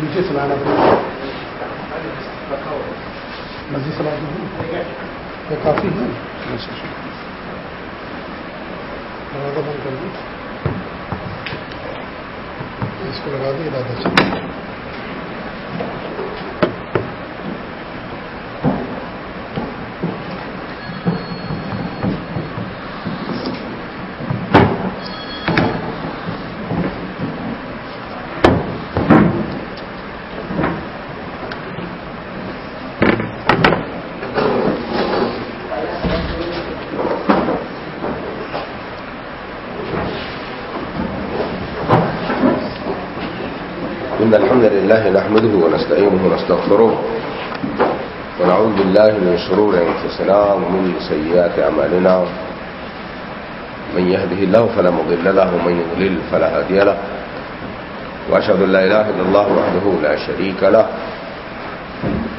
نیچے چلانا مسجد سلا کافی ہے دروازہ بند کر دیں اس کو لگا دیں زیادہ اچھا ونستعينه ونستغفره ونعوذ بالله من شرور أنفسنا ومن سيئات أعمالنا. من يهده الله فلا مضل له، ومن يضلل فلا هادي له. وأشهد أن لا إله إلا الله وحده لا شريك له.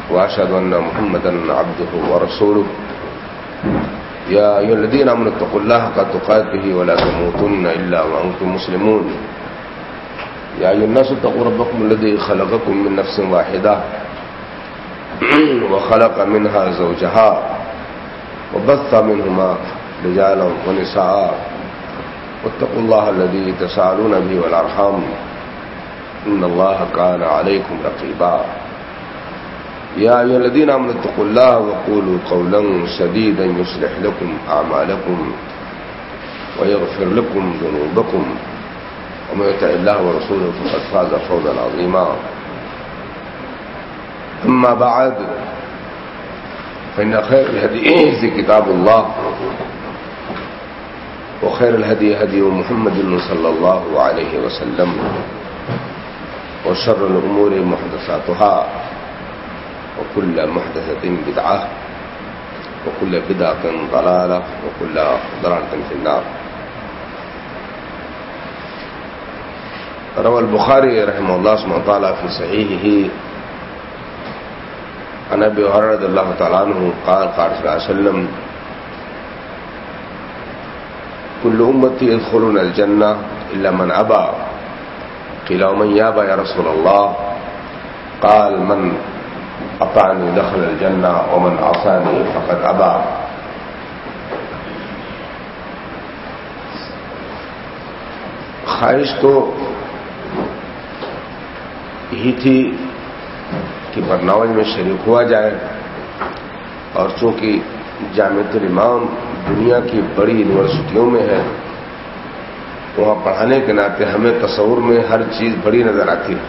وأشهد أن محمدا عبده ورسوله. يا أيها الذين آمنوا اتقوا الله حق تقاته ولا تموتن إلا وأنتم مسلمون. يا أيها الناس اتقوا ربكم الذي خلقكم من نفس واحدة وخلق منها زوجها وبث منهما رجالا ونساء واتقوا الله الذي تسألون به والأرحام إن الله كان عليكم رقيبا يا أيها الذين آمنوا اتقوا الله وقولوا قولا سديدا يصلح لكم أعمالكم ويغفر لكم ذنوبكم ومن يطع الله ورسوله فقد فاز فوزا عظيما. أما بعد، فإن خير الهدي كتاب الله، وخير الهدي هدي محمد صلى الله عليه وسلم، وشر الأمور محدثاتها، وكل محدثة بدعة، وكل بدعة ضلالة، وكل ضلالة في النار. روى البخاري رحمه الله سبحانه وتعالى في صحيحه. عن ابي هريره رضي الله تعالى قال قال صلى الله عليه وسلم، كل امتي يدخلون الجنه الا من ابى قيل، ومن يابى يا رسول الله؟ قال، من اطعني دخل الجنه ومن عصاني فقد ابى خواہش تو ہی تھی کہ برناوج میں شریک ہوا جائے اور چونکہ جامع الامام دنیا کی بڑی یونیورسٹیوں میں ہے، وہاں پڑھانے کے ناطے ہمیں تصور میں ہر چیز بڑی نظر آتی ہے۔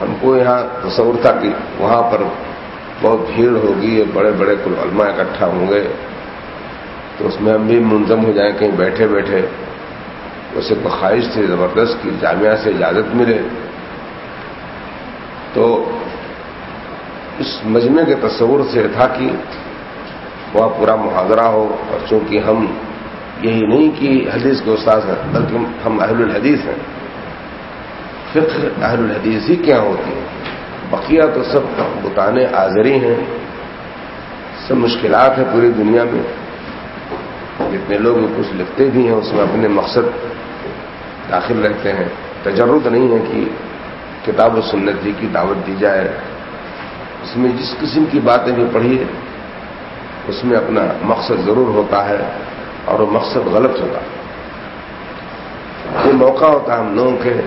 ہم کو یہاں تصور تھا کہ وہاں پر بہت بھیڑ ہوگی بڑے بڑے کل علماء اکٹھا ہوں گے۔ تو اس میں ہم بھی منظم ہو جائیں، کہیں بیٹھے بیٹھے۔ اسے خواہش تھی، زبردست کی جامعہ سے اجازت ملے تو اس مجمع کے تصور سے تھا کہ وہ پورا محاذرہ ہو اور چونکہ ہم یہی نہیں کہ حدیث کے استاد ہیں، بلکہ ہم اہل الحدیث ہیں۔ فقہ اہل الحدیث ہی کیا ہوتی ہے؟ بقیہ تو سب بتانے آزری ہیں۔ سب مشکلات ہیں پوری دنیا میں۔ جتنے لوگ کچھ لکھتے بھی ہیں، اس میں اپنے مقصد داخل رہتے ہیں۔ تجرد نہیں ہے کہ کتاب و سنت جی کی دعوت دی جائے۔ اس میں جس قسم کی باتیں بھی پڑھیے اس میں اپنا مقصد ضرور ہوتا ہے اور وہ مقصد غلط ہوتا ہے۔ یہ موقع ہوتا ہے ہم لوگوں کے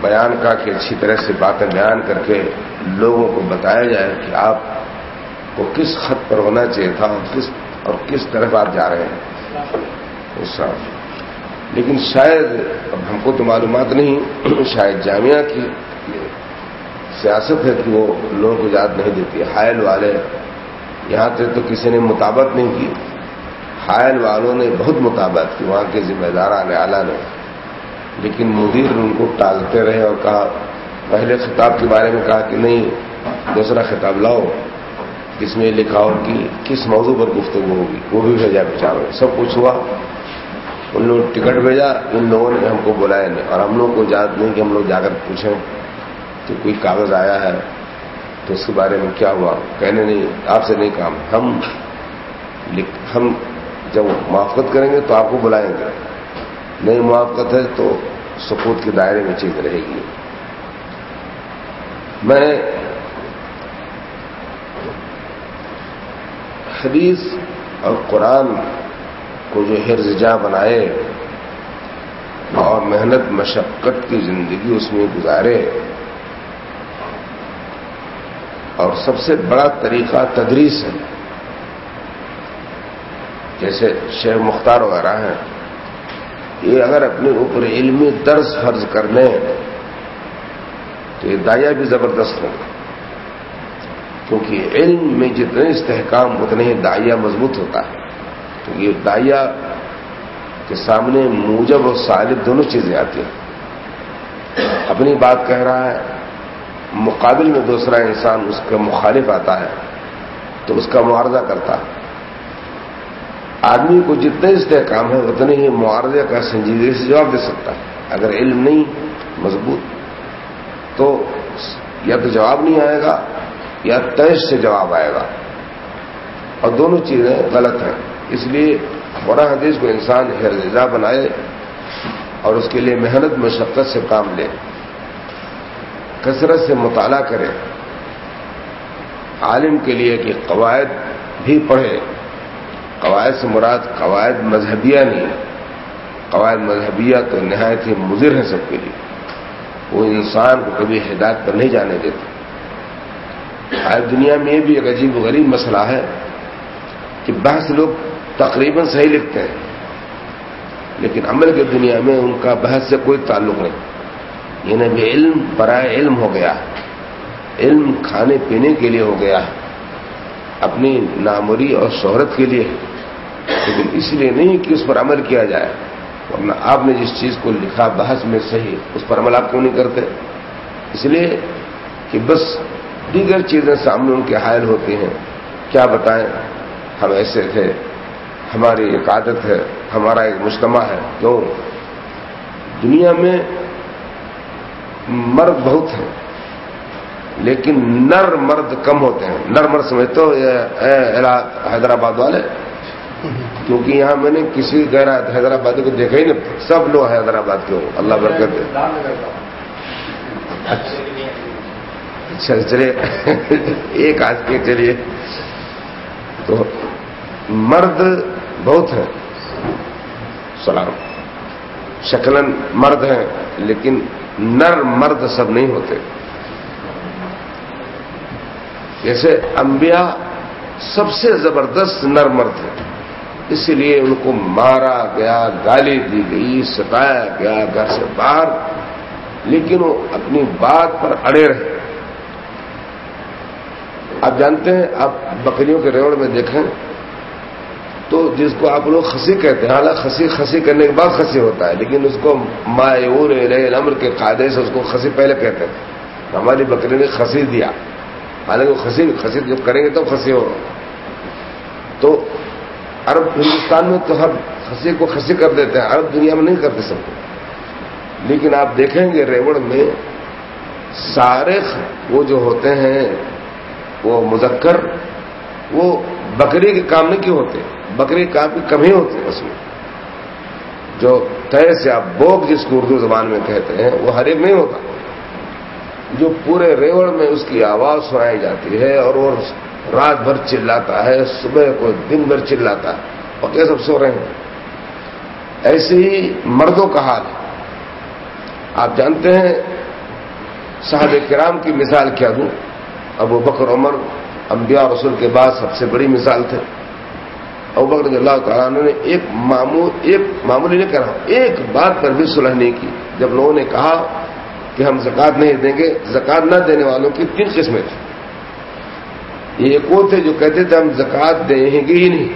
بیان کا کہ اچھی طرح سے باتیں بیان کر کے لوگوں کو بتایا جائے کہ آپ کو کس خط پر ہونا چاہیے تھا اور کس اور کس طرف آپ جا رہے ہیں۔ اس طرح۔ لیکن شاید اب ہم کو تو معلومات نہیں، شاید جامعہ کی سیاست ہے کہ وہ لوگوں کو یاد نہیں دیتی۔ حائل والے، یہاں تک تو کسی نے مطابق نہیں کی۔ حائل والوں نے بہت مطابق کی، وہاں کے ذمہ داران اعلیٰ نے۔ لیکن مدیر ان کو ٹالتے رہے اور کہا، پہلے خطاب کے بارے میں کہا کہ نہیں، دوسرا خطاب لاؤ، جس میں لکھا ہو کہ کس موضوع پر گفتگو ہوگی، وہ بھی بھیجا بچاروں سب کچھ ہوا۔ ان لوگوں نے ٹکٹ بھیجا، ان لوگوں نے ہم کو بلایا نہیں۔ اور ہم لوگوں کو یاد نہیں کہ ہم لوگ جا کر پوچھیں۔ کہ کوئی کاغذ آیا ہے تو اس کے بارے میں کیا ہوا؟ کہنے نہیں، آپ سے نہیں کام ہم ہم جب موافقت کریں گے تو آپ کو بلائیں گے۔ نہیں موافقت ہے تو سکوت کے دائرے میں چیز رہے گی۔ میں حدیث اور قرآن کو جو حرزجا بنائے اور محنت، مشقت کی زندگی اس میں گزارے اور سب سے بڑا طریقہ تدریس ہے۔ جیسے شیخ مختار وغیرہ ہیں، یہ اگر اپنے اوپر علمی درس فرض کر لیں، تو یہ دائیا بھی زبردست ہوں۔ کیونکہ علم میں جتنے استحکام، اتنے ہی دائیا مضبوط ہوتا ہے۔ تو یہ دائیا کے سامنے موجب اور صالب دونوں چیزیں آتی ہیں۔ اپنی بات کہہ رہا ہے مقابل میں دوسرا انسان اس کا مخالف آتا ہے، تو اس کا معارضہ کرتا ہے۔ آدمی کو جتنے استحکام ہے اتنے ہی معارضے کا سنجیدگی سے جواب دے سکتا ہے۔ اگر علم نہیں، مضبوط۔ تو یا تو جواب نہیں آئے گا، یا تیش سے جواب آئے گا۔ اور دونوں چیزیں غلط ہیں۔ اس لیے قرآن حدیث کو انسان حرضا بنائے اور اس کے لیے محنت، مشقت سے کام لے۔ کثرت سے مطالعہ کرے۔ عالم کے لیے کہ قواعد بھی پڑھے۔ قواعد سے مراد قواعد مذہبیہ نہیں قواعد مذہبیہ تو نہایت ہی مضر ہے سب کے لیے۔ وہ انسان کو کبھی ہدایت پر نہیں جانے دیتے۔ آج دنیا میں یہ بھی ایک عجیب و غریب مسئلہ ہے کہ بحث لوگ تقریباً صحیح لکھتے ہیں، لیکن عمل کی دنیا میں ان کا بحث سے کوئی تعلق نہیں۔ یعنی بھی علم برائے علم ہو گیا علم کھانے پینے کے لیے ہو گیا اپنی ناموری اور شہرت کے لیے۔ لیکن اس لیے نہیں کہ اس پر عمل کیا جائے۔ ورنہ آپ نے جس چیز کو لکھا بحث میں صحیح، اس پر عمل آپ کیوں نہیں کرتے؟ اس لیے کہ بس دیگر چیزیں سامنے ان کے حائل ہوتی ہیں۔ کیا بتائیں؟ ہم ایسے تھے۔ ہماری ایک عادت ہے۔ ہمارا ایک مجتمع ہے۔ کیوں؟ دنیا میں مرد بہت ہیں۔ لیکن نر مرد کم ہوتے ہیں۔ نر مرد سمجھتے ہو حیدرآباد والے؟ کیونکہ یہاں میں نے کسی غیر حیدرآبادی کو دیکھا ہی نہیں۔ سب لوگ حیدرآباد کے ہو اللہ برکت اچھا چلیے ایک آج کے چلیے۔ تو مرد بہت ہیں۔ سلام۔ شکلن مرد ہیں، لیکن نر مرد سب نہیں ہوتے۔ جیسے انبیاء سب سے زبردست نر مرد ہیں۔ اسی لیے ان کو مارا گیا، گالی دی گئی ستایا گیا گھر سے باہر۔ لیکن وہ اپنی بات پر اڑے رہے۔ آپ جانتے ہیں، آپ بکریوں کے ریوڑ میں دیکھیں۔ تو جس کو آپ لوگ خسی کہتے ہیں، حالانکہ خسی خسی کرنے کے بعد خسی ہوتا ہے، لیکن اس کو مایور امر کے قاعدے سے اس کو خسی پہلے کہتے تھے ہماری بکری نے خسی دیا۔ حالانکہ وہ خسی خسی جب کریں گے تو خسی ہو تو عرب ہندوستان میں تو ہر خسی کو خسی کر دیتے ہیں، عرب دنیا میں نہیں کرتے سب کو۔ لیکن آپ دیکھیں گے ریوڑ میں سارے وہ جو ہوتے ہیں، وہ مذکر، وہ بکری کے کام نہیں کیوں ہوتے؟ بکری کے کام کی کمی ہوتی ہے اس میں۔ جو طے سے آپ بوگ جس کو اردو زبان میں کہتے ہیں، وہ ہر ایک نہیں ہوتا جو پورے ریوڑ میں اس کی آواز سنائی جاتی ہے اور وہ رات بھر چلاتا ہے، صبح کو دن بھر چلاتا ہے، اور سب سو رہے ہیں۔ ایسے ہی مردوں کا حال ہے۔ آپ جانتے ہیں صاحب کرام کی مثال کیا دوں؟ ابو بکر، عمر، انبیاء، رسول کے بعد سب سے بڑی مثال تھے۔ بکر رضی اللہ تعالیٰ نے ایک معمول ایک معمولی نہیں کرا، ایک بات پر بھی صلح نہیں کی۔ جب لوگوں نے کہا کہ ہم زکات نہیں دیں گے زکات نہ دینے والوں کی تین قسمیں تھیں۔ یہ ایک وہ تھے جو کہتے تھے، ہم زکات دیں گے ہی نہیں۔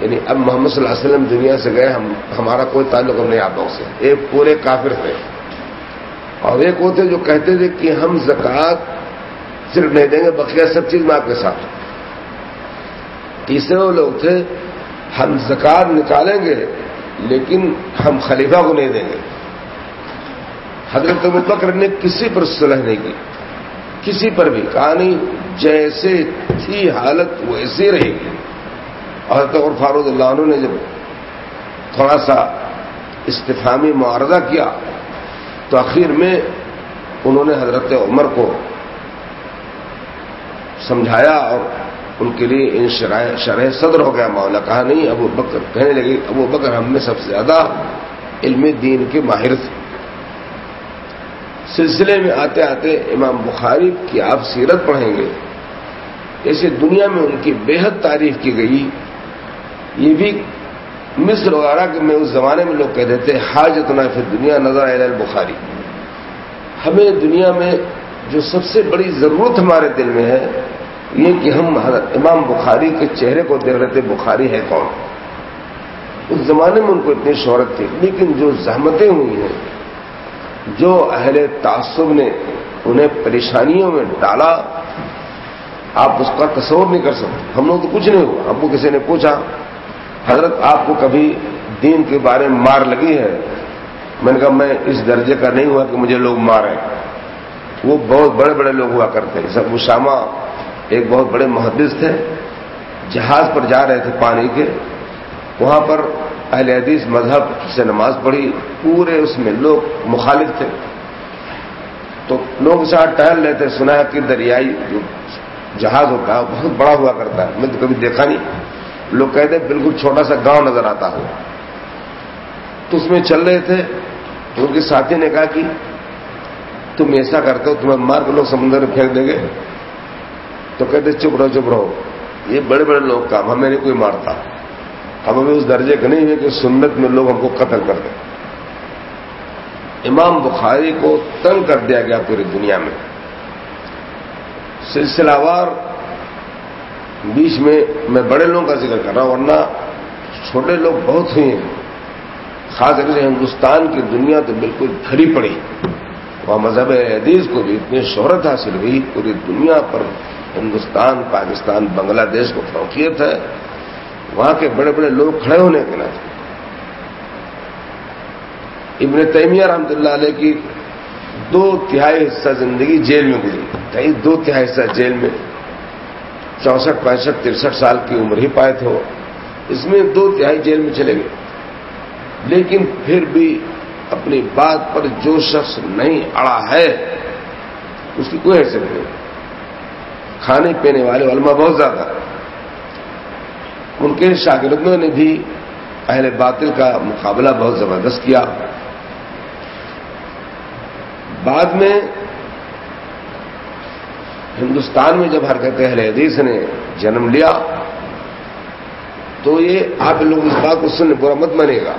یعنی اب محمد صلی اللہ علیہ وسلم دنیا سے گئے، ہم ہمارا کوئی تعلق نہیں آپ لوگ سے۔ ایک پورے کافر تھے۔ اور ایک وہ تھے جو کہتے تھے کہ ہم زکات صرف نہیں دیں گے، بقیہ سب چیز میں آپ کے ساتھ۔ تیسرے وہ لوگ تھے، ہم زکات نکالیں گے، لیکن ہم خلیفہ کو نہیں دیں گے۔ حضرت مبکر نے کسی پر صلح نہیں کی، کسی پر بھی۔ کہا نہیں، جیسے تھی حالت ویسے رہے گی۔ اور اور فاروق اللہ عنہ نے جب تھوڑا سا استفامی معارضہ کیا، تو آخر میں انہوں نے حضرت عمر کو سمجھایا اور ان کے لیے ان شرح صدر ہو گیا معاملہ کہا نہیں، ابو بکر، کہنے لگے، ابو بکر ہم میں سب سے زیادہ علم دین کے ماہر تھے۔ سلسلے میں آتے آتے امام بخاری کی آپ سیرت پڑھیں گے۔ ایسے دنیا میں ان کی بےحد تعریف کی گئی، یہ بھی مصر وغیرہ کہ میں اس زمانے میں لوگ کہتے تھے حاجت پھر دنیا نظر اہل بخاری ہمیں دنیا میں جو سب سے بڑی ضرورت ہمارے دل میں ہے یہ کہ ہم حضرت امام بخاری کے چہرے کو دیکھ رہے تھے، بخاری ہے کون؟ اس زمانے میں ان کو اتنی شہرت تھی، لیکن جو زحمتیں ہوئی ہیں، جو اہل تعصب نے انہیں پریشانیوں میں ڈالا، آپ اس کا تصور نہیں کر سکتے۔ ہم لوگ تو کچھ نہیں ہوا۔ اب کو کسی نے پوچھا، حضرت آپ کو کبھی دین کے بارے میں مار لگی ہے؟ میں نے کہا، میں اس درجے کا نہیں ہوا کہ مجھے لوگ مارے وہ بہت بڑے بڑے لوگ ہوا کرتے ہیں، سب اسامہ ایک بہت بڑے محدث تھے، جہاز پر جا رہے تھے پانی کے۔ وہاں پر اہل حدیث مذہب سے نماز پڑھی، پورے اس میں لوگ مخالف تھے۔ تو لوگ ساتھ ٹہل لیتے سنا کہ دریائی جو جہاز ہوتا ہے بہت بڑا ہوا کرتا ہے۔ میں تو کبھی دیکھا نہیں۔ لوگ کہتے بالکل چھوٹا سا گاؤں نظر آتا ہو۔ تو اس میں چل رہے تھے۔ ان کے ساتھی نے کہا کہ تم ایسا کرتے ہو، تمہیں مار کے لوگ سمندر میں پھینک دیں گے۔ تو کہتے چپ رہو چپ رہو۔ یہ بڑے بڑے لوگ کام، ہمیں نہیں کوئی مارتا۔ ہم ابھی اس درجے کے نہیں ہوئے کہ سنت میں لوگ ہم کو قتل کر دیں۔ امام بخاری کو تنگ کر دیا گیا پوری دنیا میں۔ سلسلہ وار بیچ میں میں بڑے لوگوں کا ذکر کر رہا ہوں، ورنہ چھوٹے لوگ بہت ہوئے ہیں۔ خاص طور سے ہندوستان کی دنیا تو بالکل بھری پڑی۔ وہاں مذہب حدیث کو بھی اتنی شہرت حاصل ہوئی، پوری دنیا پر ہندوستان، پاکستان، بنگلہ دیش کو فوقیت ہے، وہاں کے بڑے بڑے لوگ کھڑے ہونے کے ناطے۔ ابن تیمیہ رحمت اللہ علیہ کی دو تہائی حصہ زندگی جیل میں گزری۔ کئی دو تہائی حصہ جیل میں چونسٹھ، پینسٹھ، ترسٹھ سال کی عمر ہی پائے تھے وہ۔ اس میں دو تہائی جیل میں چلے گئے۔ لیکن پھر بھی اپنی بات پر جو شخص نہیں اڑا ہے، اس کی کوئی حیثیت نہیں۔ کھانے پینے والے علماء بہت زیادہ ان کے شاگردوں نے بھی اہل باطل کا مقابلہ بہت زبردست کیا۔ بعد میں ہندوستان میں جب حرکت اہل حدیث نے جنم لیا، تو یہ آپ لوگ اس بات کو سن برا مت منے گا۔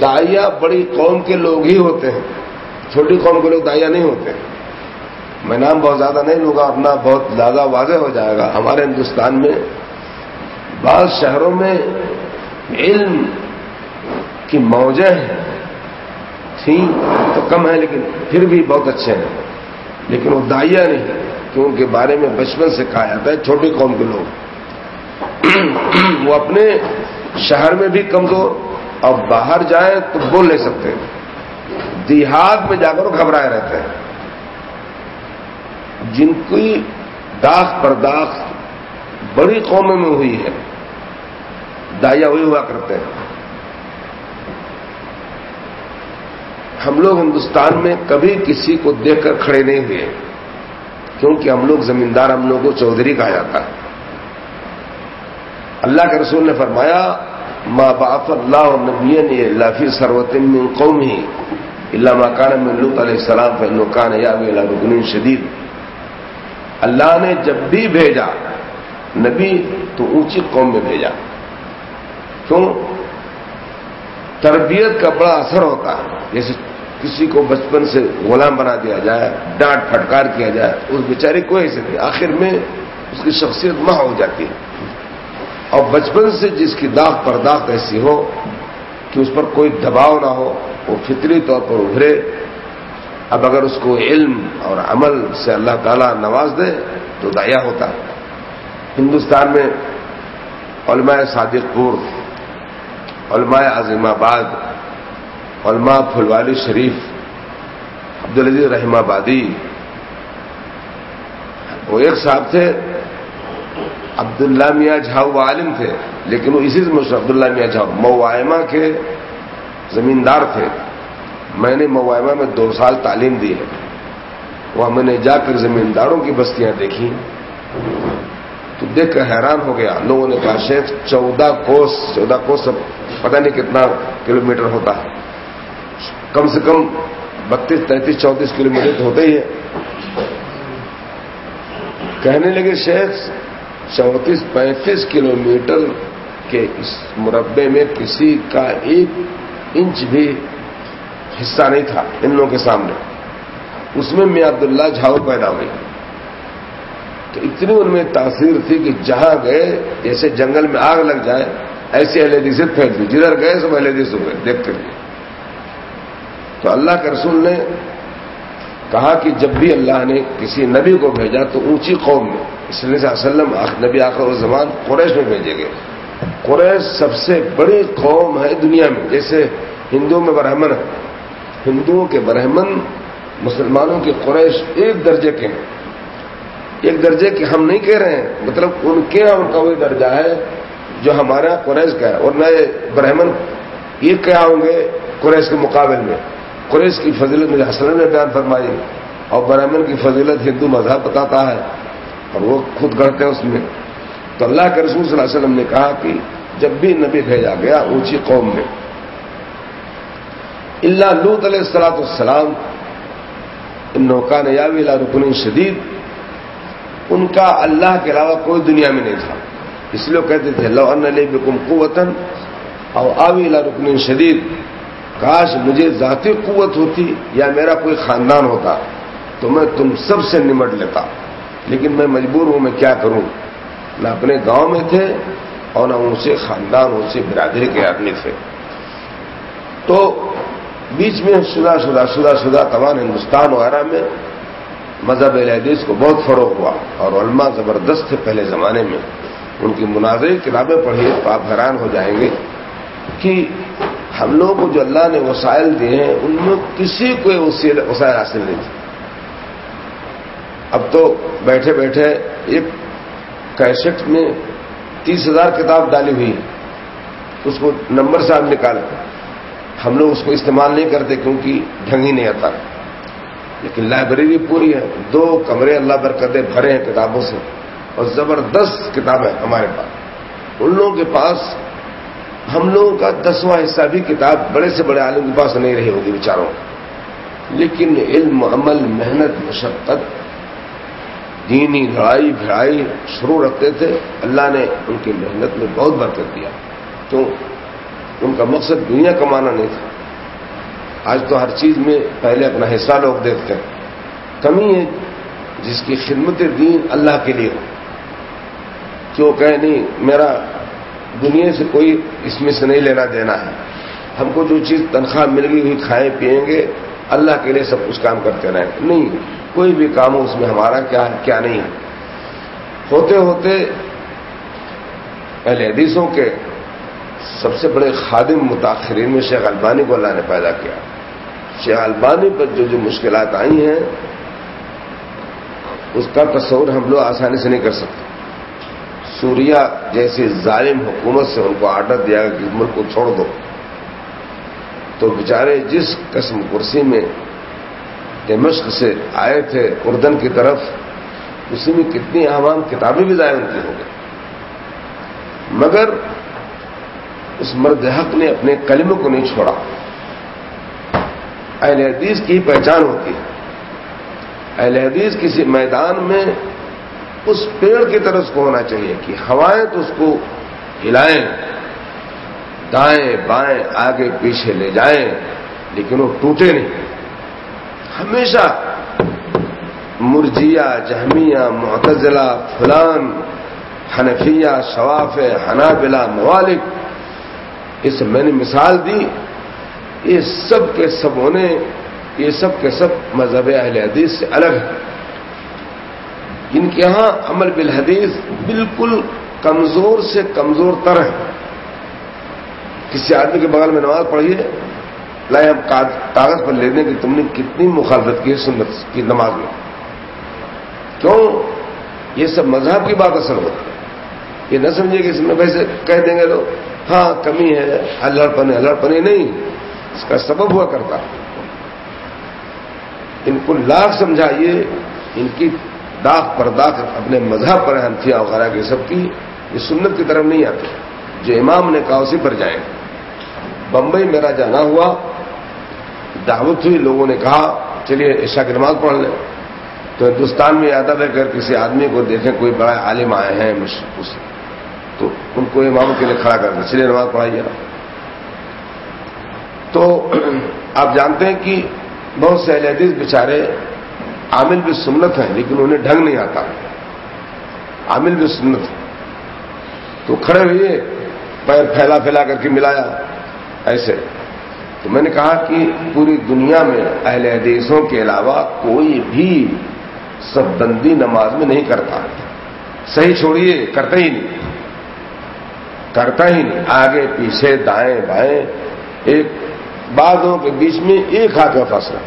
دائیا بڑی قوم کے لوگ ہی ہوتے ہیں۔ چھوٹی قوم کے لوگ دائیا نہیں ہوتے۔ میں نام بہت زیادہ نہیں لوں گا، اپنا بہت زیادہ واضح ہو جائے گا۔ ہمارے ہندوستان میں بعض شہروں میں علم کی موجیں تھیں تو کم ہیں لیکن پھر بھی بہت اچھے ہیں۔ لیکن وہ دائیا نہیں کہ ان کے بارے میں بچپن سے کہا جاتا ہے، چھوٹی قوم کے لوگ۔ وہ اپنے شہر میں بھی کمزور، اور باہر جائیں تو بول نہیں سکتے۔ دیہات میں جا کر وہ گھبرائے رہتے ہیں۔ جن کی داخ برداخت بڑی قوموں میں ہوئی ہے دائیا ہوئی ہوا کرتے ہیں۔ ہم لوگ ہندوستان میں کبھی کسی کو دیکھ کر کھڑے نہیں ہوئے، کیونکہ ہم لوگ زمیندار، ہم لوگ کو چودھری کہا جاتا ہے۔ اللہ کے رسول نے فرمایا ماں باپ اللہ اور نبی نے اللہ فی سروتم قوم ہی اللہ مکان میں لط علیہ السلام فلقان یا رکن شدید۔ اللہ نے جب بھی بھیجا، نبی تو اونچی قوم میں بھیجا۔ کیوں؟ تربیت کا بڑا اثر ہوتا ہے۔ جیسے کسی کو بچپن سے غلام بنا دیا جائے، ڈانٹ پھٹکار کیا جائے، اس بیچارے کو ایسے نہیں، آخر میں اس کی شخصیت ماہ ہو جاتی ہے۔ اور بچپن سے جس کی داغ پرداخت ایسی ہو کہ اس پر کوئی دباؤ نہ ہو، وہ فطری طور پر ابھرے اب اگر اس کو علم اور عمل سے اللہ تعالیٰ نواز دے تو دایا ہوتا۔ ہندوستان میں علماء صادق پور، علماء عظیم آباد، علماء پھلوالی شریف، عبدالعزیز رحم آبادی، وہ ایک صاحب تھے، عبداللہ میاں جھاؤ وہ عالم تھے، لیکن وہ اسی سے مشہور عبداللہ میاں جھاؤ موائمہ کے زمیندار تھے۔ میں نے موائمہ میں دو سال تعلیم دی ہے۔ وہاں میں نے جا کر زمینداروں کی بستیاں دیکھی تو دیکھ کر حیران ہو گیا۔ لوگوں نے کہا، شیخ، چودہ کوس چودہ کوس پتہ نہیں کتنا کلومیٹر ہوتا ہے۔ کم سے کم بتیس، تینتیس، چونتیس کلو میٹر ہوتے ہی ہے کہنے لگے، شیخ، چونتیس، پینتیس کلو میٹر کے اس مربع میں کسی کا ایک انچ بھی حصہ نہیں تھا ان لوگوں کے سامنے۔ اس میں میں عبداللہ جھاؤ پیدا ہوئی۔ تو اتنی ان میں تاثیر تھی کہ جہاں گئے، جیسے جنگل میں آگ لگ جائے، ایسی اہل حدیثت پھیل دی۔ جدھر گئے، سب اہل حدیث ہوئے دیکھ کر تو اللہ کے رسول نے کہا کہ جب بھی اللہ نے کسی نبی کو بھیجا تو اونچی قوم میں اس لیے وسلم نبی آخر زمان قریش میں بھیجے گئے۔ قریش سب سے بڑی قوم ہے دنیا میں، جیسے ہندوؤں میں برہمن ہے۔ ہندوؤں کے برہمن مسلمانوں کے قریش ایک درجے کے ہیں۔ ایک درجے کے ہم نہیں کہہ رہے ہیں مطلب ان کے یہاں ان کا وہی درجہ ہے جو ہمارا قریش کا ہے۔ اور نئے برہمن یہ کیا ہوں گے قریش کے مقابل میں؟ قریش کی فضیلت مجھے حسن نے بیان فرمائی اور برہمن کی فضیلت ہندو مذہب بتاتا ہے اور وہ خود گڑھتے ہیں اس میں۔ تو اللہ کے رسول صلی اللہ علیہ وسلم نے کہا کہ جب بھی نبی بھیجا گیا اونچی قوم میں اللہ لوت علیہ السلاۃ السلام ان نوکا نیاویلا رکن شدید، ان کا اللہ کے علاوہ کوئی دنیا میں نہیں تھا۔ اس لیے کہتے تھے، لو ان بکم قوتن اور آویلا رکن شدید، کاش مجھے ذاتی قوت ہوتی یا میرا کوئی خاندان ہوتا، تو میں تم سب سے نمٹ لیتا۔ لیکن میں مجبور ہوں، میں کیا کروں؟ نہ اپنے گاؤں میں تھے اور نہ ان سے خاندان، ان سے برادری کے آدمی تھے۔ تو بیچ میں شدہ شدہ شدہ شدہ تمام ہندوستان وغیرہ میں مذہب الحدیث کو بہت فروغ ہوا اور علماء زبردست تھے پہلے زمانے میں۔ ان کی مناظری کتابیں پڑھیے تو آپ حیران ہو جائیں گے کہ ہم لوگوں کو جو اللہ نے وسائل دیے ہیں، ان میں کسی کو وسائل حاصل نہیں تھے۔ اب تو بیٹھے بیٹھے ایک کیسٹ میں تیس ہزار کتاب ڈالی ہوئی اس کو نمبر سے آپ نکال ہم لوگ اس کو استعمال نہیں کرتے کیونکہ ڈھنگ ہی نہیں آتا۔ لیکن لائبریری پوری ہے۔ دو کمرے اللہ برکتیں بھرے ہیں کتابوں سے۔ اور زبردست کتاب ہے ہمارے پاس۔ ان لوگوں کے پاس ہم لوگوں کا دسواں حصہ بھی کتاب بڑے سے بڑے عالم کے پاس نہیں رہی ہوگی بیچاروں۔ لیکن علم، عمل، محنت، مشقت، دینی لڑائی، بھڑائی، شروع رکھتے تھے۔ اللہ نے ان کی محنت میں بہت برکت دیا۔ کیوں؟ ان کا مقصد دنیا کمانا نہیں تھا۔ آج تو ہر چیز میں پہلے اپنا حصہ لوگ دیکھتے ہیں۔ کمی ہے جس کی خدمت دین اللہ کے لیے ہو۔ کیوں کہ نہیں، میرا دنیا سے کوئی اس میں سے نہیں لینا دینا ہے۔ ہم کو جو چیز تنخواہ مل گئی ہوئی کھائیں پیئیں گے، اللہ کے لیے سب کچھ کام کرتے رہیں۔ نہیں، کوئی بھی کام ہو اس میں ہمارا کیا ہے، کیا نہیں ہے۔ ہوتے ہوتے پہلے حدیثوں کے سب سے بڑے خادم متاثرین میں شیخ البانی کو اللہ نے پیدا کیا۔ شیخ البانی پر جو جو مشکلات آئی ہیں، اس کا تصور ہم لوگ آسانی سے نہیں کر سکتے۔ سوریا جیسی ظالم حکومت سے ان کو آرڈر دیا کہ ملک کو چھوڑ دو۔ تو بیچارے جس قسم کرسی میں دمشق سے آئے تھے اردن کی طرف، اسی میں کتنی عوام کتابیں بھی ضائع ان کی ہو گئی مگر اس مرد حق نے اپنے کلموں کو نہیں چھوڑا۔ اہل حدیث کی پہچان ہوتی ہے۔ اہل حدیث کسی میدان میں اس پیڑ کی طرف کو ہونا چاہیے کہ ہوائیں تو اس کو ہلائیں۔ دائیں، بائیں، آگے، پیچھے لے جائیں، لیکن وہ ٹوٹے نہیں۔ ہمیشہ مرجیا جہمیہ، معتزلہ، فلان، حنفیہ شواف حنابلہ موالک اس میں نے مثال دی، یہ سب کے سب ہونے، یہ سب کے سب مذہب اہل حدیث سے الگ ہے ان کے ہاں عمل بالحدیث بالکل کمزور سے کمزور تر ہے کسی آدمی کے بغل میں نماز پڑھیے لائے ہم کاغذ پر لے دیں کہ تم نے کتنی مخالفت کی ہے سنت کی نماز میں۔ کیوں؟ یہ سب مذہب کی بات اثر ہوتی ہے۔ یہ نہ سمجھے کہ اس میں ویسے کہہ دیں گے لوگ ہاں کمی ہے اللہ پنے اللہ پنے نہیں، اس کا سبب ہوا کرتا۔ ان کو لاکھ سمجھائیے، ان کی داغ پر داغ اپنے مذہب پر ہنتھیاں وغیرہ کی سب کی، یہ سنت کی طرف نہیں آتے۔ جو امام نے کہا، اسی پر جائیں۔ بمبئی میرا جانا ہوا، دعوت ہوئی، لوگوں نے کہا، چلیے عشا کی نماز پڑھ لیں۔ تو ہندوستان میں یاد ہے، اگر کسی آدمی کو دیکھیں، کوئی بڑا عالم آئے ہیں اس تو ان کو امام کے لیے کھڑا کر دیں چلیے نماز پڑھائیے تو آپ جانتے ہیں کہ بہت سے اہل حدیث بیچارے عامل بھی سنت ہیں، لیکن انہیں ڈھنگ نہیں آتا۔ عامل بھی سنت تو کھڑے ہوئے پیر پھیلا پھیلا کر کے ملایا، ایسے۔ تو میں نے کہا کہ پوری دنیا میں اہل حدیثوں کے علاوہ کوئی بھی سب بندی نماز میں نہیں کرتا۔ صحیح چھوڑیے کرتا ہی نہیں۔ کرتا ہی نہیں۔ آگے، پیچھے، دائیں، بائیں۔ ایک بعدوں کے بیچ میں ایک ہاتھ کا فاصلہ۔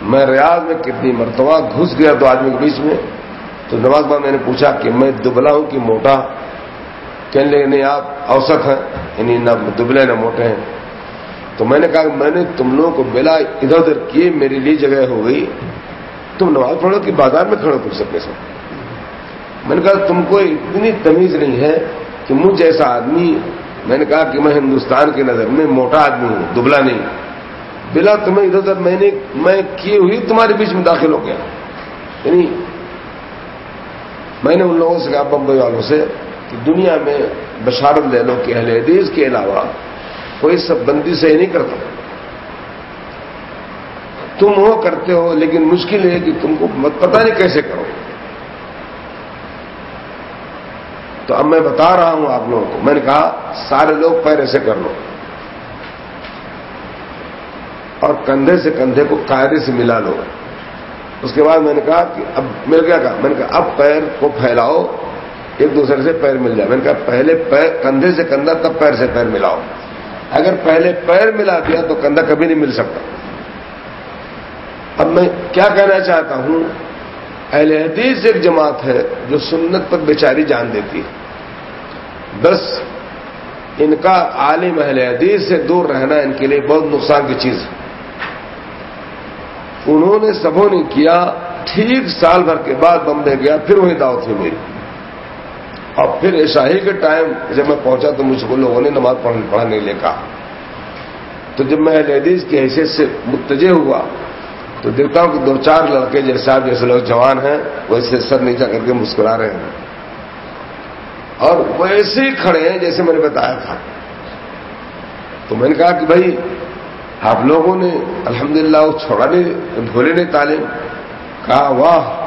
میں ریاض میں کتنی مرتبہ گھس گیا دو آدمی کے بیچ میں۔ تو نواز بعد میں نے پوچھا کہ میں دبلا ہوں کہ موٹا؟ کہنے لگے، نہیں، آپ اوسط ہیں۔ یعنی نہ دبلے، نہ موٹے ہیں۔ تو میں نے کہا کہ میں نے تم لوگوں کو بلا ادھر ادھر کیے، میرے لیے جگہ ہو گئی۔ تم نماز پڑھو کہ بازار میں کھڑے پوچھ سکتے سو میں نے کہا، تم کو اتنی تمیز نہیں ہے کہ مجھ جیسا آدمی میں نے کہا کہ میں ہندوستان کی نظر میں موٹا آدمی ہوں، دبلا نہیں۔ بلا تمہیں ادھر ادھر میں نے، میں کیے ہوئی تمہارے بیچ میں داخل ہو گیا۔ یعنی میں نے ان لوگوں سے کہا، بمبئی والوں سے، کہ دنیا میں بشارت لے لو کہ اہل حدیث کے علاوہ کوئی سب بندی سے نہیں کرتا۔ تم وہ کرتے ہو، لیکن مشکل ہے کہ تم کو پتہ نہیں کیسے کرو۔ تو اب میں بتا رہا ہوں آپ لوگوں کو۔ میں نے کہا، سارے لوگ پیر ایسے کر لو۔ اور کندھے سے کندھے کو قاعدے سے ملا لو۔ اس کے بعد میں نے کہا کہ اب میں کیا کہا؟ میں نے کہا، اب پیر کو پھیلاؤ، ایک دوسرے سے پیر مل جائے۔ میں نے کہا، پہلے پیر، کندھے سے کندھا، تب پیر سے پیر ملاؤ۔ اگر پہلے پیر ملا دیا تو کندھا کبھی نہیں مل سکتا۔ اب میں کیا کہنا چاہتا ہوں؟ اہل حدیث ایک جماعت ہے جو سنت پر بیچاری جان دیتی ہے۔ بس ان کا عالم اہل حدیث سے دور رہنا ان کے لیے بہت نقصان کی چیز ہے۔ انہوں نے سبوں نے کیا، ٹھیک سال بھر کے بعد بمبے گیا، پھر وہی دعوت ہوئی میری۔ اور پھر عشاہی کے ٹائم جب میں پہنچا تو مجھ کو لوگوں نے نماز پڑھنے لے کہا۔ تو جب میں حدیث کی حیثیت سے متجہ ہوا، تو دیکھتا ہوں کہ دو چار لڑکے جیسے آپ جیسے لوگ جوان ہیں ویسے سر نیچا کر کے مسکرا رہے ہیں۔ اور ویسے ہی کھڑے ہیں جیسے میں نے بتایا تھا۔ تو میں نے کہا کہ بھائی، آپ لوگوں نے الحمدللہ وہ چھوڑا نہیں بھولے نہیں تعلیم۔ کہا، واہ،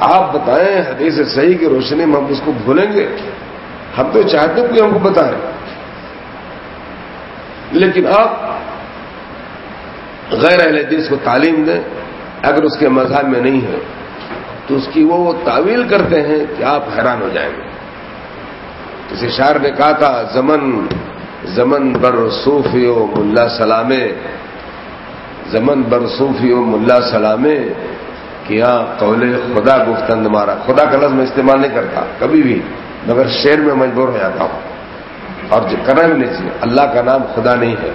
آپ بتائیں، حدیث صحیح کی روشنی میں ہم اس کو بھولیں گے۔ ہم تو چاہتے ہیں کہ ہم کو بتائیں۔ لیکن آپ غیر اہل حدیث کو تعلیم دیں، اگر اس کے مذہب میں نہیں ہے تو اس کی وہ تعویل کرتے ہیں کہ آپ حیران ہو جائیں گے۔ کسی شاعر نے کہا تھا، زمن زمن بر صوفی و ملا سلامے۔ زمن بر صوفی و ملا سلامے۔ کیا قول خدا گفتند مارا۔ خدا کا لفظ میں استعمال نہیں کرتا، کبھی بھی۔ مگر شیر میں مجبور ہو جاتا ہوں۔ اور جو کرنا بھی نہیں چاہیے اللہ کا نام خدا نہیں ہے۔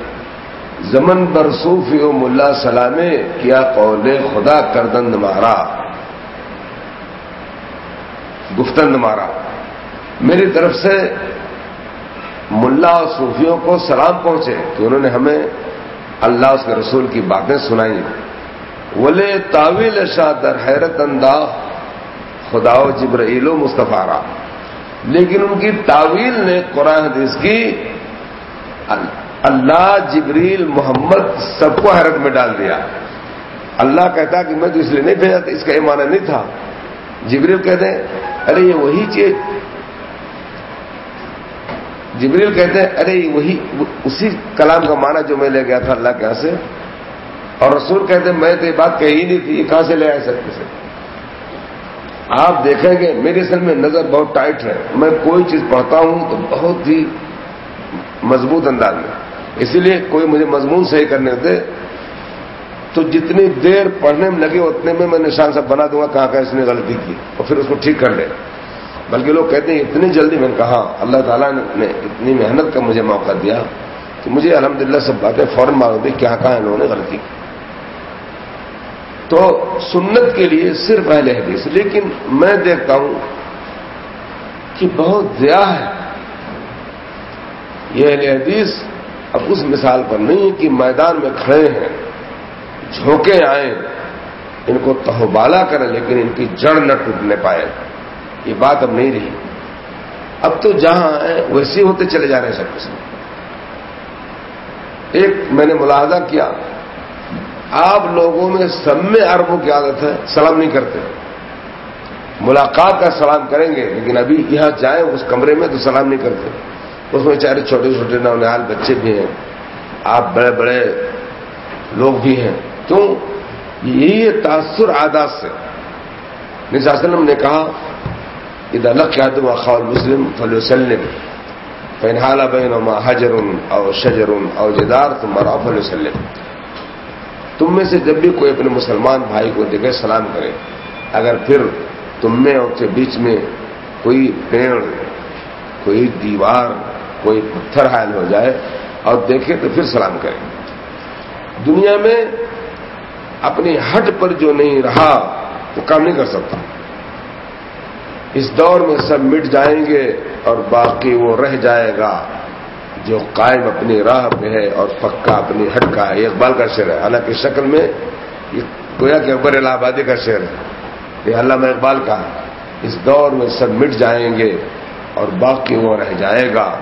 زمن بر صوفی و ملا سلامے۔ کیا قول خدا کردند مارا۔ گفتند مارا۔ میری طرف سے ملا اور صوفیوں کو سلام پہنچے کہ انہوں نے ہمیں اللہ اس کے رسول کی باتیں سنائی۔ ولے تعویل شاہ در حیرت انداز خدا و جبرائیل و مصطفیٰ لیکن ان کی تعویل نے قرآن حدیث کی اللہ جبریل محمد سب کو حیرت میں ڈال دیا۔ اللہ کہتا کہ میں تو اس لیے نہیں بھیجا اس کا یہ معنی نہیں تھا۔ جبریل کہتے ہیں، ارے یہ وہی چیز جبریل کہتے ہیں، ارے، وہی، اسی کلام کا معنی جو میں لے گیا تھا اللہ کے یہاں سے۔ اور رسول کہتے ہیں، میں تو یہ بات کہی نہیں تھی، یہ کہاں سے لے آئے سکتے سے آپ دیکھیں گے میری اصل میں نظر بہت ٹائٹ ہے۔ میں کوئی چیز پڑھتا ہوں تو بہت ہی مضبوط انداز میں۔ اسی لیے کوئی مجھے مضمون صحیح کرنے دے۔ تو جتنی دیر پڑھنے میں لگے، اتنے میں میں نشان سب بنا دوں گا، کہاں کہاں اس نے غلطی کی، اور پھر اس کو ٹھیک کر لے۔ بلکہ لوگ کہتے ہیں اتنی جلدی میں نے کہا، اللہ تعالیٰ نے اتنی محنت کا مجھے موقع دیا کہ مجھے الحمدللہ سب باتیں فوراً معلوم دی، کیا کہاں انہوں نے غلطی کی۔ تو سنت کے لیے صرف اہل حدیث، لیکن میں دیکھتا ہوں کہ بہت ضیاع ہے۔ یہ اہل حدیث اب اس مثال پر نہیں کہ میدان میں کھڑے ہیں، جھونکے آئیں ان کو تہوبالا کریں، لیکن ان کی جڑ نہ ٹوٹنے پائے۔ یہ بات اب نہیں رہی۔ اب تو جہاں ویسے ہوتے چلے جا رہے ہیں سب کچھ ایک میں نے ملاحظہ کیا، آپ لوگوں میں سب میں اربوں کی عادت ہے سلام نہیں کرتے۔ ملاقات کا سلام کریں گے، لیکن ابھی یہاں جائیں اس کمرے میں تو سلام نہیں کرتے۔ اس میں چارے چھوٹے چھوٹے نونحال بچے بھی ہیں، آپ بڑے بڑے لوگ بھی ہیں۔ کیوں یہی تاثر عادات سے۔ وسلم نے کہا ادھر الگ یادم خاول مسلم فلی وسلم فنحال بین حجر او شجر او جدار تم مرا فلی وسلم تم میں سے جب بھی کوئی اپنے مسلمان بھائی کو دیکھے، سلام کرے۔ اگر پھر تم میں اور کے بیچ میں کوئی پیڑ، کوئی دیوار، کوئی پتھر حائل ہو جائے اور دیکھے تو پھر سلام کرے۔ دنیا میں اپنی ہٹ پر جو نہیں رہا، وہ کام نہیں کر سکتا۔ اس دور میں سب مٹ جائیں گے اور باقی وہ رہ جائے گا جو قائم اپنی راہ پہ ہے اور پکا اپنی ہٹ کا ہے۔ یہ اقبال کا شعر ہے۔ حالانکہ شکل میں یہ گویا کہ اکبر الہ آبادی کا شعر ہے۔ یہ علامہ اقبال کا اس دور میں سب مٹ جائیں گے اور باقی وہ رہ جائے گا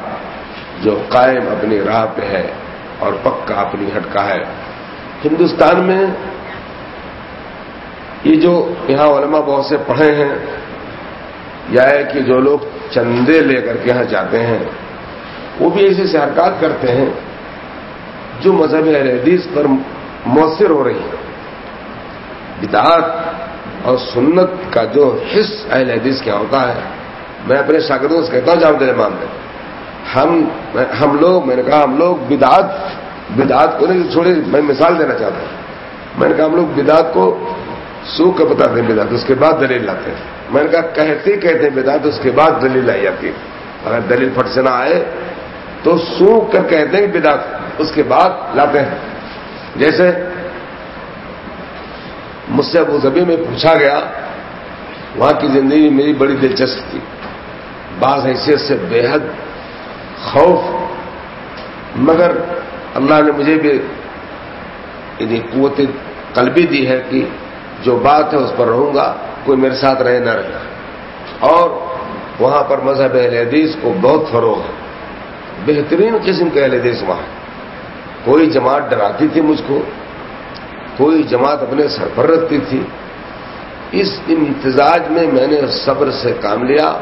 جو قائم اپنی راہ پہ ہے اور پکا اپنی ہٹ کا ہے۔ ہندوستان میں یہ جو یہاں علماء بہت سے پڑھے ہیں یا ہے کہ جو لوگ چندے لے کر کے یہاں جاتے ہیں، وہ بھی ایسے سے حرکات کرتے ہیں جو مذہب اہل حدیث پر مؤثر ہو رہی ہے بدعات اور سنت کا جو حص اہل حدیث کیا ہوتا ہے، میں اپنے شاگردوں سے کہتا ہوں جاؤ دل مان میں ہم ہم لوگ، میں نے کہا، ہم لوگ بدعات بدعات کو نہیں چھوڑے میں مثال دینا چاہتا ہوں۔ میں نے کہا، ہم لوگ بدعات کو سو کا بتاتے ہیں بدعت، اس کے بعد دلیل لاتے ہیں۔ میں نے کہا، کہتے کہتے ہیں بدعت، اس کے بعد دلیل لائی جاتی ہے اگر دلیل پھٹ سے نہ آئے، تو سو کر کہتے ہیں بدعت، اس کے بعد لاتے ہیں۔ جیسے مجھ سے ابو ظبی میں پوچھا گیا، وہاں کی زندگی میری بڑی دلچسپ تھی۔ بعض حیثیت سے بے حد خوف، مگر اللہ نے مجھے بھی یعنی قوت قلبی دی ہے کہ جو بات ہے اس پر رہوں گا، کوئی میرے ساتھ رہے نہ رہے۔ اور وہاں پر مذہب اہل حدیث کو بہت فروغ ہے۔ بہترین قسم کے اہل حدیث وہاں کوئی جماعت ڈراتی تھی مجھ کو، کوئی جماعت اپنے سر پر رکھتی تھی۔ اس امتزاج میں میں نے صبر سے کام لیا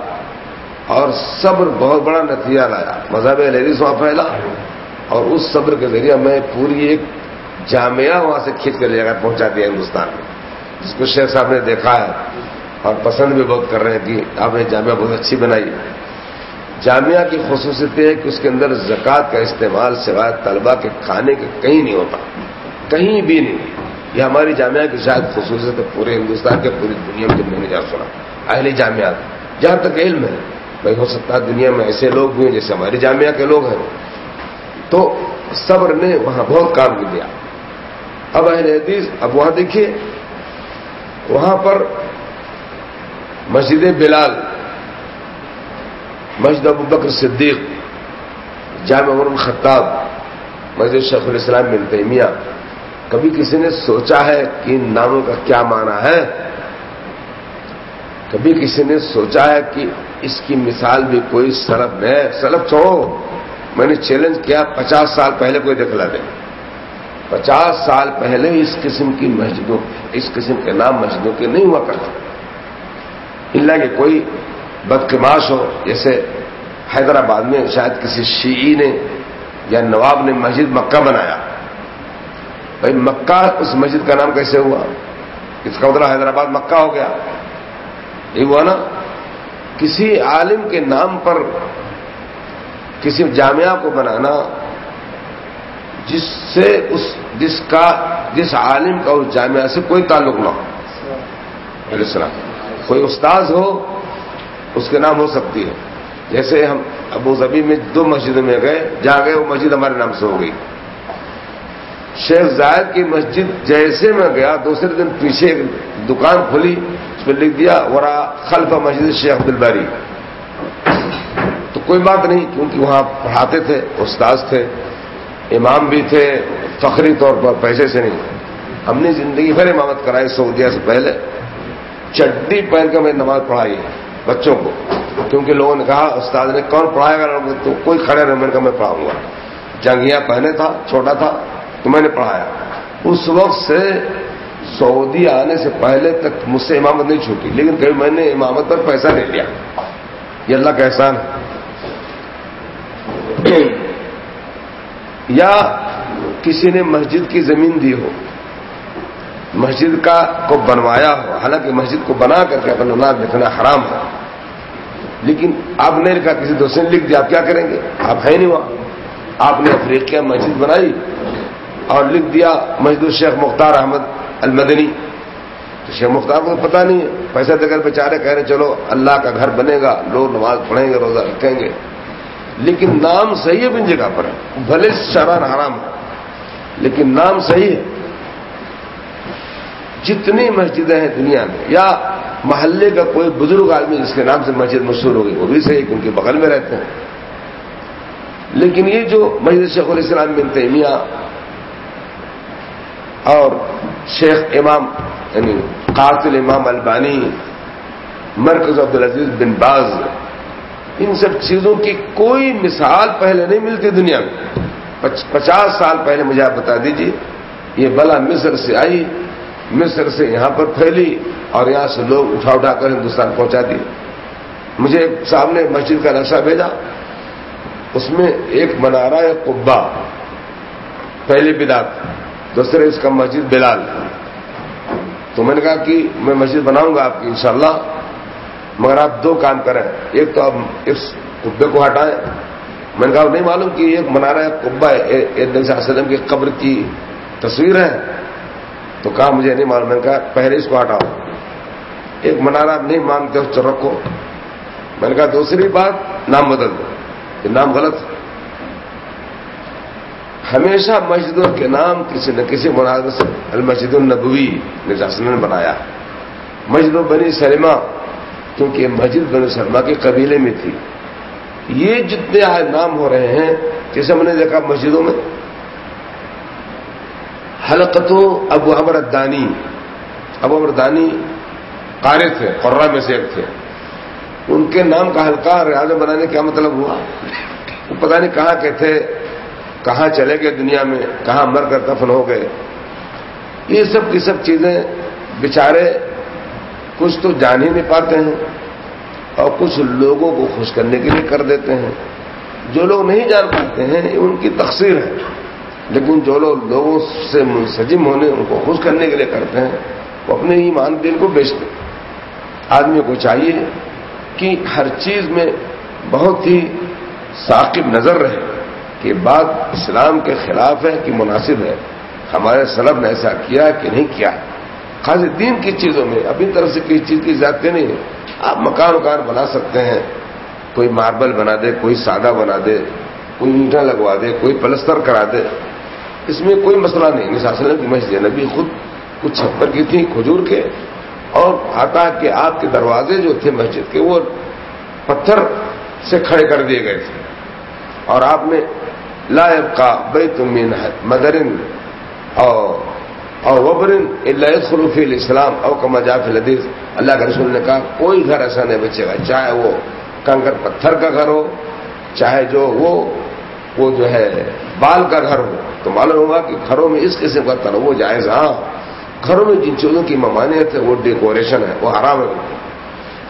اور صبر بہت بڑا نتیجہ لایا۔ مذہب حدیث وہاں پھیلا اور اس صبر کے ذریعے میں پوری ایک جامعہ وہاں سے کھینچ کر لے کر پہنچا دیا ہندوستان میں۔ جس کو شیخ صاحب نے دیکھا ہے اور پسند بھی بہت کر رہے ہیں کہ آپ نے جامعہ بہت اچھی بنائی جامعہ کی خصوصیت یہ ہے کہ اس کے اندر زکوٰۃ کا استعمال سوائے طلبہ کے کھانے کے کہیں نہیں ہوتا، کہیں بھی نہیں۔ یہ ہماری جامعہ کی شاید خصوصیت ہے، پورے ہندوستان کے، پوری دنیا میں میں نے جا سنا۔ اہلی جامعات، جہاں تک علم ہے، بھائی ہو سکتا ہے دنیا میں ایسے لوگ بھی ہیں جیسے ہماری جامعہ کے لوگ ہیں۔ تو صبر نے وہاں بہت کام کیا۔ اب اہل حدیث، اب وہاں دیکھیے وہاں پر مسجد بلال، مسجد ابو بکر صدیق، جامع عمر الخطاب مسجد شیخ الاسلام بن تیمیہ۔ کبھی کسی نے سوچا ہے کہ ان ناموں کا کیا معنی ہے؟ کبھی کسی نے سوچا ہے کہ اس کی مثال بھی کوئی سلب ہے؟ سلب چھوڑو۔ میں نے چیلنج کیا، پچاس سال پہلے کوئی دکھلا دے پچاس سال پہلے اس قسم کی مسجدوں، اس قسم کے نام مسجدوں کے نہیں ہوا کرتے اللہ کہ کوئی بدقماش ہو، جیسے حیدرآباد میں شاید کسی شیعی نے یا نواب نے مسجد مکہ بنایا۔ بھائی، مکہ، اس مسجد کا نام کیسے ہوا؟ اس کا مطلب حیدرآباد مکہ ہو گیا۔ یہ ہوا نا؟ کسی عالم کے نام پر کسی جامعہ کو بنانا جس سے اس جس کا جس عالم کا اس جامعہ سے کوئی تعلق نہ ہو۔ السلام۔ کوئی استاذ ہو، اس کے نام ہو سکتی ہے۔ جیسے ہم ابو ظبی میں دو مسجدوں میں گئے جہاں گئے، وہ مسجد ہمارے نام سے ہو گئی۔ شیخ زائد کی مسجد جیسے میں گیا، دوسرے دن پیچھے ایک دکان کھلی، اس پہ لکھ دیا، ورا خلف مسجد شیخ عبد الباری۔ تو کوئی بات نہیں، کیونکہ وہاں پڑھاتے تھے، استاذ تھے۔ امام بھی تھے، فخری طور پر پیسے سے نہیں۔ ہم نے زندگی بھر امامت کرائی سعودیہ سے پہلے۔ چڈی پہن کر میں نماز پڑھائی ہے بچوں کو۔ کیونکہ لوگوں نے کہا، استاد نے کون پڑھائے گا؟ تو کوئی کھڑے رہے، میں نے میں پڑھاؤں گا۔ جنگیاں پہنے تھا، چھوٹا تھا، تو میں نے پڑھایا۔ اس وقت سے سعودی آنے سے پہلے تک مجھ سے امامت نہیں چھوٹی، لیکن کبھی میں نے امامت پر پیسہ لے لیا۔ یہ اللہ کا احسان ہے۔ یا کسی نے مسجد کی زمین دی ہو، مسجد کا کو بنوایا ہو، حالانکہ مسجد کو بنا کر کے اپنا نماز لکھنا حرام ہے لیکن آپ نے لکھا کسی دوست نے لکھ دیا، آپ کیا کریں گے؟ آپ ہے نہیں وہاں۔ آپ نے افریقہ مسجد بنائی اور لکھ دیا مسجد الشیخ مختار احمد المدنی۔ تو شیخ مختار کو پتا نہیں ہے، پیسہ دے کر بیچارے کہہ رہے چلو اللہ کا گھر بنے گا، لوگ نماز پڑھیں گے، روزہ رکھیں گے۔ لیکن نام صحیح ہے بن جگہ پر۔ بھلے شران حرام ہے۔ لیکن نام صحیح ہے۔ جتنی مسجدیں ہیں دنیا میں، یا محلے کا کوئی بزرگ آدمی جس کے نام سے مسجد مشہور ہوگی وہ بھی صحیح کیونکہ بغل میں رہتے ہیں۔ لیکن یہ جو مسجد شیخ الاسلام بن تیمیہ اور شیخ امام یعنی قاتل امام البانی، مرکز عبدالعزیز بن باز ان سب چیزوں کی کوئی مثال پہلے نہیں ملتی دنیا میں۔ پچاس سال پہلے مجھے آپ بتا دیجیے یہ بلا مصر سے آئی، مصر سے یہاں پر پھیلی اور یہاں سے لوگ اٹھا اٹھا کر ہندوستان پہنچا دیے۔ مجھے سامنے مسجد کا نقشہ بھیجا۔ اس میں ایک منارہ ہے قبا۔ پہلی بدات دوسرے اس کا مسجد بلال۔ تو میں نے کہا کہ میں مسجد بناؤں گا آپ کی انشاءاللہ۔ مگر آپ دو کام کریں۔ ایک تو آپ اس قبے کو ہٹائیں۔ میں نے کہا نہیں معلوم کہ ایک منارہ قبا وسلم کی قبر کی تصویر ہے۔ تو کہا مجھے نہیں معلوم۔ میں نے کہا پہلے اس کو ہٹاؤ۔ ایک منارہ نہیں مانگتے اس تو رکھو میں نے کہا دوسری بات، نام بدل دو۔ یہ نام غلط ہے۔ ہمیشہ مسجدوں کے نام کسی نہ کسی مناظر سے المسجد النبوی نے بنایا۔ مسجد بنی سلمہ کیونکہ مسجد بنی سلمہ کے قبیلے میں تھی۔ یہ جتنے آئے نام ہو رہے ہیں، جیسے ہم نے دیکھا مسجدوں میں حلقتوں ابو امر ادانی ابو امر دانی قارے تھے، قرہ میں سے ایک تھے۔ ان کے نام کا حلقہ ریاض بنانے کا مطلب ہوا؟ وہ پتہ نہیں کہاں کے تھے، کہاں چلے گئے دنیا میں، کہاں مر کر دفن ہو گئے۔ یہ سب کی سب چیزیں بچارے کچھ تو جان ہی نہیں پاتے ہیں اور کچھ لوگوں کو خوش کرنے کے لیے کر دیتے ہیں۔ جو لوگ نہیں جان پاتے ہیں ان کی تقسیر ہے۔ لیکن جو لوگ لوگوں سے منسجم ہونے، ان کو خوش کرنے کے لیے کرتے ہیں، وہ اپنے ایمان دل کو بیچتے آدمی کو چاہیے کہ ہر چیز میں بہت ہی ثاقب نظر رہے، کہ بات اسلام کے خلاف ہے، کہ مناسب ہے۔ ہمارے سلب نے ایسا کیا کہ نہیں کیا۔ ہے خاص دین کی چیزوں میں اپنی طرف سے کسی چیز کی زیادتی نہیں ہے۔ آپ مکان وکان بنا سکتے ہیں۔ کوئی ماربل بنا دے، کوئی سادہ بنا دے، کوئی اینٹا لگوا دے، کوئی پلستر کرا دے۔ اس میں کوئی مسئلہ نہیں۔ نساسلم کی مسجد نبی خود کچھ چھپر کی تھی، کھجور کے۔ اور آتا کہ آپ کے دروازے جو تھے مسجد کے، وہ پتھر سے کھڑے کر دیے گئے تھے۔ اور آپ نے لائب کا بے تمین مدرن، اور وبرن اللہ خلوفی الاسلام او کا مجاف الدیز اللہ کے رسول نے کہا، کوئی گھر ایسا نہیں بچے گا، چاہے وہ کنکر پتھر کا گھر ہو، چاہے جو وہ وہ جو ہے بال کا گھر ہو۔ تو معلوم ہوگا کہ گھروں میں اس قسم کا تنوع جائز ہاں گھروں میں جن چیزوں کی ممانعت ہے، وہ ڈیکوریشن ہے، وہ حرام ہے۔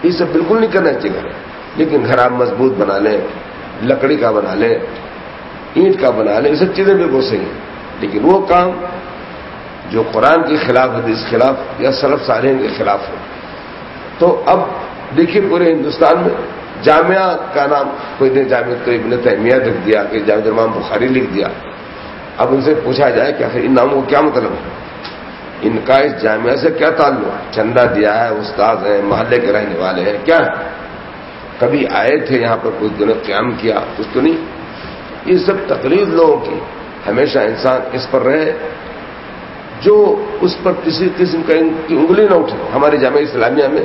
یہ سب بالکل نہیں کرنا چاہیے گھر۔ لیکن گھر آپ مضبوط بنا لیں، لکڑی کا بنا لیں، اینٹ کا بنا لیں، یہ سب چیزیں بالکل صحیح ہیں۔ لیکن وہ کام جو قرآن کے خلاف، حدیث خلاف یا سلف صالحین کے خلاف ہے تو اب دیکھیے پورے ہندوستان میں جامعہ کا نام، کوئی نے جامع تو ابن تیمیہ لکھ دیا، کہ جامع امام بخاری لکھ دیا۔ اب ان سے پوچھا جائے کہ آخر ان ناموں کو کیا مطلب ہے؟ ان کا اس جامعہ سے کیا تعلق؟ ہے چندہ دیا ہے استاد ہیں، محلے کے رہنے والے ہیں، کیا؟ ہے کبھی آئے تھے یہاں پر، کچھ دنوں قیام کیا، کچھ تو نہیں۔ یہ سب تقریر لوگوں کی، ہمیشہ انسان اس پر رہے۔ جو اس پر کسی قسم کا کی انگلی نہ اٹھے۔ ہماری جامعہ اسلامیہ میں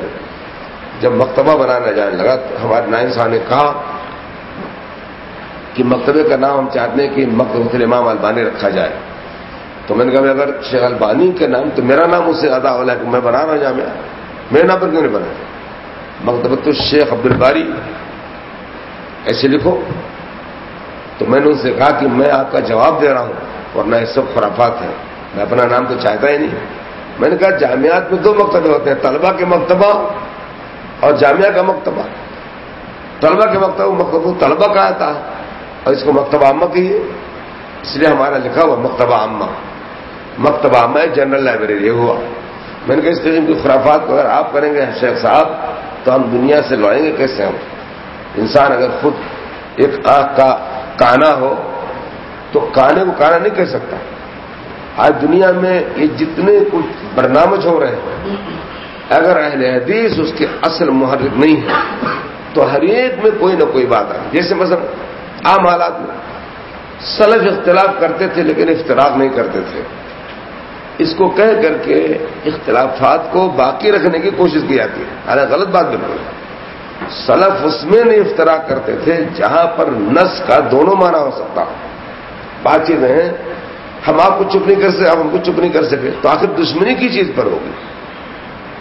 جب مکتبہ بنانا جانے لگا تو ہمارے نائن صاحب نے کہا کہ مکتبے کا نام ہم چاہتے ہیں کہ مکتبۃ امام البانی رکھا جائے۔ تو میں نے کہا، اگر شیخ البانی کے نام تو میرا نام اس سے زیادہ اولا ہے کہ میں بنا رہا ہوں جامعہ۔ میرے نام پر کیوں نہیں بنا مکتبۃ الشیخ عبد الباری۔ ایسے لکھو۔ تو میں نے ان سے کہا کہ میں آپ کا جواب دے رہا ہوں، ورنہ یہ سب خرافات ہیں۔ میں اپنا نام تو چاہتا ہی نہیں۔ میں نے کہا جامعات میں دو مکتبے ہوتے ہیں، طلبہ کے مکتبہ اور جامعہ کا مکتبہ۔ طلبہ کے مکتبہ مکتبہ طلبہ کا آتا اور اس کو مکتبہ عامہ کہیے۔ اس لیے ہمارا لکھا ہوا مکتبہ عامہ۔ مکتبہ عامہ جنرل لائبریری، یہ ہوا۔ میں نے کہا اس قسم کی خرافات کو اگر آپ کریں گے شیخ صاحب، تو ہم دنیا سے لڑیں گے کیسے ہم؟ انسان اگر خود ایک آنکھ کا کانا ہو، تو کانے کو کانا نہیں کہہ سکتا۔ آج دنیا میں یہ جتنے کچھ برنامج ہو رہے ہیں، اگر اہل حدیث اس کے اصل محرک نہیں ہے تو ہر ایک میں کوئی نہ کوئی بات آئی جیسے مثلا عام حالات میں سلف اختلاف کرتے تھے لیکن اختلاف نہیں کرتے تھے۔ اس کو کہہ کر کے اختلافات کو باقی رکھنے کی کوشش کی جاتی ہے۔ حالانکہ غلط بات بالکل سلف اس میں نہیں افطرا کرتے تھے جہاں پر نس کا دونوں معنی ہو سکتا۔ بات چیت ہیں ہم آپ کو چپ نہیں کر سکے آپ ہم کو چپ نہیں کر سکے تو آخر دشمنی کی چیز پر ہوگی۔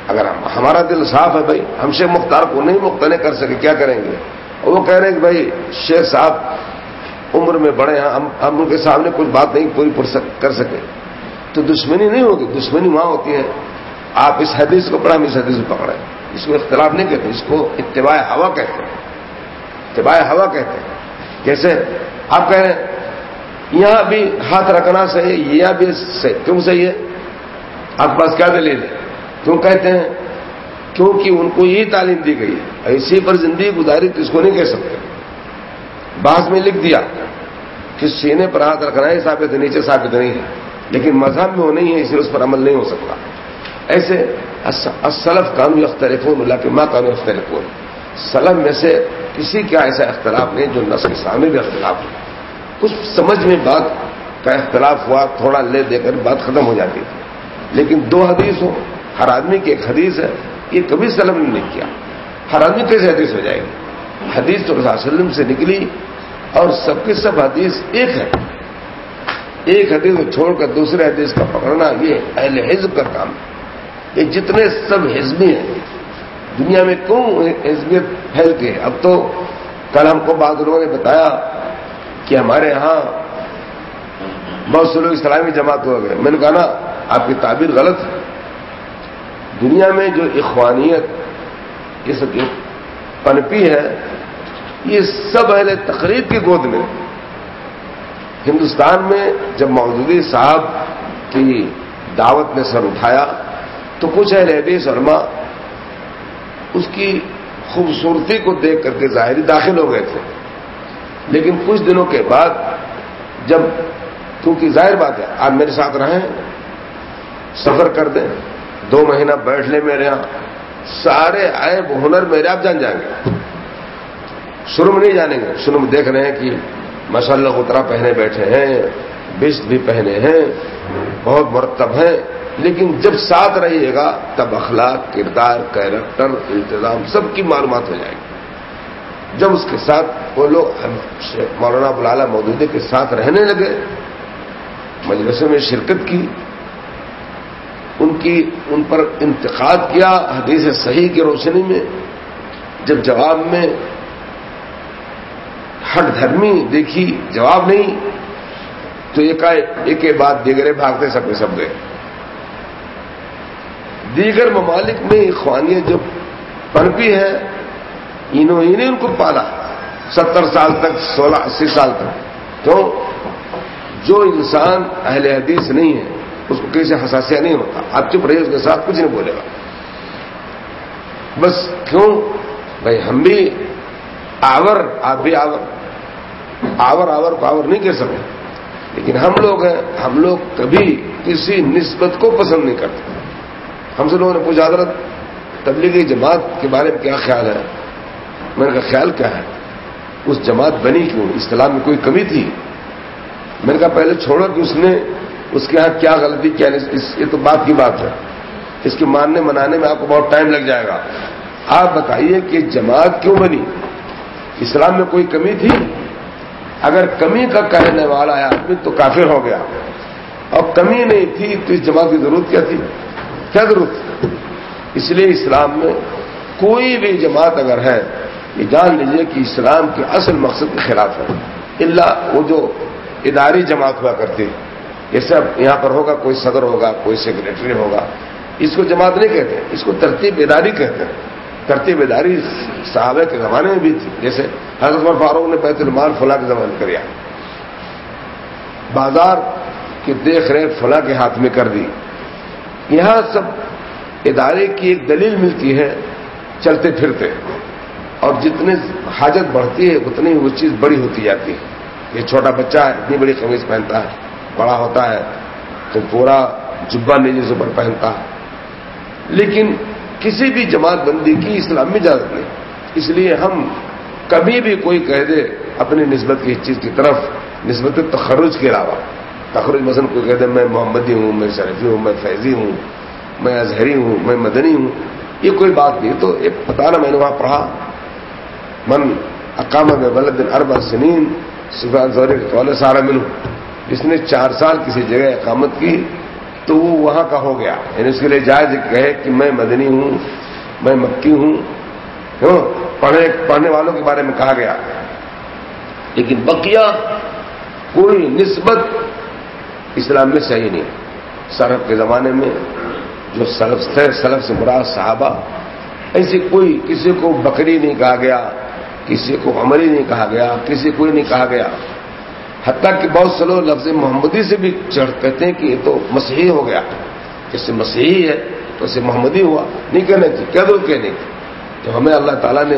اگر ہمارا دل صاف ہے بھائی، ہم شیخ مختار کو نہیں مختلف کر سکے، کیا کریں گے؟ اور وہ کہہ رہے ہیں کہ بھائی، شیخ صاحب عمر میں بڑے ہیں، ہم ان کے سامنے کچھ بات نہیں پوری کر سکے۔ تو دشمنی نہیں ہوگی، دشمنی وہاں ہوتی ہے۔ آپ اس حدیث کو پڑھا ہم اس حدیث کو پکڑے اس کو اختلاف نہیں کہتے، اس کو اتباع ہوا کہتے ہیں۔ اتباع ہوا کہتے ہیں۔ جیسے آپ کہہ رہے ہیں یہاں بھی ہاتھ رکھنا صحیح یہاں بھی صحیح کیوں صحیح ہے؟ آپ پاس کیا دلیل ہے؟ کیوں کہتے ہیں؟ کیونکہ ان کو یہی تعلیم دی گئی ہے۔ ایسی پر زندگی گزاری تو اس کو نہیں کہہ سکتے۔ بعض میں لکھ دیا کہ سینے پر ہاتھ رکھنا ہے ثابت نیچے ثابت نہیں ہے۔ لیکن مذہب میں وہ نہیں ہے، اس لیے اس پر عمل نہیں ہو سکتا۔ ایسے سلف قانون اختلف ملا کے ماں قانون اختلف سلف میں سے کسی کا ایسا اختلاف نہیں جو نسل سامنے بھی اختلاف ہو۔ کچھ سمجھ میں بات کا اختلاف ہوا، تھوڑا لے دے کر بات ختم ہو جاتی تھی۔ لیکن دو حدیث ہو ہر آدمی کی ایک حدیث ہے، یہ کبھی سلم نے نہیں کیا۔ ہر آدمی کیسے حدیث ہو جائے گی۔ حدیث تو رسول وسلم سے نکلی اور سب کی سب حدیث ایک ہے۔ ایک حدیث کو چھوڑ کر دوسرے حدیث کا پکڑنا، یہ اہل حزب کا کام ہے۔ یہ جتنے سب حزبی ہیں، دنیا میں کیوں حزبیت پھیلتی ہے؟ اب تو کل ہم کو بعض لوگوں نے بتایا کہ ہمارے یہاں بہت سے لوگ اسلامی جماعت ہو گئے۔ میں نے کہا نا، آپ کی تعبیر غلط ہے۔ دنیا میں جو اخوانیت، یہ سب پنپی ہے، یہ سب اہل تقریب کی گود میں۔ ہندوستان میں جب مودودی صاحب کی دعوت نے سر اٹھایا، تو کچھ اہل حدیث علماء اس کی خوبصورتی کو دیکھ کر کے ظاہری داخل ہو گئے تھے۔ لیکن کچھ دنوں کے بعد جب کیونکہ ظاہر بات ہے، آپ میرے ساتھ رہیں، سفر کر دیں، دو مہینہ بیٹھ لیں میرے یہاں، سارے آئے ہنر میرے آپ جان جائیں گے۔ شروع میں نہیں جانیں گے۔ شروع میں دیکھ رہے ہیں کہ ماشاء اللہ اترا پہنے بیٹھے ہیں بست بھی پہنے ہیں، بہت مرتب ہیں۔ لیکن جب ساتھ رہیے گا، تب اخلاق، کردار، کیریکٹر انتظام سب کی معلومات ہو جائے گی۔ جب اس کے ساتھ وہ لوگ مولانا بلالا مودودی کے ساتھ رہنے لگے، مجلسوں میں شرکت کی، ان کی، ان پر انتقاد کیا حدیث صحیح کی روشنی میں، جب جواب میں ہٹ دھرمی دیکھی، جواب نہیں، تو ایک ایک بات دیگرے بھاگتے سب کے سب گئے۔ دیگر ممالک میں اخوانیت جو پنپی ہے انہوں ہی نے ان کو پالا، ستر سال تک، سولہ، اسی سال تک۔ تو جو انسان اہل حدیث نہیں ہے، اس کو کسی حساسیہ نہیں ہوتا۔ آپ چپ رہے اس کے ساتھ کچھ نہیں بولے گا۔ بس کیوں؟ بھائی، ہم بھی آور، آپ بھی آور۔ آور آور کو آور نہیں کہہ سکتے۔ لیکن ہم لوگ ہیں، ہم لوگ کبھی کسی نسبت کو پسند نہیں کرتے۔ ہم سے لوگوں نے پوچھا، حضرت، تبلیغی جماعت کے بارے میں کیا خیال ہے؟ میں نے کہا، خیال کیا ہے؟ اس جماعت بنی کیوں؟ اسلام میں کوئی کمی تھی؟ میں نے کہا، پہلے چھوڑو کہ اس نے اس کے ہاں کیا غلطی کیا اس یہ تو بات کی بات ہے۔ اس کے ماننے منانے میں آپ کو بہت ٹائم لگ جائے گا۔ آپ بتائیے کہ جماعت کیوں بنی؟ اسلام میں کوئی کمی تھی؟ اگر کمی کا کہنے والا ہے آدمی تو کافر ہو گیا۔ اور کمی نہیں تھی تو اس جماعت کی ضرورت کیا تھی؟ کیا ضرورت اس لیے اسلام میں کوئی بھی جماعت اگر ہے یہ جان لیجیے کہ اسلام کے اصل مقصد کے خلاف ہے۔ اللہ وہ جو اداری جماعت ہوا کرتی یہ سب یہاں پر ہوگا، کوئی صدر ہوگا، کوئی سیکرٹری ہوگا۔ اس کو جماعت نہیں کہتے اس کو ترتیب اداری کہتے ہیں۔ ترتیب اداری صحابہ کے زمانے میں بھی تھی۔ جیسے حضرت عمر فاروق نے بیت المال فلاں کے زمانے کریا۔ بازار کی دیکھ ریکھ فلاں کے ہاتھ میں کر دی۔ یہاں سب ادارے کی ایک دلیل ملتی ہے، چلتے پھرتے۔ اور جتنے حاجت بڑھتی ہے، اتنی وہ چیز بڑی ہوتی جاتی ہے۔ یہ چھوٹا بچہ ہے اتنی بڑی قمیض پہنتا ہے، بڑا ہوتا ہے، تو پورا جبا نیجی زبر پہنتا ہے۔ لیکن کسی بھی جماعت بندی کی اسلام میں اجازت نہیں۔ اس لیے ہم کبھی بھی کوئی کہہ دے اپنی نسبت کی چیز کی طرف، نسبت تخرج کے علاوہ۔ تخرج مثلا کوئی کہہ دے، میں محمدی ہوں، میں شرفی ہوں، میں فیضی ہوں، میں اظہری ہوں، میں مدنی ہوں۔ یہ کوئی بات نہیں، تو ایک پتا نا میں نے وہاں پڑھا۔ من اقام میں بلد اربا سنین سفان زور کے قول سارا ملوں جس نے چار سال کسی جگہ اقامت کی، تو وہ وہاں کا ہو گیا۔ یعنی اس کے لیے جائز کہے کہ میں مدنی ہوں، میں مکی ہوں۔ ہاں، پڑھنے پڑھنے والوں کے بارے میں کہا گیا۔ لیکن بقیہ کوئی نسبت اسلام میں صحیح نہیں۔ سرف کے زمانے میں جو سلف تھے سلف سے مراد صحابہ، ایسی کوئی کسی کو بکری نہیں کہا گیا۔ کسی کو عمری نہیں کہا گیا، کسی کو نہیں کہا گیا۔ حتیٰ کہ بہت سے لوگ لفظ محمدی سے بھی چڑھ کہتے ہیں کہ یہ تو مسیحی ہو گیا۔ جس سے مسیحی ہے تو اسے محمدی ہوا، نہیں کہنے تھی کیا دور کہنے کی تو ہمیں اللہ تعالیٰ نے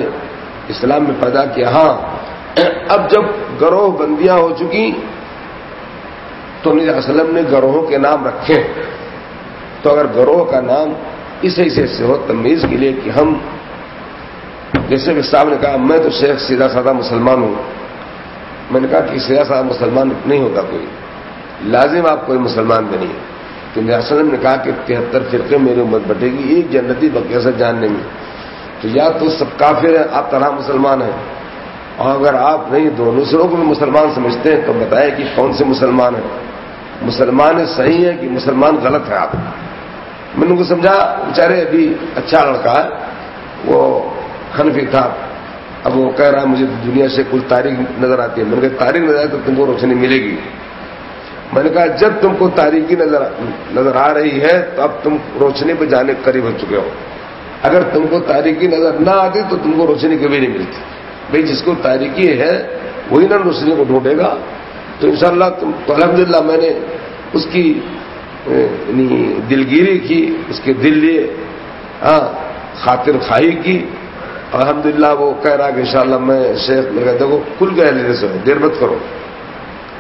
اسلام میں پیدا کیا۔ ہاں اب جب گروہ بندیاں ہو چکی، تو نجا وسلم نے گروہوں کے نام رکھے۔ تو اگر گروہ کا نام اس حصے سے ہو تمیز کے لیے کہ ہم جیسے کہ صاحب نے کہا، میں تو شیخ سیدھا سادہ مسلمان ہوں۔ میں نے کہا کہ سیاست مسلمان نہیں ہوگا کوئی۔ لازم آپ کوئی مسلمان بنی تو وسلم نے کہا کہ تہتر فرقے میری امت بٹے گی، ایک جنتی بقیہ سے جاننے میں تو یا تو سب کافر ہیں، آپ طرح مسلمان ہیں۔ اور اگر آپ نہیں دو دوسروں کو بھی مسلمان سمجھتے ہیں، تو بتائیں کہ کون سے مسلمان ہیں؟ مسلمان صحیح ہے کہ مسلمان غلط ہے آپ؟ میں نے کو سمجھا بیچارے ابھی اچھا لڑکا ہے، وہ خنفی تھا۔ اب وہ کہہ رہا ہے مجھے دنیا سے کچھ تاریخ نظر آتی ہے۔ میں نے کہا، تاریخ نظر آئے تو تم کو روشنی ملے گی۔ میں نے کہا، جب تم کو تاریخی نظر نظر آ رہی ہے، تو اب تم روشنی پہ جانے قریب ہو چکے ہو۔ اگر تم کو تاریخی نظر نہ آتی تو تم کو روشنی کبھی نہیں ملتی۔ بھائی، جس کو تاریخی ہے، وہی نہ روشنی کو ڈھونڈے گا۔ تو انشاءاللہ تم، تو الحمد میں نے اس کی یعنی دلگیری کی، اس کے دل لیے ہاں خاطر خواہی کی۔ الحمد للہ وہ کہہ رہا کہ انشاءاللہ میں شیخ میں کہتے کو کھل گئے لینے سے، دیر مت کرو۔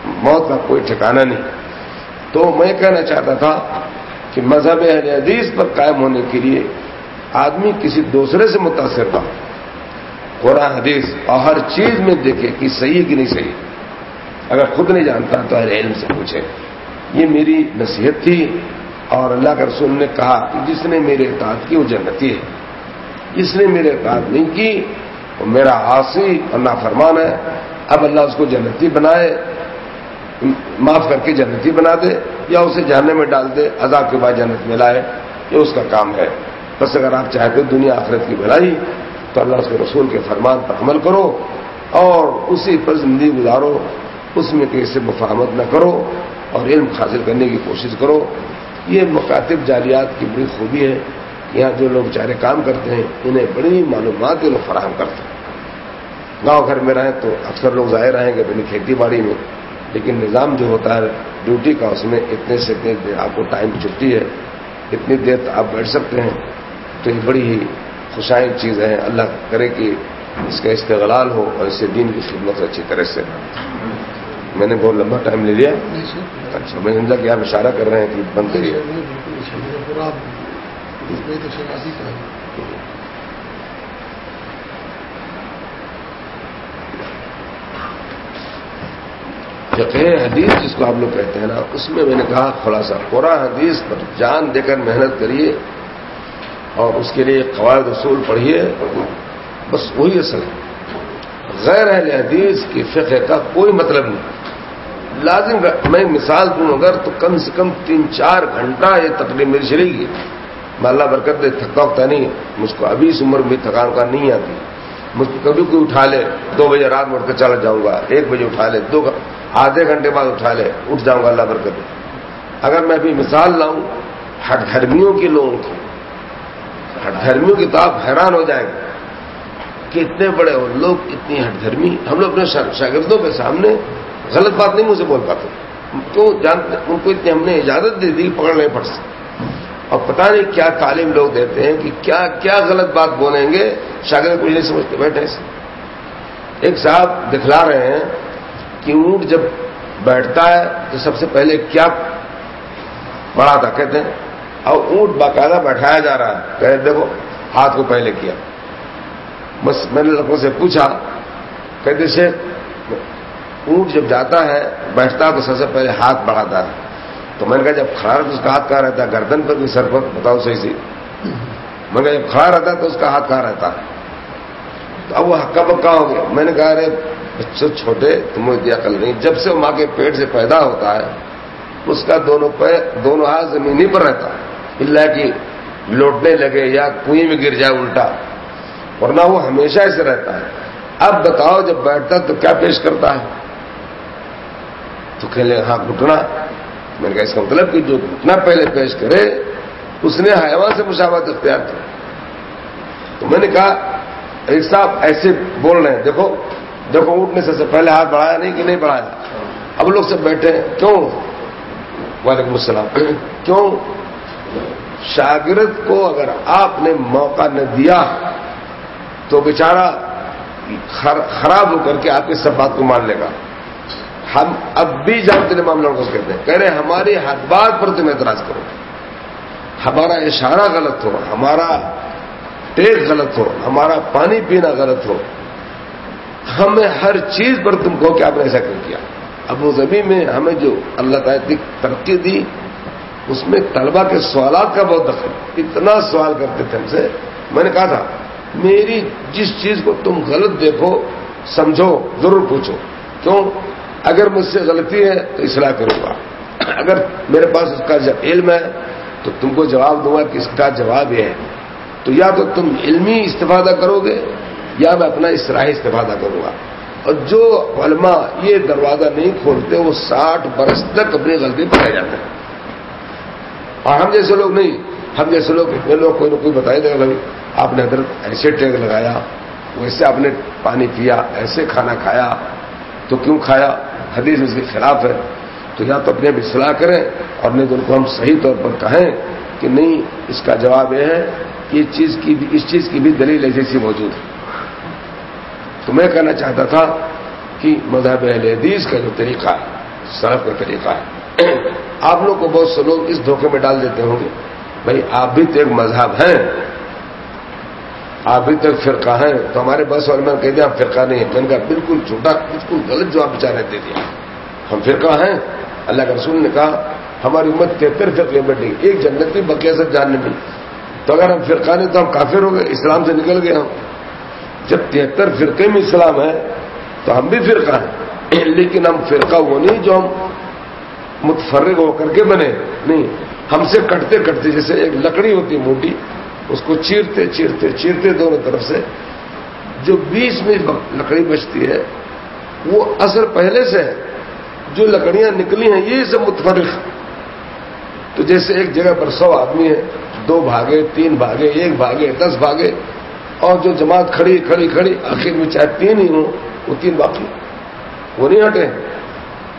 موت کا کوئی ٹھکانا نہیں۔ تو میں کہنا چاہتا تھا کہ مذہب اہل حدیث پر قائم ہونے کے لیے آدمی کسی دوسرے سے متاثر تھا قرآن، حدیث اور ہر چیز میں دیکھے کہ صحیح کہ نہیں صحیح۔ اگر خود نہیں جانتا تو اہل علم سے پوچھے۔ یہ میری نصیحت تھی اور اللہ کے رسول نے کہا کہ جس نے میرے اطاعت کی وہ جنتی ہے۔ جس نے میرے اطاعت نہیں کی وہ میرا آسی اور نافرمان ہے۔ اب اللہ اس کو جنتی بنائے، معاف کر کے جنتی بنا دے یا اسے جاننے میں ڈال دے، عذاب کے بعد جنت میں لائے۔ یہ اس کا کام ہے۔ بس اگر آپ چاہتے دنیا آخرت کی بھلائی، تو اللہ اس کے رسول کے فرمان پر عمل کرو اور اسی پر زندگی گزارو۔ اس میں کسی سے مفاہمت نہ کرو اور علم حاصل کرنے کی کوشش کرو۔ یہ مکاتب جالیات کی بڑی خوبی ہے۔ یہاں جو لوگ چارے کام کرتے ہیں انہیں بڑی معلومات لوگ فراہم کرتے ہیں گاؤں گھر میں رہیں تو اکثر لوگ ظاہر رہیں گے اپنی کھیتی باڑی میں لیکن نظام جو ہوتا ہے ڈیوٹی کا اس میں اتنے سے اتنے دیر آپ کو ٹائم کی چھٹی ہے اتنی دیر آپ بیٹھ سکتے ہیں تو یہ بڑی ہی خوشائن چیز ہے اللہ کرے کہ اس کا استغلال ہو اور اس سے دین کی خدمت اچھی طرح سے میں نے بہت لمبا ٹائم لے لیا اچھا میں سمجھا کہ آپ اشارہ کر رہے ہیں کہ بند کریے اس پہ تو شناسی کا ہے فقہ حدیث جس کو آپ لوگ کہتے ہیں نا، اس میں میں نے کہا خلاصہ خورا حدیث پر جان دے کر محنت کریے اور اس کے لیے قواعد اصول پڑھیے۔ بس وہی اصل۔ ہے غیر اہل حدیث کی فقہ کا کوئی مطلب نہیں۔ لازم میں مثال دوں، اگر تو کم سے کم تین چار گھنٹہ یہ تقریب میری چلے گی اللہ برکت دے، تھکا ہوتا نہیں مجھ کو ابھی اس عمر میں تھکان کا نہیں آتی۔ مجھ کو کبھی کوئی اٹھا لے، دو بجے رات میں اٹھ کر چلا جاؤں گا۔ ایک بجے اٹھا لے، دو آدھے گھنٹے بعد اٹھا لے، اٹھ جاؤں گا اللہ برکت دے۔ اگر میں ابھی مثال لاؤں، ہٹ دھرمیوں کے لوگوں کی ہٹ دھرمیوں کی تو آپ حیران ہو جائیں گے۔ کہ اتنے بڑے لوگ اتنی ہٹ دھرمی ہم لوگ اپنے شاگردوں کے سامنے غلط بات نہیں مجھ سے بول پاتے۔ کیوں جانتے ان کو اتنی ہم نے اجازت دے دی، پکڑ نہیں پڑ سکتے اور پتہ نہیں کیا تعلیم لوگ دیتے ہیں کہ کیا کیا غلط بات بولیں گے، شاگرد کچھ نہیں سمجھتے، بیٹھے سے ایک صاحب دکھلا رہے ہیں کہ اونٹ جب بیٹھتا ہے تو سب سے پہلے کیا پڑا تھا، کہتے ہیں، اور اونٹ باقاعدہ بیٹھایا جا رہا ہے۔ کہ دیکھو، ہاتھ کو پہلے کیا۔ بس میں نے لڑکوں سے پوچھا، کہتے سے اونٹ جب جاتا ہے، بیٹھتا تو سب سے پہلے ہاتھ بڑھاتا ہے۔ تو میں نے کہا جب کھڑا رہتا اس کا ہاتھ کہاں رہتا ہے؟ گردن پر بھی سر پر؟ بتاؤ صحیح سی۔ میں نے کہا جب کھڑا رہتا ہے تو اس کا ہاتھ کہاں رہتا ہے؟ تو اب وہ ہکا پکا ہو گیا۔ میں نے کہا ارے، بچے چھوٹے تمہیں دیا کل نہیں۔ جب سے وہ ماں کے پیٹ سے پیدا ہوتا ہے، اس کا دونوں پہ دونوں ہاتھ زمین ہی پر رہتا اللہ کی لوٹنے لگے یا کنویں میں گر جائے الٹا۔ ورنہ وہ ہمیشہ ایسے رہتا ہے۔ اب بتاؤ، جب بیٹھتا تو کیا پیش کرتا ہے؟ تو کھیلے ہاں گھٹنا۔ میں نے کہا اس کا مطلب کہ جو گھٹنا پہلے پیش کرے، اس نے حیوان سے مشاورت اختیار کی۔ تو میں نے کہا، ایک صاحب ایسے بول رہے ہیں، دیکھو دیکھو، اٹھنے سے پہلے ہاتھ بڑھایا، نہیں کہ نہیں بڑھایا۔ اب لوگ سب بیٹھے ہیں، کیوں؟ وعلیکم السلام۔ کیوں؟ شاگرد کو اگر آپ نے موقع نہ دیا، تو بیچارہ خراب ہو کر کے آپ کی سب بات کو مان لے گا۔ ہم اب بھی جانتے ہیں معاملہ کو کہتے ہیں، کہہ رہے ہماری ہر بات پر تم اعتراض کرو۔ ہمارا اشارہ غلط ہو، ہمارا ٹیک غلط ہو، ہمارا پانی پینا غلط ہو۔ ہمیں ہر چیز پر تم کو کہ آپ نے ایسا کیوں کیا؟ ابو زمین میں ہمیں جو اللہ تعالی ترقی دی، اس میں طلبا کے سوالات کا بہت دخل۔ اتنا سوال کرتے تھے ہم سے۔ میں نے کہا تھا، میری جس چیز کو تم غلط دیکھو، سمجھو، ضرور پوچھو۔ کیوں؟ اگر مجھ سے غلطی ہے تو اصلاح کروں گا۔ اگر میرے پاس اس کا علم ہے تو تم کو جواب دوں گا کہ اس کا جواب یہ ہے۔ تو یا تو تم علمی استفادہ کرو گے یا میں اپنا اصلاحی استفادہ کروں گا۔ اور جو علماء یہ دروازہ نہیں کھولتے وہ ساٹھ برس تک اپنی غلطی پہ جاتے ہیں۔ اور ہم جیسے لوگ نہیں، ہم جیسے لوگ اتنے لوگ کوئی نہ کوئی بتائی دے گا بھائی، آپ نے حضرت ایسے ٹیگ لگایا ویسے آپ نے پانی پیا، ایسے کھانا کھایا، تو کیوں کھایا؟ حدیث اس کے خلاف ہے، تو یا تو اپنے بھی صلاح کریں اور نہیں تو ان کو ہم صحیح طور پر کہیں کہ نہیں، اس کا جواب یہ ہے کہ اس چیز کی بھی اس چیز کی بھی دلیل ایسی سی موجود ہے۔ تو میں کہنا چاہتا تھا کہ مذہب اہل حدیث کا جو طریقہ ہے سرف کا طریقہ ہے، آپ لوگ کو بہت سے لوگ اس دھوکے میں ڈال دیتے ہوں گے۔ بھائی، آپ بھی تو ایک مذہب ہیں۔ آپ بھی تو ایک فرقہ ہیں تو ہمارے بس والے میں کہہ دیا آپ فرقہ نہیں ہے میں نے کہا بالکل چھوٹا بالکل غلط جواب بچارے دے دیا۔ ہم فرقہ ہیں۔ اللہ کے رسول نے کہا، ہماری امت تہتر فرقے میں ڈی ایک جنت بھی بقیہ سے جاننے میں تو اگر ہم فرقہ نہیں، تو ہم کافر ہو گئے، اسلام سے نکل گئے ہم۔ جب تہتر فرقے میں اسلام ہے، تو ہم بھی فرقہ ہیں۔ لیکن ہم فرقہ وہ نہیں جو ہم متفرق ہو کر کے بنے۔ نہیں، ہم سے کٹتے کٹتے جیسے ایک لکڑی ہوتی موٹی اس کو چیرتے چیرتے چیرتے دونوں طرف سے جو بیس میں لکڑی بچتی ہے، وہ اثر پہلے سے ہے۔ جو لکڑیاں نکلی ہیں یہ سب متفرق۔ تو جیسے ایک جگہ پر سو آدمی ہے دو بھاگے، تین بھاگے، ایک بھاگے، دس بھاگے، اور جو جماعت کھڑی کھڑی کھڑی، آخر میں چاہے تین ہی ہوں، وہ تین باقی۔ وہ نہیں ہٹے۔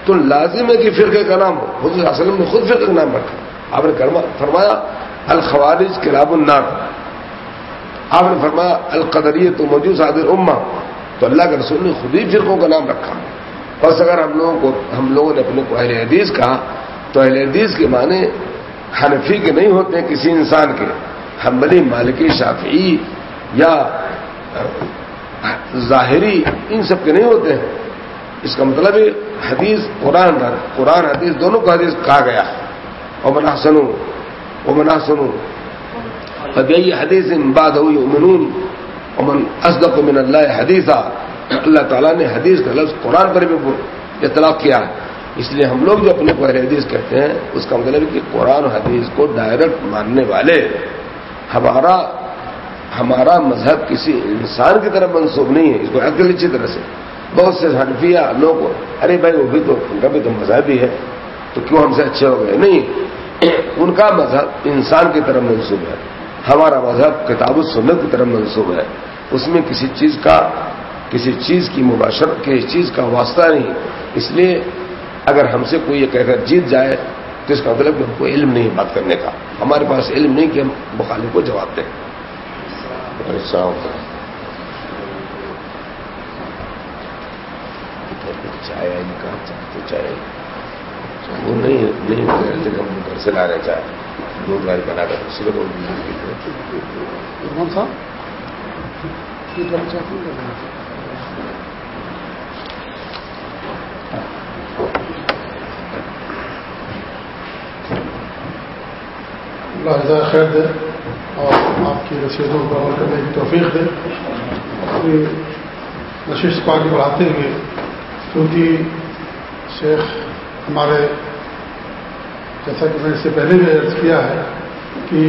تو لازم ہے کہ فرقے کا نام ہو۔ حضور وسلم نے خود فرقے کا نام رکھا۔ آپ نے فرمایا الخوارج کلاب النار آپ نے فرمایا، القدریت تو موجود عادر اما تو اللہ کے رسول نے خود ہی فرقوں کا نام رکھا۔ بس اگر ہم لوگوں کو، ہم لوگوں نے اپنے کو اہل حدیث کہا، تو اہل حدیث کے معنی حنفی کے نہیں ہوتے کسی انسان کے۔ حمبلی مالکی، شافعی یا ظاہری، ان سب کے نہیں ہوتے ہیں۔ اس کا مطلب ہے، حدیث قرآن قرآن، حدیث، دونوں کو حدیث کہا گیا اور منا سنو وہ منا سنو اب یہی حدیث باد ہوئی امنون امن من اللہ حدیثہ اللہ تعالیٰ نے حدیث کا لفظ قرآن پر بھی اطلاق کیا ہے. اس لیے ہم لوگ جو اپنے کو حدیث کہتے ہیں، اس کا مطلب ہے کہ قرآن حدیث کو ڈائریکٹ ماننے والے. ہمارا ہمارا مذہب کسی انسان کی طرف منسوخ نہیں ہے، اس کو عقل اچھی طرح سے. بہت سے حنفیہ لوگ، ارے بھائی وہ بھی تو ان کا بھی تو مذہب ہی ہے، تو کیوں ہم سے اچھے ہو گئے؟ نہیں ان کا مذہب انسان کی طرف منسوخ ہے، ہمارا مذہب کتاب و سنت کی طرف منسوخ ہے۔ اس میں کسی چیز کا، کسی چیز کی مباشرت، کسی چیز کا واسطہ نہیں۔ اس لیے اگر ہم سے کوئی یہ کہہ کر جیت جائے تو اس کا مطلب کہ ہم کو علم نہیں بات کرنے کا۔ ہمارے پاس علم نہیں کہ ہم مخالف کو جواب دیں۔ چائے چائے۔ وہ نہیں نہیں ہم گھر سے لا رہے چائے۔ دودھ گاڑی بنا کر۔ اسی کو صاحب اللہ جزائے خیر دے۔ اور آپ کی رسیدوں کو عمل کرنے کی توفیق دے۔ اپنی نشست کو آگے بڑھاتے ہوئے کیونکہ شیخ ہمارے جیسا کہ میں اس سے پہلے بھی عرض کیا ہے کہ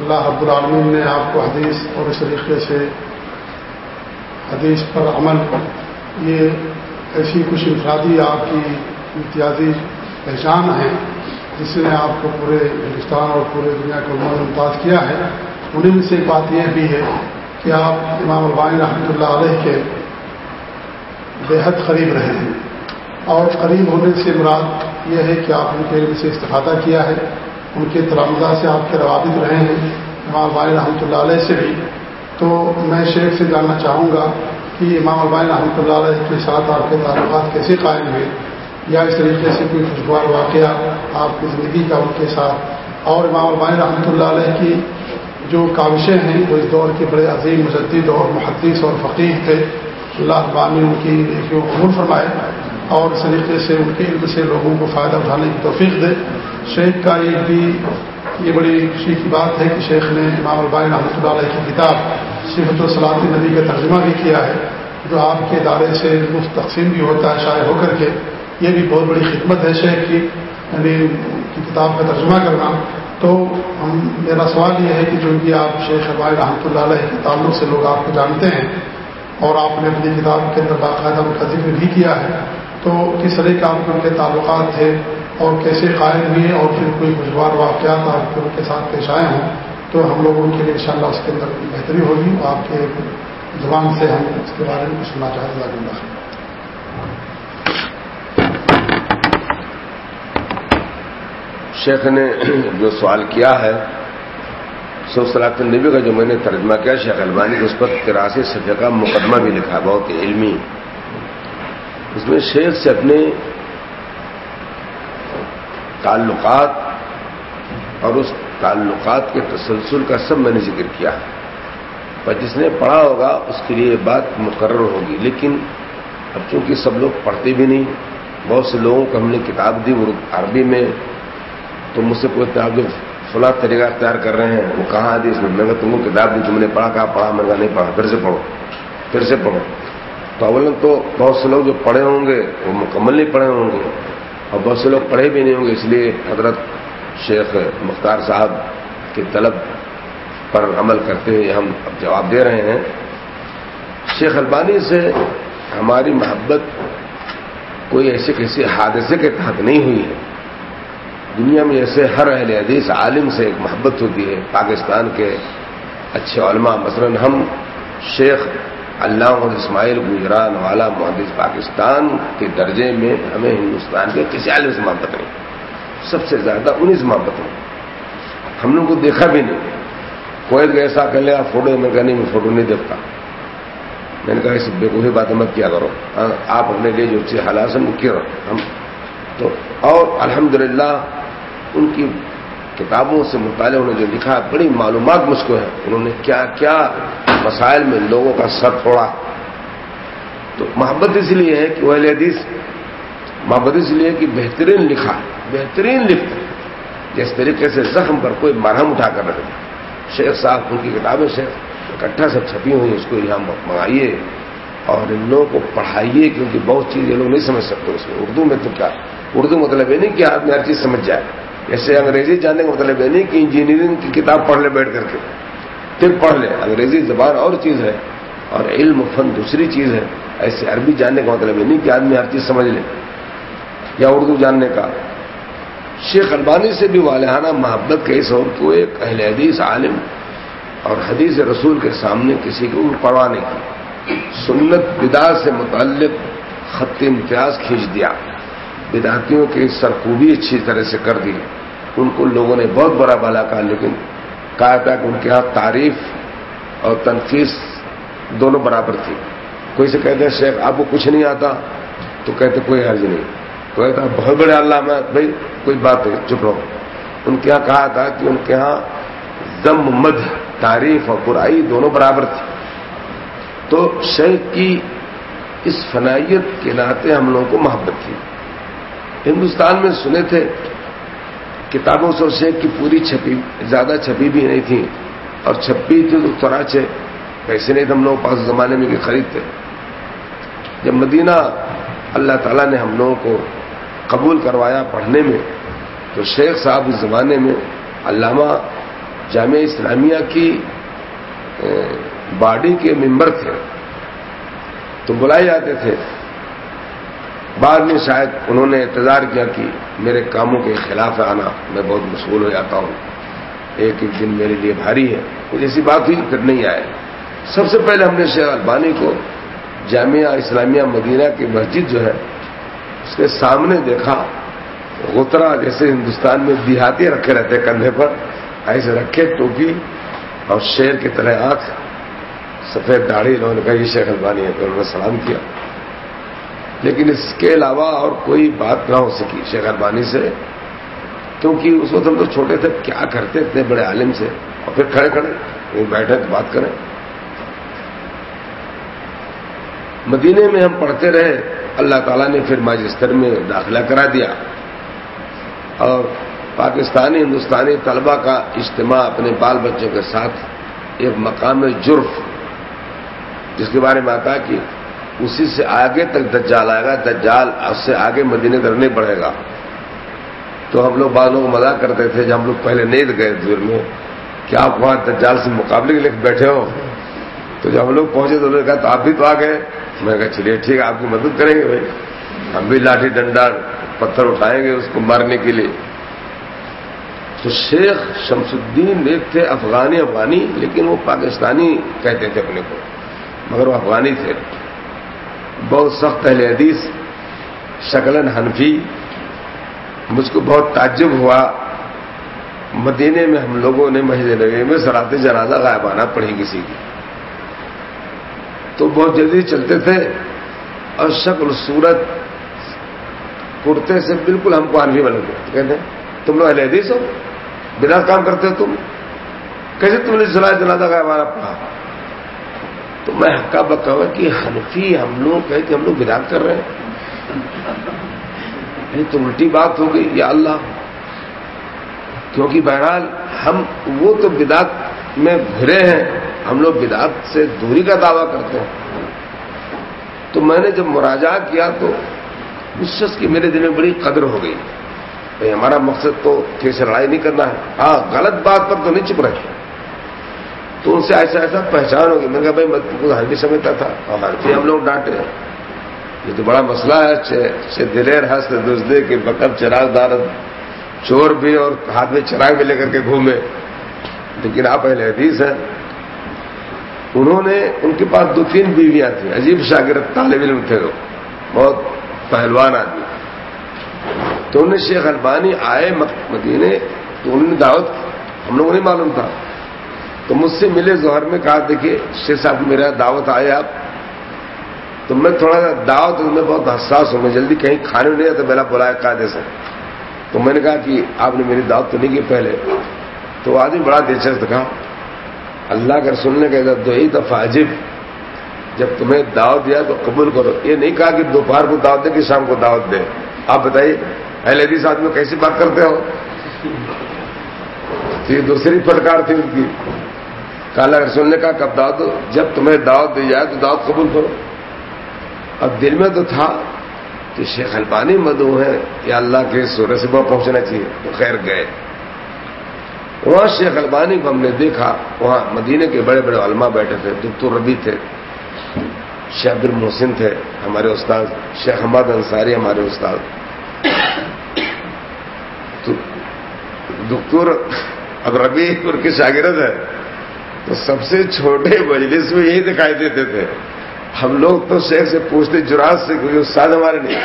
اللہ رب العالمین نے آپ کو حدیث اور اس طریقے سے حدیث پر عمل یہ ایسی کچھ انفرادی آپ کی امتیازی پہچان ہے جس نے آپ کو پورے ہندوستان اور پورے دنیا کو عمر ممتاز کیا ہے، انہیں میں سے ایک بات یہ بھی ہے کہ آپ امام البانی رحمۃ اللہ علیہ کے بے حد قریب رہے ہیں۔ اور قریب ہونے سے مراد یہ ہے کہ آپ ان کے علم سے استفادہ کیا ہے، ان کے تلامزہ سے آپ کے روابط رہے ہیں۔ امام البانی رحمۃ اللہ علیہ سے بھی۔ تو میں شیخ سے جاننا چاہوں گا کہ امام البانی رحمۃ اللہ علیہ کے ساتھ آپ کے تعلقات کیسے قائم ہوئے۔ یا اس طریقے سے کوئی خوشگوار واقعہ آپ کی زندگی کا ان کے ساتھ۔ اور امام البانی رحمۃ اللہ علیہ کی جو کاوشیں ہیں، وہ اس دور کے بڑے عظیم، مجدد اور محدث اور فقیر تھے۔ اللہ ابانی ان کی نیکیوں قبول فرمائے۔ اور اس طریقے سے ان کے علم سے لوگوں کو فائدہ اٹھانے کی توفیق دے۔ شیخ کا ایک بھی یہ بڑی خوشی کی بات ہے کہ شیخ نے امام البانی رحمۃ اللہ علیہ کی کتاب صفت و نبی کا ترجمہ بھی کیا ہے، جو آپ کے ادارے سے مفت تقسیم بھی ہوتا ہے شائع ہو کر کے۔ یہ بھی بہت بڑی خدمت ہے شیخ کی یعنی کی کتاب کا ترجمہ کرنا۔ تو ہم، میرا سوال یہ ہے کہ جو کہ آپ شیخ ابائی رحمۃ اللہ علیہ کے تعلق سے لوگ آپ کو جانتے ہیں اور آپ نے اپنی کتاب کے اندر باقاعدہ ان کا ذکر بھی کیا ہے تو کس طرح کے آپ کے ان کے تعلقات تھے اور کیسے قائم ہوئے اور پھر کوئی خوشگوار واقعات آپ کے ان کے ساتھ پیش آئے ہوں، تو ہم لوگوں کے لیے انشاءاللہ اس کے اندر بہتری ہوگی آپ کے زبان سے ہم اس کے بارے میں سننا چاہتے ہیں شیخ نے جو سوال کیا ہے سو صلاح النبی کا جو میں نے ترجمہ کیا، شیخ البانی اس پر تراسی صفحے کا مقدمہ بھی لکھا، بہت علمی اس میں شیخ سے اپنے تعلقات اور اس تعلقات کے تسلسل کا سب میں نے ذکر کیا ہے۔ پر جس نے پڑھا ہوگا، اس کے لیے بات مقرر ہوگی۔ لیکن اب چونکہ سب لوگ پڑھتے بھی نہیں، بہت سے لوگوں کو ہم نے کتاب دی عربی میں، تو مجھ سے پوچھتے آپ جو فلاں طریقہ اختیار کر رہے ہیں، وہ کہاں آدھی اس میں میں نے تم کو کتاب دی، تم نے پڑھا کہا پڑھا؟ میں نہیں پڑھا، پھر سے پڑھو، پھر سے پڑھو۔ تو اول تو بہت سے لوگ جو پڑھے ہوں گے وہ مکمل نہیں پڑھے ہوں گے اور بہت سے لوگ پڑھے بھی نہیں ہوں گے، اس لیے حضرت شیخ مختار صاحب کی طلب پر عمل کرتے ہوئے ہم اب جواب دے رہے ہیں۔ شیخ البانی سے ہماری محبت کوئی ایسے کسی حادثے کے تحت نہیں ہوئی ہے۔ دنیا میں ایسے ہر اہل حدیث عالم سے ایک محبت ہوتی ہے، پاکستان کے اچھے علماء، مثلا ہم شیخ اللہ اور اسماعیل گجران والا محدث پاکستان کے درجے میں ہمیں ہندوستان کے کسی عالم سے محبت نہیں۔ سب سے زیادہ انہیں سے محبت نہیں۔ ہم لوگ کو دیکھا بھی نہیں۔ کوئی ایسا کر لیا فوٹو، میں کہا نہیں، میں فوٹو نہیں دیکھتا۔ میں نے کہا اس بے کوئی بات مت کیا کرو۔ ہاں، آپ اپنے لیے جو اچھے حالات ہیں وہ کیا ہم تو، اور الحمدللہ ان کی کتابوں سے مطالعہ انہوں نے جو لکھا بڑی معلومات مجھ کو ہے۔ انہوں نے کیا کیا مسائل میں لوگوں کا سر پھوڑا۔ تو محبت اس لیے ہے کہ وہ حدیث، محبت اس لیے کہ بہترین لکھا بہترین لکھتے جس طریقے سے زخم پر کوئی مرہم اٹھا کر رکھ شیخ صاحب، ان کی کتابیں سے اکٹھا سب چھپی ہوئی اس کو یہاں منگائیے۔ اور ان لوگوں کو پڑھائیے، کیونکہ بہت چیز یہ لوگ نہیں سمجھ سکتے۔ اس میں اردو میں تو کیا؟ اردو مطلب یہ نہیں کہ آدمی ہر چیز سمجھ جائے۔ جیسے انگریزی جاننے کا مطلب یہ نہیں کہ انجینئرنگ کی کتاب پڑھ لے بیٹھ کر کے۔ پھر پڑھ لے۔ انگریزی زبان اور چیز ہے اور علم فن دوسری چیز ہے۔ ایسے عربی جاننے کا مطلب یہ نہیں کہ آدمی ہر چیز سمجھ لے یا اردو جاننے کا۔ شیخ البانی سے بھی والہانہ محبت کا اس اور کو ایک اہل حدیث عالم اور حدیث رسول کے سامنے کسی کو پرواہ نہیں کی۔ سنت بدا سے متعلق خط امتیاز کھینچ دیا۔ بدعتیوں کی سرخوبی اچھی طرح سے کر دی۔ ان کو لوگوں نے بہت بڑا بالا کہا، لیکن کہا تھا کہ ان کے ہاں تعریف اور تنقید دونوں برابر تھی۔ کوئی سے کہتے ہیں شیخ آپ کو کچھ نہیں آتا، تو کہتے کوئی حرج نہیں۔ تو کہتا بہت بڑے اللہ میں، بھائی، کوئی بات نہیں، چپ رہو۔ ان کے یہاں کہا تھا کہ ان کے ہاں ضم مد تعریف اور برائی دونوں برابر تھی۔ تو شیخ کی اس فنائیت کے ناطے ہم لوگوں کو محبت تھی۔ ہندوستان میں سنے تھے کتابوں سے شیخ کی پوری چھپی، زیادہ چھپی بھی نہیں تھی اور چھپی تھی تو تراچے پیسے نہیں تھے ہم لوگ پاس، زمانے میں بھی خریدتے جب مدینہ اللہ تعالیٰ نے ہم لوگوں کو قبول کروایا پڑھنے میں، تو شیخ صاحب اس زمانے میں علامہ جامعہ اسلامیہ کی باڈی کے ممبر تھے۔ تو بلائے جاتے تھے۔ بعد میں شاید انہوں نے انتظار کیا کہ میرے کاموں کے خلاف آنا میں بہت مشغول ہو جاتا ہوں۔ ایک ایک دن میرے لیے بھاری ہے۔ کچھ ایسی بات ہوئی پھر نہیں آئے۔ سب سے پہلے ہم نے شیخ البانی کو جامعہ اسلامیہ مدینہ کی مسجد جو ہے، اس کے سامنے دیکھا۔ غترا جیسے ہندوستان میں دیہاتی رکھے رہتے کندھے پر۔ ایسے رکھے ٹوپی اور شیر کی طرح آنکھ۔ سفید داڑھی، انہوں نے کہا یہ شیخ البانی ہے۔ پھر انہوں نے سلام کیا۔ لیکن اس کے علاوہ اور کوئی بات نہ ہو سکی شیخ البانی سے، کیونکہ اس وقت ہم تو چھوٹے تھے، کیا کرتے اتنے بڑے عالم سے؟ اور پھر کھڑے کھڑے، وہ بیٹھے تو بات کریں۔ مدینے میں ہم پڑھتے رہے، اللہ تعالیٰ نے پھر ماجستر میں داخلہ کرا دیا۔ اور پاکستانی، ہندوستانی طلبہ کا اجتماع اپنے بال بچوں کے ساتھ ایک مقام جرف، جس کے بارے میں آتا کہ اسی سے آگے تک دجال آئے گا، دجال اس سے آگے مدینے تک نہیں بڑھے گا۔ تو ہم لوگ بعض لوگ مزاق کرتے تھے جب ہم لوگ پہلے نہیں گئے دور میں، کیا آپ وہاں دجال سے مقابلے کے لیے بیٹھے ہو؟ تو جب ہم لوگ پہنچے تو انہوں نے کہا، تو آپ بھی تو آ گئے؟ میں نے کہا، چلیے ٹھیک ہے، آپ کی مدد کریں گے بھائی۔ ہم بھی لاٹھی ڈنڈا پتھر اٹھائیں گے اس کو مارنے کے لیے۔ تو شیخ شمس الدین ایک تھے افغانی افغانی، لیکن وہ پاکستانی کہتے تھے اپنے کو، مگر وہ افغانی تھے۔ بہت سخت اہل حدیث شکلن حنفی، مجھ کو بہت تعجب ہوا۔ مدینے میں ہم لوگوں نے مسجد نبی میں سرات جنازہ غائبانہ پڑھی کسی کی۔ تو بہت جلدی چلتے تھے اور شکل، صورت، کرتے سے بالکل ہم کو آنوی بن گئے۔ کہتے تم لوگ اہل حدیث ہو؟ بنا کام کرتے ہو تم؟ کیسے تم نے سلاح جنازہ غائبانہ پڑھا؟ تو میں حقا بکا ہوا کہ حنفی ہم لوگ کہ ہم لوگ بدات کر رہے ہیں۔ تو الٹی بات ہو گئی، یا اللہ۔ کیونکہ بہرحال ہم وہ تو بدات میں بھرے ہیں، ہم لوگ بدات سے دوری کا دعویٰ کرتے ہیں۔ تو میں نے جب مراجعہ کیا تو اس شخص کی میرے دل میں بڑی قدر ہو گئی۔ بھائی، ہمارا مقصد تو کیسے لڑائی نہیں کرنا ہے۔ ہاں غلط بات پر تو نہیں چپ رہے۔ تو ان سے ایسا ایسا پہچان ہوگی۔ میں نے کہا بھائی میں ہر بھی سمجھتا تھا۔ اور ہر بھی ہم لوگ ڈانٹے۔ یہ تو بڑا مسئلہ ہے دلیر ہست دزدے کے بکر چراغ دار چور بھی اور ہاتھ میں چراغ بھی لے کر کے گھومے۔ لیکن آپ پہلے حدیث ہیں۔ انہوں نے ان کے پاس دو تین بیویاں تھیں۔ عجیب شاگرد طالب علم تھے وہ۔ بہت پہلوان آدمی۔ تو انہوں نے شیخ البانی آئے مدینے تو انہوں نے دعوت ہم لوگوں کو نہیں معلوم تھا۔ تو مجھ سے ملے ظہر میں کہا، دیکھیے، شیخ صاحب، میرا دعوت آئے آپ تو میں تھوڑا سا دعوت میں بہت حساس ہوں، میں جلدی کہیں کھانے نہیں آتا پہلا بلایا قاعدے سے تو میں نے کہا کہ آپ نے میری دعوت تو نہیں کی پہلے۔ تو آدمی بڑا دلچسپ کہا اللہ کا سننے کا دو ہی دفعہ عجیب۔ جب تمہیں دعوت دیا تو قبول کرو۔ یہ نہیں کہا کہ دوپہر کو دعوت دے کہ شام کو دعوت دے۔ آپ بتائیے، اہل حدیث آدمی کیسی بات کرتے ہو؟ یہ دوسری پھٹکار تھی ان کی۔ کالا رسول نے کہا کب دعوت دو جب تمہیں دعوت دی جائے تو دعوت قبول کرو۔ اب دل میں تو تھا کہ شیخ البانی مدو ہے یا اللہ کے سورج سے بہت پہنچنا چاہیے تو خیر گئے۔ وہاں شیخ البانی کو ہم نے دیکھا، وہاں مدینے کے بڑے بڑے علماء بیٹھے تھے دکتور ربی تھے، شیخ عبد المحسن تھے، ہمارے استاد، شیخ احمد انصاری ہمارے استاد۔ دکتور اب ربی پور کے شاگرد ہے تو سب سے چھوٹے مجلس میں یہی دکھائی دیتے تھے۔ ہم لوگ تو شیخ سے پوچھتے جراج سے کوئی استاد ہمارے نہیں۔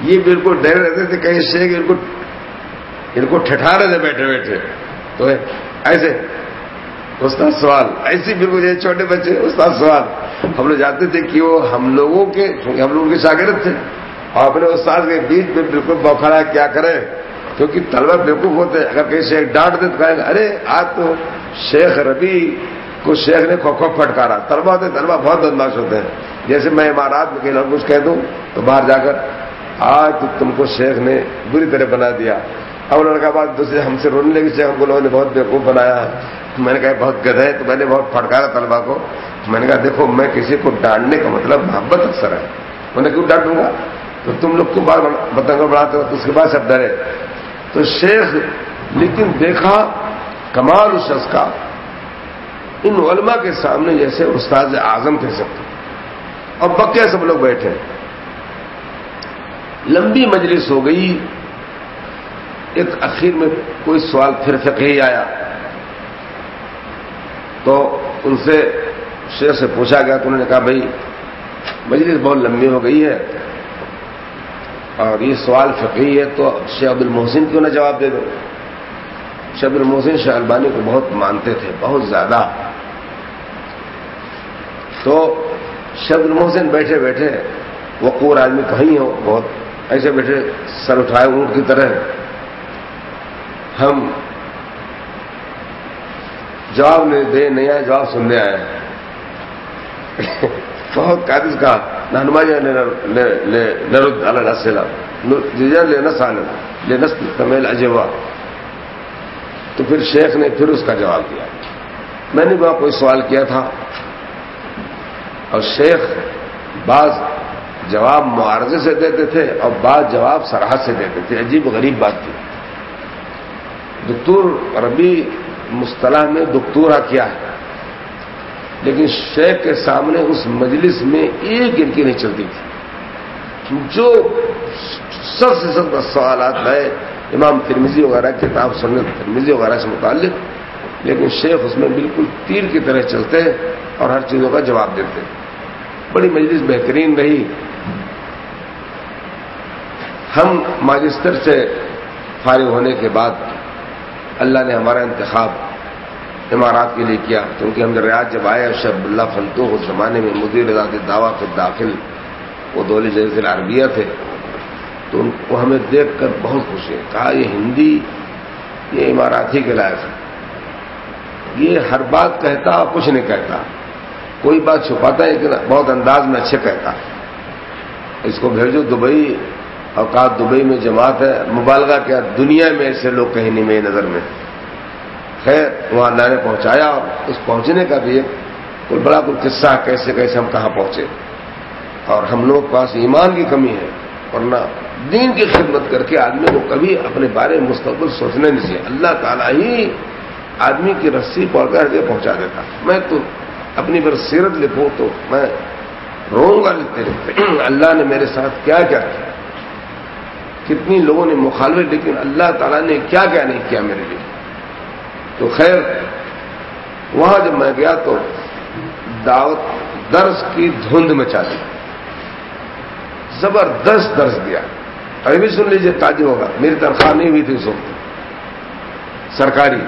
یہ بالکل ڈر رہتے تھے، کہیں شیخ ان کو ان کو ٹھٹھا رہے تھے، بیٹھے بیٹھے۔ تو ایسے، استاد سوال، ایسی بالکل یہ چھوٹے بچے، استاد سوال۔ ہم لوگ جانتے تھے کہ وہ ہم لوگوں کے، ہم لوگوں کے شاگرد تھے۔ اور اپنے استاد کے بیچ میں بالکل بوکھڑا کیا کرے کیونکہ طلبہ بیوقوف ہوتے ہیں۔ اگر کہیں شیخ ڈانٹ دے تو کہیں، ارے، آج تو شیخ ربی کو شیخ نے کھو کھو پھٹکارا۔ طلبہ ہوتے طلبہ بہت بدماش ہوتے ہیں۔ جیسے میں عمارات میں کہیں کچھ کہہ دوں تو باہر جا کر، آج تو تم کو شیخ نے بری طرح بنا دیا۔ اب لڑکا بات دوسرے ہم سے رونے لگی، شیخ کو لوگوں نے بہت بیوقوف بنایا۔ ہے میں نے کہا، بہت گدھے تو میں نے بہت پھٹکارا طلبہ کو۔ میں نے کہا، دیکھو، میں کسی کو ڈانٹنے کا مطلب محبت اکثر ہے۔ میں نے کیوں ڈانٹوں گا؟ تو تم لوگ کیوں بات بتنگڑ بڑھاتے ہو تو اس کے بعد سب ڈرے۔ تو شیخ لیکن دیکھا کمال اس شخص کا ان علماء کے سامنے جیسے استاد اعظم کہہ سکتے اور بکیا سب لوگ بیٹھے لمبی مجلس ہو گئی۔ ایک اخیر میں کوئی سوال پھر فقہ ہی آیا۔ تو ان سے شیخ سے پوچھا گیا تو انہوں نے کہا بھائی، مجلس بہت لمبی ہو گئی ہے اور یہ سوال فقی ہے تو شیخ عبد المحسن کیوں نہ جواب دے دو؟ شیخ عبد المحسن شیخ البانی کو بہت مانتے تھے بہت زیادہ تو شیخ عبد المحسن بیٹھے بیٹھے وقور آدمی کہیں ہو بہت ایسے بیٹھے سر اٹھائے اونٹ کی طرح ہم جواب نہیں دے نہیں آئے جواب سننے آئے بہت قابض کا نہنما تمیل اجوا تو پھر شیخ نے پھر اس کا جواب دیا۔ میں نے وہاں کوئی سوال کیا تھا۔ اور شیخ بعض جواب معارضے سے دیتے تھے اور بعض جواب سراہد سے دیتے تھے۔ عجیب غریب بات تھی۔ دکتور عربی مصطلح میں دکتورا کیا ہے۔ لیکن شیخ کے سامنے اس مجلس میں ایک گرکی نہیں چلتی تھی۔ جو سب سے سب سوالات ہے امام ترمیزی وغیرہ کتاب سنت ترمیزی وغیرہ سے متعلق، لیکن شیخ اس میں بالکل تیر کی طرح چلتے اور ہر چیزوں کا جواب دیتے بڑی مجلس بہترین رہی۔ ہم ماجسٹر سے فارغ ہونے کے بعد اللہ نے ہمارا انتخاب امارات کے لیے کیا، کیونکہ ہم ریاض جب آئے شب اللہ فلتو اس زمانے میں مدیر رضاط دعویٰ کے داخل، وہ دول جیز العربیہ تھے۔ تو ان کو ہمیں دیکھ کر بہت خوشی ہے۔ کہا، یہ ہندی، یہ اماراتی کے لائق ہے۔ یہ ہر بات کہتا اور کچھ نہیں کہتا۔ کوئی بات چھپاتا ہے، لیکن بہت انداز میں اچھے کہتا۔ اس کو بھیجو، دبئی، اوقات دبئی میں جماعت ہے۔ مبالغہ کیا، دنیا میں ایسے لوگ کہیں نہیں، میری نظر میں۔ خیر، وہاں اللہ نے پہنچایا اور اس پہنچنے کا بھی کوئی بڑا کوئی قصہ کیسے کیسے ہم کہاں پہنچے۔ اور ہم لوگ پاس ایمان کی کمی ہے، ورنہ دین کی خدمت کر کے آدمی کو کبھی اپنے بارے میں مستقبل سوچنے نہیں چاہیے۔ اللہ تعالیٰ ہی آدمی کی رسی پڑھ کر کے پہنچا دیتا۔ میں تو اپنی بر سیرت لکھوں تو میں روؤں گا لکھتے لکھتے اللہ نے میرے ساتھ کیا کیا؟ کیا کتنی لوگوں نے مخالفت، لیکن اللہ تعالیٰ نے کیا کیا نہیں کیا میرے لیے؟ تو خیر، وہاں جب میں گیا تو دعوت درس کی دھند میں چالی زبردست درس دیا۔ ابھی بھی سن لیجیے تاجر ہوگا۔ میری تنخواہ نہیں ہوئی تھی اس وقت۔ سرکاری۔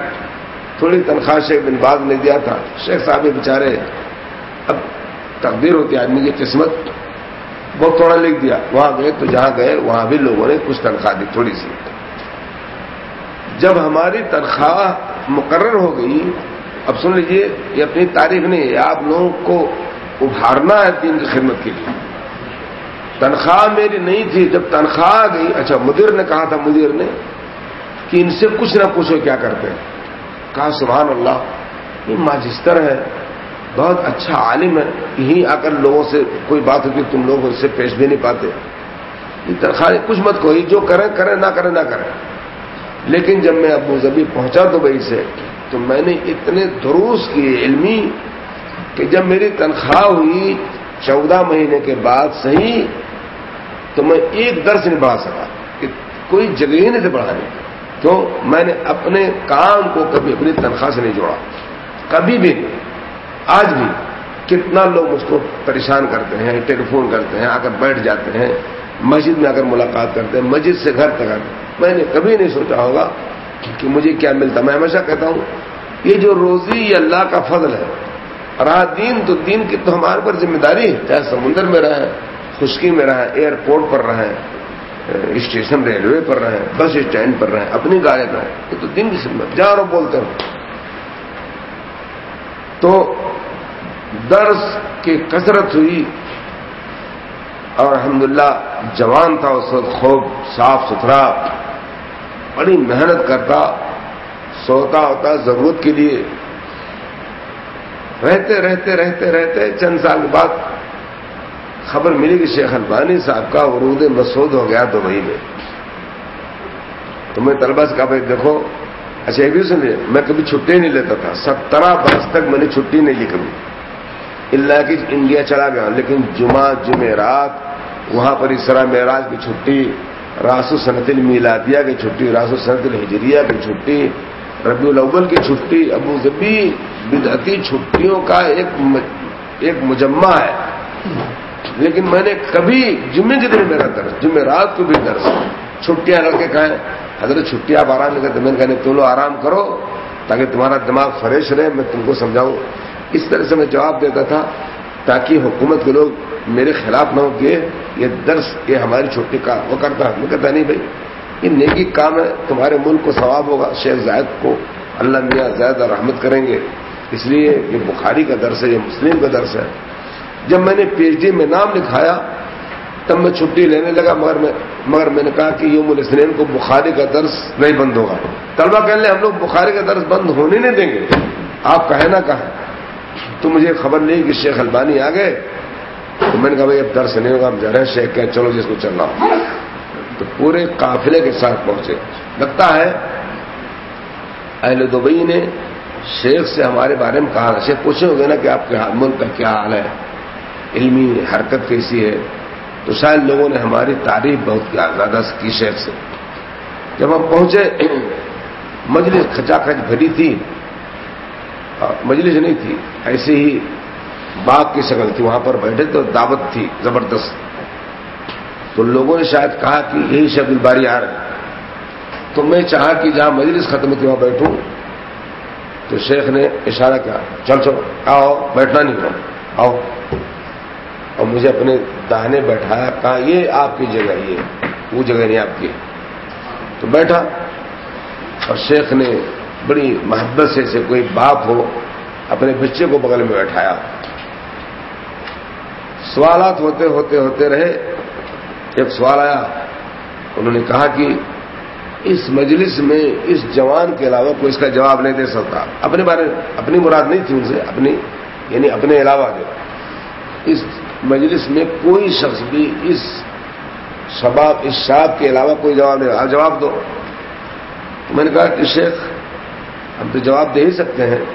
تھوڑی تنخواہ شیخ بن باز نے دیا تھا۔ شیخ صاحب بیچارے، اب تقدیر ہوتی آدمی کی قسمت۔ بہت تھوڑا لکھ دیا۔ وہاں گئے تو جہاں گئے، وہاں بھی لوگوں نے کچھ تنخواہ دی، تھوڑی سی۔ جب ہماری تنخواہ مقرر ہو گئی، اب سن لیجیے، یہ اپنی تعریف نہیں ہے، آپ لوگوں کو ابھارنا ہے دین کی خدمت کے لیے۔ تنخواہ میری نہیں تھی، جب تنخواہ آ گئی اچھا مدیر نے کہا تھا، مدیر نے کہ ان سے کچھ نہ پوچھو کیا کرتے ہیں۔ کہا، سبحان اللہ، یہ ماجستر ہے، بہت اچھا عالم ہے یہیں آ کر لوگوں سے کوئی بات ہوتی، تم لوگ اس سے پیش بھی نہیں پاتے۔ یہ تنخواہ کچھ مت کوئی، جو کریں کریں، نہ کریں نہ کریں۔ لیکن جب میں ابو ظبی پہنچا دبئی سے، تو میں نے اتنے دروس کیے، علمی، کہ جب میری تنخواہ ہوئی چودہ مہینے کے بعد صحیح تو میں ایک درس نہیں بڑھا سکا کہ کوئی جگہ ہی نہیں۔ تھے بڑھانے کیوں میں نے اپنے کام کو کبھی اپنی تنخواہ سے نہیں جوڑا۔ کبھی بھی نہیں۔ آج بھی کتنا لوگ اس کو پریشان کرتے ہیں ٹیلی فون کرتے ہیں، آ کر بیٹھ جاتے ہیں۔ مسجد میں آ کر ملاقات کرتے ہیں، مسجد سے گھر تک میں نے کبھی نہیں سوچا ہوگا کہ مجھے کیا ملتا۔ میں ہمیشہ کہتا ہوں، یہ جو روزی یہ اللہ کا فضل ہے رہا دین تو دین کی تو ہمارے پر ذمہ داری ہے۔ چاہے سمندر میں رہیں، خشکی میں رہیں، ایئرپورٹ پر رہیں اسٹیشن، ریلوے پر رہیں، بس اسٹینڈ پر رہیں، اپنی گاڑی رہیں، یہ تو دن کی سمت جا رہو بولتے ہو تو درس کی کثرت ہوئی اور الحمدللہ جوان تھا اس وقت، خوب صاف ستھرا، بڑی محنت کرتا، سوتا ہوتا ضرورت کے لیے۔ رہتے رہتے رہتے رہتے چند سال کے بعد خبر ملی کہ شیخ البانی صاحب کا ورود مسعود ہو گیا دبئی میں۔ تو میں طلبہ سے کہا بھائی دیکھو اچھا یہ بھی سنیے میں کبھی چھٹی نہیں لیتا تھا۔ سترہ برس تک میں نے چھٹی نہیں لی کبھی۔ اللہ کی انڈیا چلا گیا، لیکن جمعہ، جمعرات، وہاں پر اسرا معراج کی چھٹی راسو سنت المیلادیہ کی چھٹی راسو سنت الحجریہ کی چھٹی ربیع الاول کی چھٹی، ابو ظبی بدعتی چھٹیوں کا ایک ایک مجمع ہے۔ لیکن میں نے کبھی جمعے کے دن میرا درس، جمعے رات کو بھی درس، چھٹیاں لڑ کے کہیں حضرت چھٹی آپ آرام نہیں کرتے میں نے کہنے تم لوگ آرام کرو تاکہ تمہارا دماغ فریش رہے، میں تم کو سمجھاؤں۔ اس طرح سے میں جواب دیتا تھا تاکہ حکومت کے لوگ میرے خلاف نہ ہو کہ یہ درس، یہ ہماری چھٹی کا وہ کرتا۔ میں کہتا نہیں بھائی یہ نیکی کام ہے، تمہارے ملک کو ثواب ہوگا۔ شیخ زائد کو اللہ میاں زائد رحمت کریں گے۔ اس لیے یہ بخاری کا درس ہے، یہ مسلم کا درس ہے۔ جب میں نے پی ایچ ڈی میں نام لکھایا، تب میں چھٹی لینے لگا، مگر میں مگر میں نے کہا کہ یوم الاسلین کو بخاری کا درس نہیں بند ہوگا۔ طلبا کہہ لیں ہم لوگ بخاری کا درس بند ہونے نہیں دیں گے۔ آپ کہیں نہ کہیں تو مجھے خبر نہیں کہ شیخ البانی آ گئے تو میں نے کہا بھائی اب درس نہیں ہوگا، ہم جا رہے ہیں۔ شیخ کہ چلو جس کو چل رہا تو پورے قافلے کے ساتھ پہنچے۔ لگتا ہے اہل دبئی نے شیخ سے ہمارے بارے میں کہا شیخ پوچھے ہو گے نا کہ آپ کے ملک کا کیا حال ہے۔ علمی حرکت کیسی ہے؟ تو شاید لوگوں نے ہماری تعریف بہت کیا، زیادہ کی شیخ سے۔ جب ہم پہنچے، مجلس کھچا کھچ بھری تھی۔ ہاں، مجلس نہیں تھی ایسے ہی باغ کی شکل تھی۔ وہاں پر بیٹھے تو دعوت تھی، زبردست۔ تو لوگوں نے شاید کہا کہ یہی شب الباری آ رہے تو میں چاہا کہ جہاں مجلس ختم تھی وہاں بیٹھوں۔ تو شیخ نے اشارہ کیا، چل چلو آؤ، بیٹھنا نہیں ہو آؤ۔ اور مجھے اپنے داہنے بیٹھایا، کہا، یہ آپ کی جگہ، یہ وہ جگہ نہیں آپ کی۔ تو بیٹھا۔ اور شیخ نے بڑی محبت سے سے کوئی باپ ہو، اپنے بچے کو بغل میں بیٹھایا۔ سوالات ہوتے ہوتے ہوتے رہے۔ ایک سوال آیا، انہوں نے کہا کہ اس مجلس میں اس جوان کے علاوہ کوئی اس کا جواب نہیں دے سکتا۔ اپنے بارے اپنی مراد نہیں تھی ان سے، اپنی یعنی اپنے علاوہ جو اس مجلس میں کوئی شخص بھی اس شباب، اس شاب کے علاوہ کوئی جواب نہیں۔ آپ جواب دو۔ میں نے کہا کہ شیخ، ہم تو جواب دے ہی سکتے ہیں،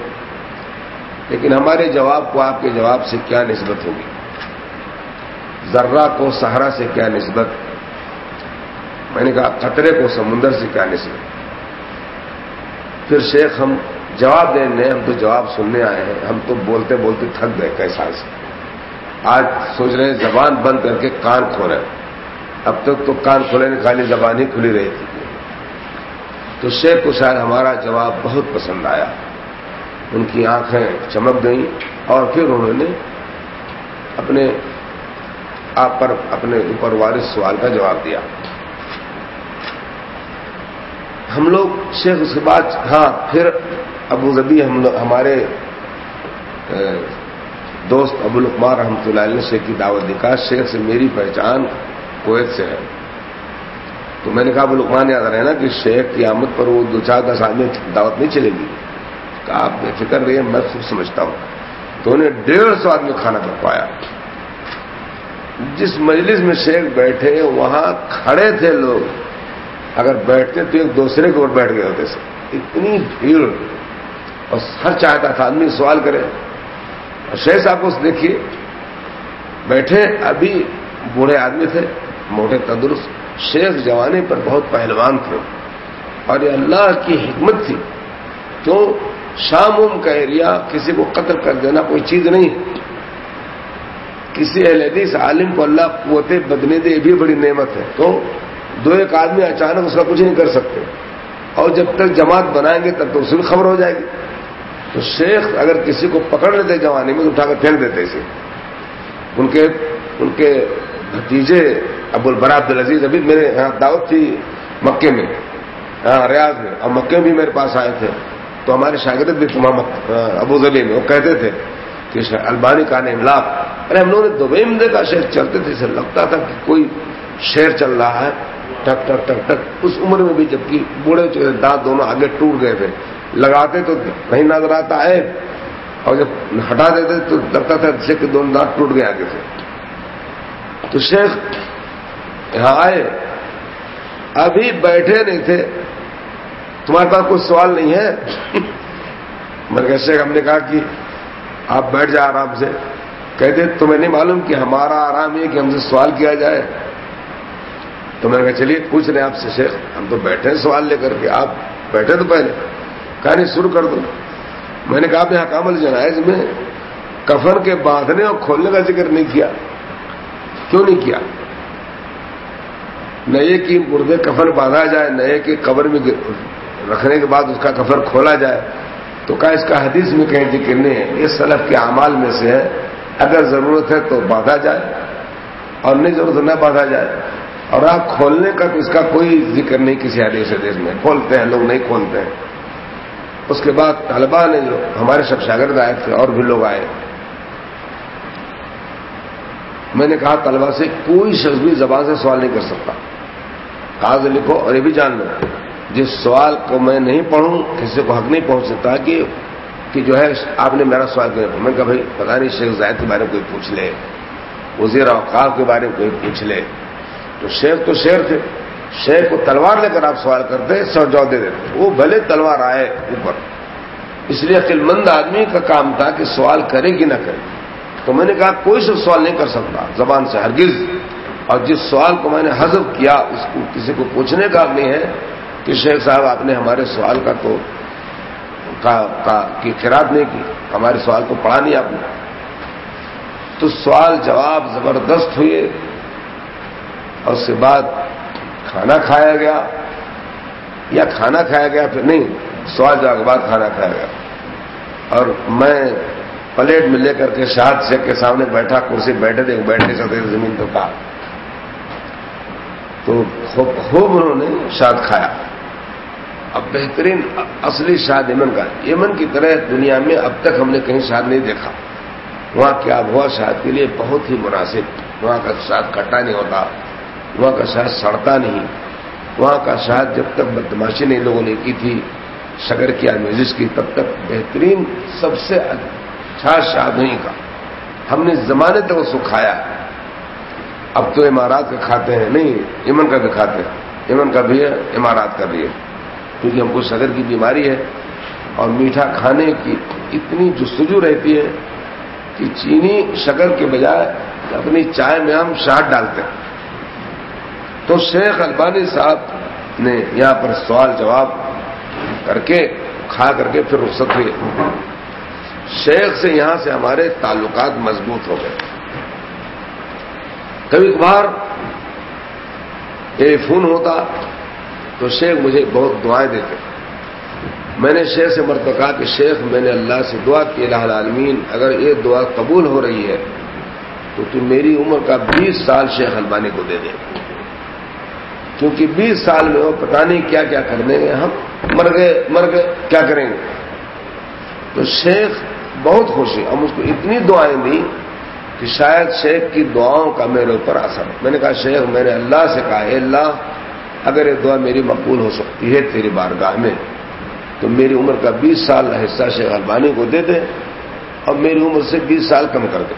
لیکن ہمارے جواب کو آپ کے جواب سے کیا نسبت ہوگی؟ ذرہ کو سہارا سے کیا نسبت؟ میں نے کہا خطرے کو سمندر سے کیا نسبت؟ پھر شیخ ہم جواب دینے ہم تو جواب سننے آئے ہیں، ہم تو بولتے بولتے تھک گئے کئی سال سے۔ آج سوچ رہے ہیں زبان بند کر کے کان کھولے اب تک تو کان کھولے نے خالی زبان ہی کھلی رہی تھی۔ تو شیخ کو شاید ہمارا جواب بہت پسند آیا۔ ان کی آنکھیں چمک گئیں اور پھر انہوں نے اپنے آپ پر اپنے اوپر وارث سوال کا جواب دیا۔ ہم لوگ شیخ اس کے بعد ہاں پھر ابو ظبی ہم ہمارے دوست ابو القمار رحمۃ اللہ علیہ شیخ کی دعوت دکھا شیخ سے میری پہچان کویت سے ہے۔ تو میں نے کہا، ابو القمان یاد رہے نا کہ شیخ کی آمد پر وہ دو چار دس آدمی دعوت نہیں چلے گی۔ کہا، آپ بے فکر رہی ہے میں خود سمجھتا ہوں۔ تو انہیں ڈیڑھ سو آدمی کھانا پکوایا جس مجلس میں شیخ بیٹھے وہاں کھڑے تھے لوگ، اگر بیٹھتے تو ایک دوسرے کے اوپر بیٹھ گئے ہوتے سے اتنی بھیڑ۔ اور ہر چاہتا تھا آدمی سوال کرے۔ اور شیخ صاحب کو دیکھیے، بیٹھے، ابھی بوڑھے آدمی تھے، موٹے تندرست۔ شیخ جوانے پر بہت پہلوان تھے۔ اور یہ اللہ کی حکمت تھی۔ کیوں شام کا ایریا کسی کو قتل کر دینا کوئی چیز نہیں۔ کسی اہل حدیث عالم کو اللہ قوت بدنے دے، یہ بھی بڑی نعمت ہے۔ تو دو ایک آدمی اچانک اس کا کچھ نہیں کر سکتے۔ اور جب تک جماعت بنائیں گے، تب تو اسے بھی خبر ہو جائے گی۔ تو شیخ اگر کسی کو پکڑ لیتے جوانے میں، تو اٹھا کر پھینک دیتے اسے۔ ان کے ان کے بھتیجے ابو البرا عبد العزیز ابھی میرے یہاں دعوت تھی مکے میں۔ ہاں ریاض میں۔ اور مکے میں بھی میرے پاس آئے تھے۔ تو ہمارے شاگرد بھی تمام ہاں، ابو ظبی میں۔ وہ کہتے تھے کہ البانی کا نے املاک ارے ہم لوگوں نے دبئی میں دیکھا، شہر چلتے تھے، اسے لگتا تھا کہ کوئی شہر چل رہا ہے۔ ٹک ٹک ٹک ٹک اس عمر میں بھی جبکہ بوڑھے چلے دانت دونوں آگے ٹوٹ گئے تھے۔ لگاتے تو نہیں نظر آتا ہے اور جب ہٹا دیتے تو لگتا تھا جیسے کہ دونوں دانت ٹوٹ گئے آگے سے۔ تو شیخ یہاں آئے۔ ابھی بیٹھے نہیں تھے۔ تمہارے پاس کوئی سوال نہیں ہے؟ میں کیسے ہم نے کہا کہ آپ بیٹھ جائیں آرام سے۔ کہتے تمہیں نہیں معلوم کہ ہمارا آرام یہ کہ ہم سے سوال کیا جائے؟ تو میں نے کہا، چلیے، پوچھ رہے ہیں آپ سے، شیخ، ہم تو بیٹھے سوال لے کر کے۔ آپ بیٹھے تو پہلے۔ کہانی شروع کر دو۔ میں نے کہا، آپ نے حکام جنائز میں کفن کے باندھنے اور کھولنے کا ذکر نہیں کیا۔ کیوں نہیں کیا؟ نئے کی مردے کفن باندھا جائے نئے کی قبر میں رکھنے کے بعد اس کا کفر کھولا جائے۔ تو کیا اس کا حدیث میں کہیں ذکر نہیں ہے اس سلف کے اعمال میں سے ہے۔ اگر ضرورت ہے تو باندھا جائے اور نہیں ضرورت نہ باندھا جائے۔ اور آپ کھولنے کا تو اس کا کوئی ذکر نہیں کسی حدیث حدیث میں۔ کھولتے ہیں، لوگ نہیں کھولتے ہیں۔ اس کے بعد طالبہ نے جو ہمارے سب شاگرد آئے تھے، اور بھی لوگ آئے۔ میں نے کہا طلبا سے کوئی شخص بھی زبان سے سوال نہیں کر سکتا۔ کاغذ لکھو اور یہ بھی جان لو۔ جس سوال کو میں نہیں پڑھوں، کسی کو حق نہیں پہنچ سکتا کہ کہ جو ہے، آپ نے میرا سوال کیا۔ میں کہا بھائی پتا نہیں، شیخ زائد کے بارے میں کوئی پوچھ لے، وزیر اوقاف کے بارے میں کوئی پوچھ لے۔ تو شیخ تو شیر تھے۔ شیخ کو تلوار لے کر آپ سوال کرتے سو جو دے دیتے وہ بھلے تلوار آئے اوپر۔ اس لیے عقل مند آدمی کا کام تھا کہ سوال کرے کہ نہ کرے۔ تو میں نے کہا، کوئی سب سوال نہیں کر سکتا، زبان سے ہرگز۔ اور جس سوال کو میں نے حذف کیا، اس کو کسی کو پوچھنے کا نہیں ہے کہ شیخ صاحب آپ نے ہمارے سوال کا تو کی خراب نہیں کی، ہمارے سوال کو پڑھا نہیں آپ نے۔ تو سوال جواب زبردست ہوئے۔ اور اس کے بعد کھانا کھایا گیا۔ یا کھانا کھایا گیا پھر نہیں، سوال جواب کے بعد کھانا کھایا گیا۔ اور میں پلیٹ میں لے کر کے شہاد شیخ کے سامنے بیٹھا، کرسی بیٹھے تھے، بیٹھ نہیں سکتے زمین تو کہا۔ تو خوب انہوں نے شاد کھایا۔ اب بہترین اصلی شاد یمن کا یمن کی طرح دنیا میں اب تک ہم نے کہیں شاد نہیں دیکھا۔ وہاں کی آبہوا شاد کے لیے بہت ہی مناسب۔ وہاں کا شاد کٹا نہیں ہوتا۔ وہاں کا شاد سڑتا نہیں۔ وہاں کا شاد جب تک بدماشی نہیں لوگوں نے کی تھی، شگر کی میوزک کی، تب تک بہترین سب سے اچھا شاد نہیں کا۔ ہم نے زمانے تک اس کو کھایا۔ اب تو امارات کا کھاتے ہیں۔ نہیں ایمن کا بھی کھاتے ہیں۔ ایمن کا بھی ہے، امارات کا بھی ہے۔ کیونکہ ہم کو شگر کی بیماری ہے اور میٹھا کھانے کی اتنی جستجو رہتی ہے کہ چینی شگر کے بجائے اپنی چائے میں ہم شہد ڈالتے ہیں۔ تو شیخ البانی صاحب نے یہاں پر سوال جواب کر کے، کھا کر کے پھر رخصت ہوئے شیخ سے یہاں سے ہمارے تعلقات مضبوط ہو گئے۔ کبھی کبھار یہ فون ہوتا تو شیخ مجھے بہت دعائیں دیتے میں نے شیخ سے مرتبہ کہا کہ شیخ، میں نے اللہ سے دعا کی، الہ العالمین، اگر یہ دعا قبول ہو رہی ہے تو تم میری عمر کا بیس سال شیخ البانی کو دے دے کیونکہ بیس سال میں وہ پتہ نہیں کیا کیا کر دیں گے ہم مر گئے مر گئے، کیا کریں گے؟ تو شیخ بہت خوش خوشی اور مجھ کو اتنی دعائیں دی کہ شاید شیخ کی دعاؤں کا میرے اوپر اثر میں نے کہا، شیخ، میں نے اللہ سے کہا، اے اللہ اگر یہ دعا میری مقبول ہو سکتی ہے تیری بارگاہ میں، تو میری عمر کا بیس سال حصہ شیخ البانی کو دے دے اور میری عمر سے بیس سال کم کر دے۔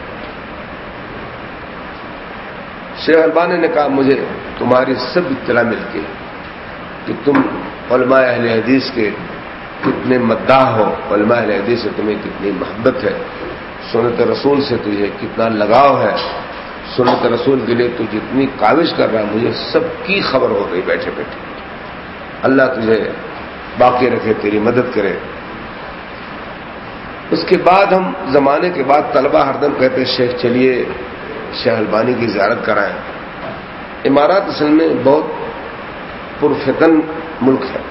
شیخ البانی نے کہا، مجھے تمہاری سب اطلاع ملتی ہے کہ تم علماء اہل حدیث کے کتنے مداح ہو۔ علماء اہل حدیث سے تمہیں کتنی محبت ہے۔ سنت رسول سے تجھے کتنا لگاؤ ہے۔ سنت رسول کے لیے تو جتنی کاوش کر رہا مجھے سب کی خبر ہو گئی بیٹھے بیٹھے۔ اللہ تجھے باقی رکھے، تیری مدد کرے۔ اس کے بعد ہم زمانے کے بعد طلبہ ہردم کہتے شیخ چلیے، شیخ البانی کی زیارت کرائیں۔ امارات اصل میں بہت پرفتن ملک ہے۔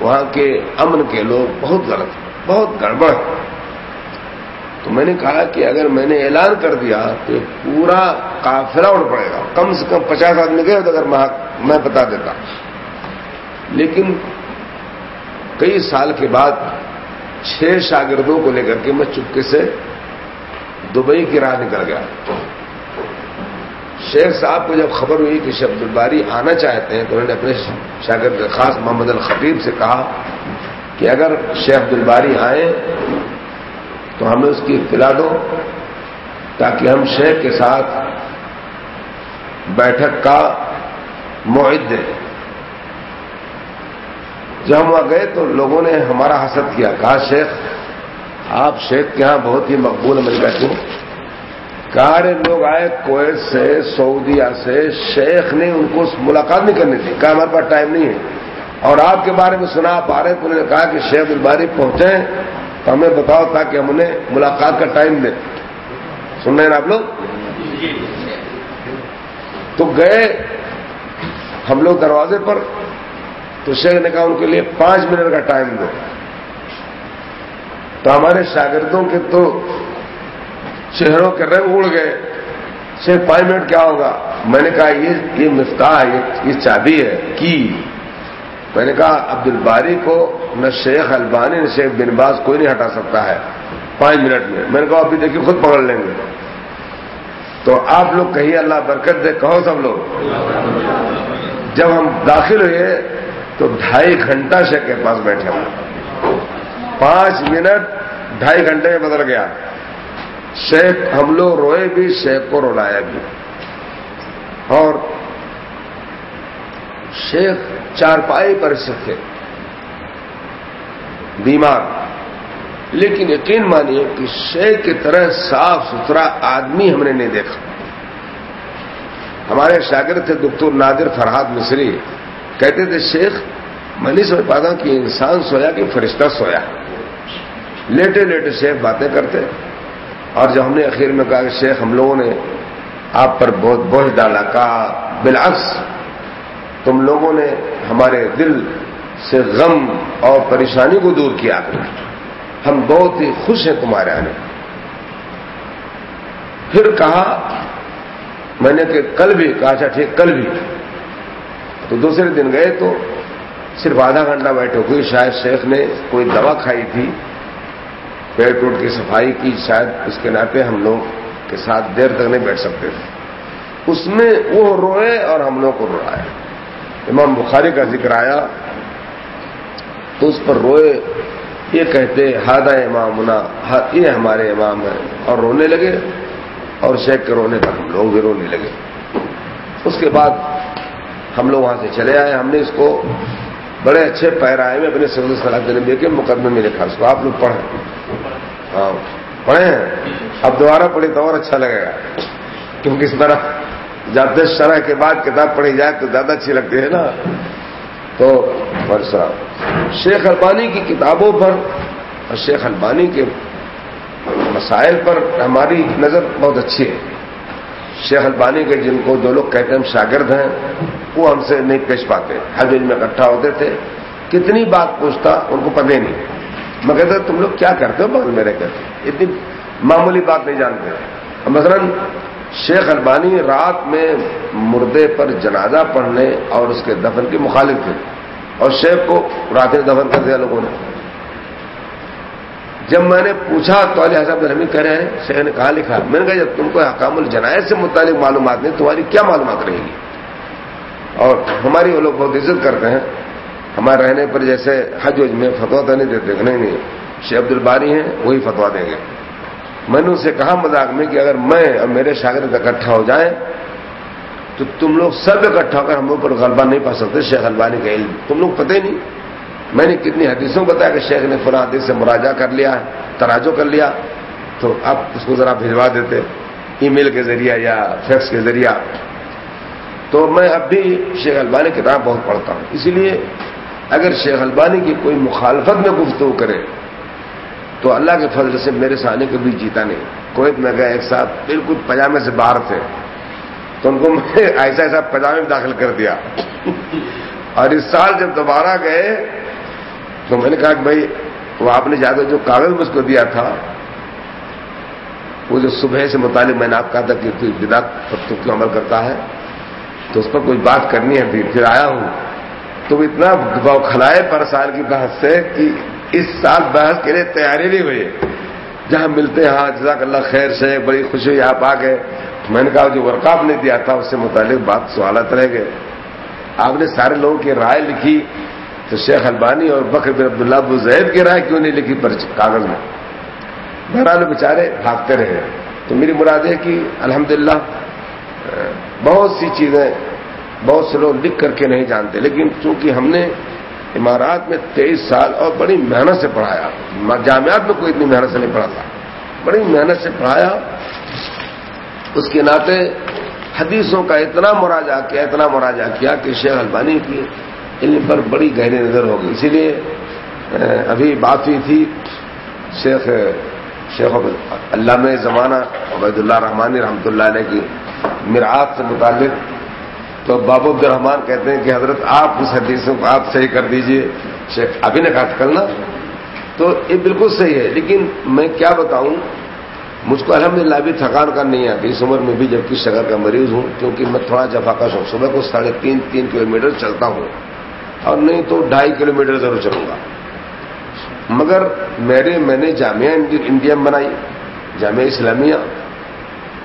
وہاں کے امن کے لوگ بہت غلط ہیں، بہت گڑبڑ ہیں۔ تو میں نے کہا کہ اگر میں نے اعلان کر دیا تو پورا قافلہ اڑ پڑے گا۔ کم سے کم پچاس آدمی گئے تو اگر میں بتا دیتا۔ لیکن کئی سال کے بعد چھ شاگردوں کو لے کر کے میں چپکے سے دبئی کی راہ نکل گیا۔ شیخ صاحب کو جب خبر ہوئی کہ شب الباری آنا چاہتے ہیں تو انہوں نے اپنے شاگرد خاص محمد الخطیب سے کہا کہ اگر شیخ عبد الباری آئیں تو ہمیں اس کی اطلاع دو تاکہ ہم شیخ کے ساتھ بیٹھک کا معد دیں۔ جب ہم وہاں گئے تو لوگوں نے ہمارا حسد کیا۔ کہا، شیخ، آپ شیخ کے ہاں بہت ہی مقبول امریکہ کیوں کارے لوگ آئے کویت سے، سعودیہ سے۔ شیخ نے ان کو ملاقات نہیں کرنی تھی۔ کہا، ہمارے پاس ٹائم نہیں ہے۔ اور آپ کے بارے میں سنا، آپ آ رہے انہوں نے کہا کہ شیخ الباری پہنچے تو ہمیں بتاؤ تاکہ ہم انہیں ملاقات کا ٹائم دیں۔ سن رہے ہیں آپ لوگ؟ تو گئے ہم لوگ دروازے پر، تو شیخ نے کہا ان کے لیے پانچ منٹ کا ٹائم دو۔ تو ہمارے شاگردوں کے تو چہروں کے رنگ اڑ گئے۔ صرف پانچ منٹ کیا ہوگا؟ میں نے کہا، یہ مفتاح یہ چابی ہے، کی؟ میں نے کہا عبد الباری کو نہ شیخ البانی نہ شیخ بن باز کوئی نہیں ہٹا سکتا ہے پانچ منٹ میں۔ میں نے کہا ابھی دیکھیے خود پکڑ لیں گے۔ تو آپ لوگ کہیے اللہ برکت دے، کہو سب لوگ۔ جب ہم داخل ہوئے تو ڈھائی گھنٹہ شیخ کے پاس بیٹھے ہوئے پانچ منٹ، ڈھائی گھنٹے میں بدل گیا۔ شیخ، ہم لوگ روئے بھی، شیخ کو رولایا بھی۔ اور شیخ چارپائی پر تھے بیمار۔ لیکن یقین مانیے کہ شیخ کی طرح صاف ستھرا آدمی ہم نے نہیں دیکھا۔ ہمارے شاگرد تھے دکتور نادر فرحاد مصری۔ کہتے تھے، شیخ، میں نہیں سمجھ پاتا کہ انسان سویا کہ فرشتہ سویا۔ لیٹے لیٹے شیخ باتیں کرتے۔ اور جب ہم نے اخیر میں کہا کہ شیخ، ہم لوگوں نے آپ پر بہت بوجھ ڈالا۔ کہا، بالعکس، تم لوگوں نے ہمارے دل سے غم اور پریشانی کو دور کیا ہم بہت ہی خوش ہیں تمہارے آنے۔ پھر کہا، میں نے کہ کل بھی، کہا اچھا ٹھیک، کل بھی۔ تو دوسرے دن گئے تو صرف آدھا گھنٹہ بیٹھے ہوئی شاید شیخ نے کوئی دوا کھائی تھی۔ پیٹ ٹوٹ کی صفائی کی، شاید اس کے ناطے ہم لوگ کے ساتھ دیر تک نہیں بیٹھ سکتے۔ تھے اس میں وہ روئے اور ہم لوگ کو رویا امام بخاری کا ذکر آیا تو اس پر روئے، یہ کہتے ہادہ امام یہ ہمارے امام ہیں۔ اور رونے لگے، اور شیخ کے رونے پر ہم لوگ بھی رونے لگے۔ اس کے بعد ہم لوگ وہاں سے چلے آئے۔ ہم نے اس کو بڑے اچھے پیرائے میں اپنے سعود صلاح دے کے مقدمے میں لکھا۔ اس کو آپ لوگ پڑھیں۔ ہاں پڑھے ہیں اب دوبارہ پڑھی تو اور اچھا لگے گا۔ کیونکہ اس طرح جب شرح کے بعد کتاب پڑھی جائے تو زیادہ اچھی لگتی ہے نا۔ تو برسا شیخ البانی کی کتابوں پر اور شیخ البانی کے مسائل پر ہماری نظر بہت اچھی ہے۔ شیخ البانی کے جن کو جو لوگ کہتے ہیں ہم شاگرد ہیں، وہ ہم سے نہیں پیش پاتے، ہر دن میں اکٹھا ہوتے تھے۔ کتنی بات پوچھتا، ان کو پتہ نہیں۔ میں کہتا، تم لوگ کیا کرتے ہو بغل میرے کہتے اتنی معمولی بات نہیں جانتے۔ مثلا شیخ البانی رات میں مردے پر جنازہ پڑھنے اور اس کے دفن کی مخالف تھے اور شیخ کو رات دفن کر دیا لوگوں نے۔ جب میں نے پوچھا تو علیہ حساب رحمی کہہ رہے ہیں، شیخ نے کہا، لکھا، میں نے کہا، جب تم کو حکام الجنائز سے متعلق معلومات نہیں، تمہاری کیا معلومات رہے گی؟ اور ہماری وہ لوگ بہت عزت کرتے ہیں۔ ہمارے رہنے پر جیسے حج وج میں فتوا تو نہیں دیتے، نہیں نہیں، شیخ عبد الباری ہیں، وہی فتوا دیں گے۔ میں نے ان سے کہا مذاق میں کہ اگر میں اور میرے شاگرد اکٹھا ہو جائیں تو تم لوگ سب اکٹھا ہو کر ہم لوگ پر غلبہ نہیں پا سکتے، شیخ البانی کا علم۔ تم لوگ پتہ ہی نہیں۔ میں نے کتنی حدیثوں بتایا کہ شیخ نے فلاں حدیث سے مراجہ کر لیا ہے تراجو کر لیا۔ تو اب اس کو ذرا بھجوا دیتے ای میل کے ذریعہ یا فیکس کے ذریعہ۔ تو میں اب بھی شیخ البانی کتاب بہت پڑھتا ہوں۔ اسی لیے اگر شیخ البانی کی کوئی مخالفت میں گفتگو کرے تو اللہ کے فضل سے میرے سامنے کبھی جیتا نہیں۔ کویت میں گئے ایک ساتھ بالکل پجامے سے باہر تھے۔ تو ان کو میں ایسا ایسا پجامے میں داخل کر دیا۔ اور اس سال جب دوبارہ گئے، تو میں نے کہا کہ بھائی، وہ آپ نے زیادہ جو کاغذ مجھ کو دیا تھا، وہ جو صبح سے متعلق میں نے آپ کہا تھا کہ کوئی بدا تو کیوں عمل کرتا ہے، تو اس پر کوئی بات کرنی ہے۔ پھر پھر آیا ہوں۔ تو اتنا کھلائے پر سال کی بحث سے کہ اس سال بحث کے لیے تیاری نہیں ہوئی۔ جہاں ملتے ہیں ہاں جزاک اللہ خیر سے بڑی خوشی ہوئی آپ آ گئے۔ میں نے کہا، جو ورکاپ نے دیا تھا، اس سے متعلق بات سوالات رہ گئے۔ آپ نے سارے لوگوں کی رائے لکھی۔ تو شیخ البانی اور بکر بن عبداللہ ابو زید کی رائے کیوں نہیں لکھی پر کاغذ میں؟ بہرحال بیچارے بھاگتے رہے۔ تو میری مراد ہے کہ الحمدللہ، بہت سی چیزیں بہت سے لوگ لکھ کر کے نہیں جانتے۔ لیکن چونکہ ہم نے امارات میں تیئیس سال اور بڑی محنت سے پڑھایا۔ جامعات میں کوئی اتنی محنت سے نہیں پڑھاتا۔ بڑی محنت سے پڑھایا۔ اس کے ناطے حدیثوں کا اتنا مراجہ کیا، اتنا مراجہ کیا کہ شیخ البانی کی علم پر بڑی گہری نظر ہوگی اسی لیے ابھی بات ہوئی تھی شیخ شیخ علامہ زمانہ عبید اللہ رحمانی رحمۃ اللہ علیہ کی میراث سے متعلق۔ تو بابو عبد الرحمان کہتے ہیں کہ حضرت آپ اس حدیثوں کو آپ صحیح کر دیجیے۔ شیخ ابھی نے کہا کرنا تو یہ بالکل صحیح ہے، لیکن میں کیا بتاؤں؟ مجھ کو الحمدللہ بھی تھکان کر نہیں آتی، اس عمر میں بھی جب کس شکر کا مریض ہوں، کیونکہ میں تھوڑا جفاکش ہوں، صبح کو ساڑھے تین تین کلو میٹر چلتا ہوں۔ اور نہیں تو ڈھائی کلو میٹر ضرور چلوں گا۔ مگر میرے، میں نے جامعہ انڈیا بنائی، جامعہ اسلامیہ۔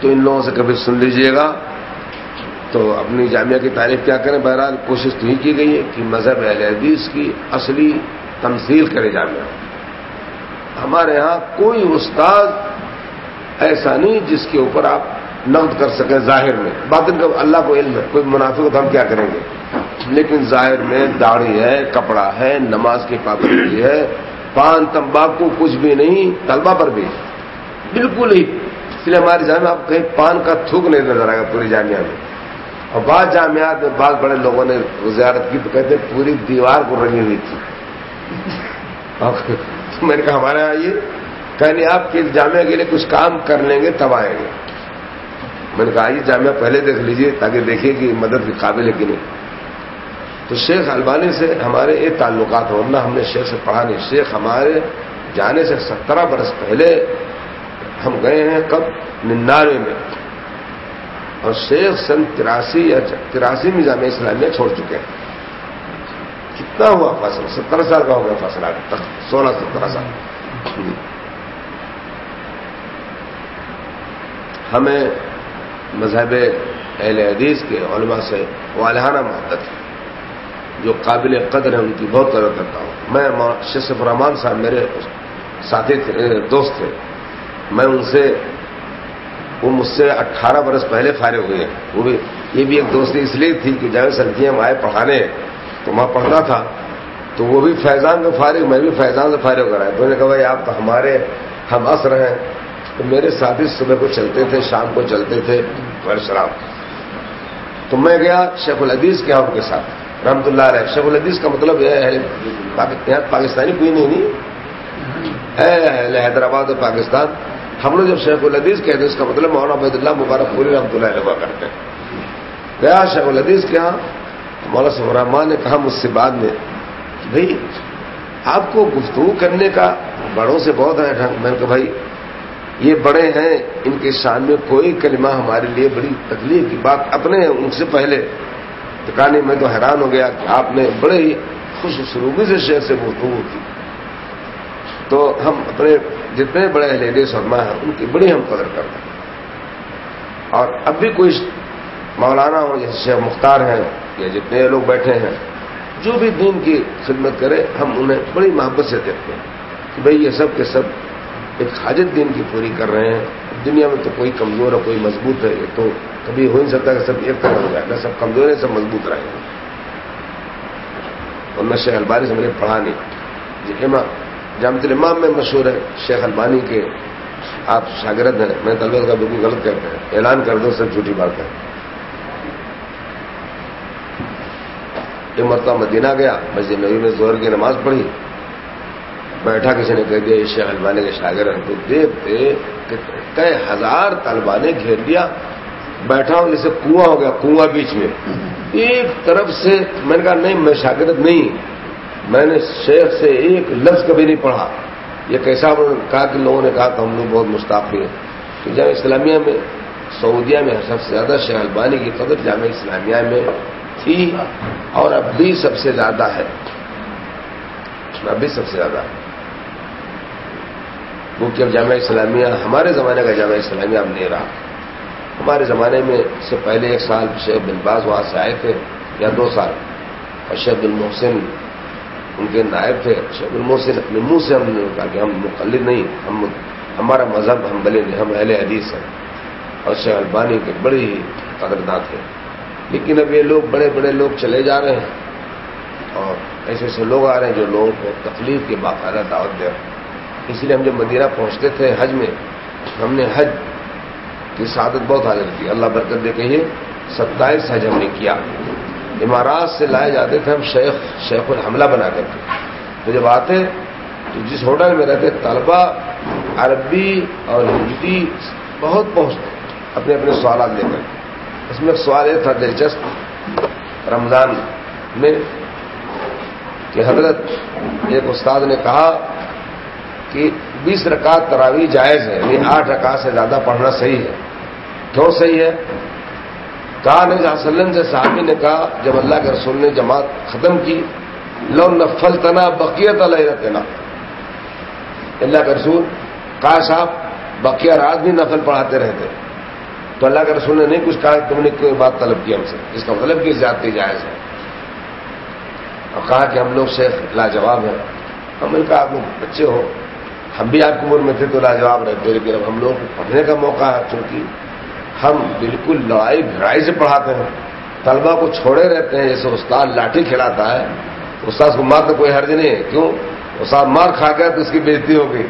تو ان لوگوں سے کبھی سن لیجیے گا۔ تو اپنی جامعہ کی تعریف کیا کریں۔ بہرحال کوشش تو ہی کی گئی ہے کہ مذہب اہل حدیث کی اصلی تمثیل کرے جامعہ۔ ہمارے یہاں کوئی استاد ایسا نہیں جس کے اوپر آپ نقد کر سکیں ظاہر میں۔ بات اللہ کو علم ہے، کوئی منافع ہو تو ہم کیا کریں گے؟ لیکن ظاہر میں داڑھی ہے، کپڑا ہے، نماز کی پابندی ہے۔ پان، تمباکو کچھ بھی نہیں، طلبہ پر بھی۔ بالکل ہی۔ اس لیے ہماری جامعہ آپ کہیں پان کا تھوک نہیں نظر آئے گا پوری جامعہ میں۔ اور بعض جامعات میں بعض بڑے لوگوں نے زیارت کی تو کہتے پوری دیوار کو رنگی ہوئی تھی۔ میں نے کہا ہمارے یہاں یہ کہنے آپ کے جامعہ کے لیے کچھ کام کر لیں گے تب آئیں گے۔ میں نے کہا یہ جامعہ پہلے دیکھ لیجیے تاکہ دیکھیے کہ مدد کے قابل ہے کہ نہیں۔ تو شیخ البانی سے ہمارے یہ تعلقات ہو نہ ہم نے شیخ سے پڑھا نہیں۔ شیخ ہمارے جانے سے سترہ برس پہلے ہم گئے ہیں کب؟ ننانوے میں۔ اور شیخ سن تراسی یا تراسی میں جامع اسلامیہ چھوڑ چکے ہیں۔ کتنا ہوا فاصلہ؟ سترہ سال کا ہو گیا فاصلہ سولہ سترہ سال۔ ہمیں مذہب اہل حدیث کے علماء سے والہانہ محبت ہے۔ جو قابل قدر ہیں ان کی بہت قدر کرتا ہوں۔ میں شیخ الرحمان صاحب میرے ساتھی تھے، دوست تھے۔ میں ان سے وہ مجھ سے اٹھارہ برس پہلے فارغ ہوئے ہیں۔ وہ بھی یہ بھی ایک دوستی اس لیے تھی کہ جب سردیاں میں آئے پڑھانے، تو وہاں پڑھتا تھا۔ تو وہ بھی فیضان میں فارغ، میں بھی فیضان سے فارغ کرائے تو نے کہا، بھائی، آپ تو ہمارے ہم اثر ہیں۔ تو میرے ساتھی صبح کو چلتے تھے، شام کو چلتے تھے شراب۔ تو میں گیا شیخ الحدیث کے آپ کے ساتھ۔ رحمت اللہ علیہ۔ شیخ الحدیث کا مطلب یہ ہے پاکستانی کوئی نہیں۔ نہیں حیدرآباد اور پاکستان۔ ہم لوگ جب شیخ الحدیث کہتے ہیں، اس کا مطلب مولانا عبید اللہ مبارک پوری رحمۃ اللہ ہوا کرتے ہیں۔ گیا شیخ الحدیث کیا مولانا سب الرحمان نے کہا مجھ سے بعد میں کہ بھائی، آپ کو گفتگو کرنے کا بڑوں سے بہت ہے۔ ڈھنگ میں نے کہا بھائی، یہ بڑے ہیں، ان کے شان میں کوئی کلمہ ہمارے لیے بڑی تکلیف کی بات اپنے ہیں، ان سے پہلے۔ ٹکانے میں تو حیران ہو گیا کہ آپ نے بڑے ہی خوش سروبی سے شہر سے گفتگو کی۔ تو ہم اپنے جتنے بڑے اہل سرما ہیں، ان کی بڑی ہم قدر کرتے ہیں۔ اور اب بھی کوئی مولانا ہو، جیسے شیخ مختار ہیں، یا جتنے لوگ بیٹھے ہیں، جو بھی دین کی خدمت کرے، ہم انہیں بڑی محبت سے دیکھتے ہیں کہ بھئی یہ سب کے سب ایک حاجت دین کی پوری کر رہے ہیں۔ دنیا میں تو کوئی کمزور ہے، کوئی مضبوط ہے، یہ تو کبھی ہو نہیں سکتا کہ سب ایک طرح ہو جائے۔ گا سب کمزور ہے سب مضبوط رہے گا اور میں شیخ البانی سے میں نے پڑھا نہیں۔ جی جامع الامام میں مشہور ہے شیخ البانی کے آپ شاگرد ہیں۔ میں طلبت کا بالکل غلط کہتے ہیں اعلان کر دو سب جھوٹی بات ہے۔ یہ مرتبہ مدینہ گیا، مسجد نبی میں زور کی نماز پڑھی۔ بیٹھا کسی نے، کہہ دیا شیخ البانی کے شاگرد تو دیکھتے کہ کئی ہزار طلبا نے گھیر لیا بیٹھا ہوں جیسے کنواں ہو گیا، کنواں بیچ میں۔ ایک طرف سے میں نے کہا، نہیں، میں شاگرد نہیں۔ میں نے شیخ سے ایک لفظ کبھی نہیں پڑھا۔ یہ کیسا کہا کہ لوگوں نے کہا کہ ہم لوگ بہت مستعفی ہیں۔ کہ جامع اسلامیہ میں، سعودیہ میں سب سے زیادہ شیخ البانی کی قدر جامع اسلامیہ میں تھی اور اب بھی سب سے زیادہ ہے۔ اب بھی سب سے زیادہ ہے۔ کیونکہ اب جامعہ اسلامیہ، ہمارے زمانے کا جامعہ اسلامیہ اب نہیں رہا۔ ہمارے زمانے میں سے پہلے ایک سال شیخ بن باز وہاں سے آئے تھے، یا دو سال۔ اور شیخ بن محسن ان کے نائب تھے، شیخ بن محسن اپنے منہ سے ہم نے کہا کہ ہم مقلد نہیں، ہم ہمارا مذہب، ہم بلے نہیں ہم اہل حدیث ہیں۔ اور شیخ البانی کے بڑے ہی قدردار تھے۔ لیکن اب یہ لوگ بڑے بڑے لوگ چلے جا رہے ہیں۔ اور ایسے ایسے لوگ آ رہے ہیں جو لوگوں کو تکلیف کے باقاعدہ دعوت دے رہے ہیں۔ اس لیے ہم جب مدینہ پہنچتے تھے حج میں، ہم نے حج کی سعادت بہت حاضر کی۔ اللہ برکت دے کہیے ستائیس حج ہم نے کیا۔ امارات سے لائے جاتے تھے ہم شیخ شیخ الحملہ بنا کر کے۔ تو جب آتے تو جس ہوٹل میں رہتے طلبا عربی اور ہندی بہت پہنچتے، اپنے اپنے سوالات لے کر۔ اس میں سوال یہ تھا دلچسپ رمضان میں کہ حضرت ایک استاد نے کہا کہ بیس رکعت تراوی جائز ہے یعنی آٹھ رکعت سے زیادہ پڑھنا صحیح ہے۔ کیوں صحیح ہے؟ کہا نہیں وسلم سے صحابی نے کہا، جب اللہ کے رسول نے جماعت ختم کی، لو نفل تنا بقیت اللہ اللہ کے رسول کہا صاحب، بقیہ رات بھی نفل پڑھاتے رہتے۔ تو اللہ کے رسول نے نہیں کچھ کہا، تم نے کوئی بات طلب کی ہم سے اس کا مطلب کہ زیادتی جائز ہے۔ اور کہا کہ ہم لوگ سے لاجواب ہیں۔ ہم نے کہا، آپ بچے ہو۔ ہم بھی آپ کی عمر میں تھے تو لاجواب رہتے، لیکن اب ہم لوگوں کو پڑھنے کا موقع ہے، چونکہ ہم بالکل لڑائی بھڑائی سے پڑھاتے ہیں۔ طلبا کو چھوڑے رہتے ہیں، جیسے استاد لاٹھی کھلاتا ہے، استاد کو مار تو کوئی حرج نہیں ہے۔ کیوں؟ استاد مار کھا گیا تو اس کی بےزتی ہو گئی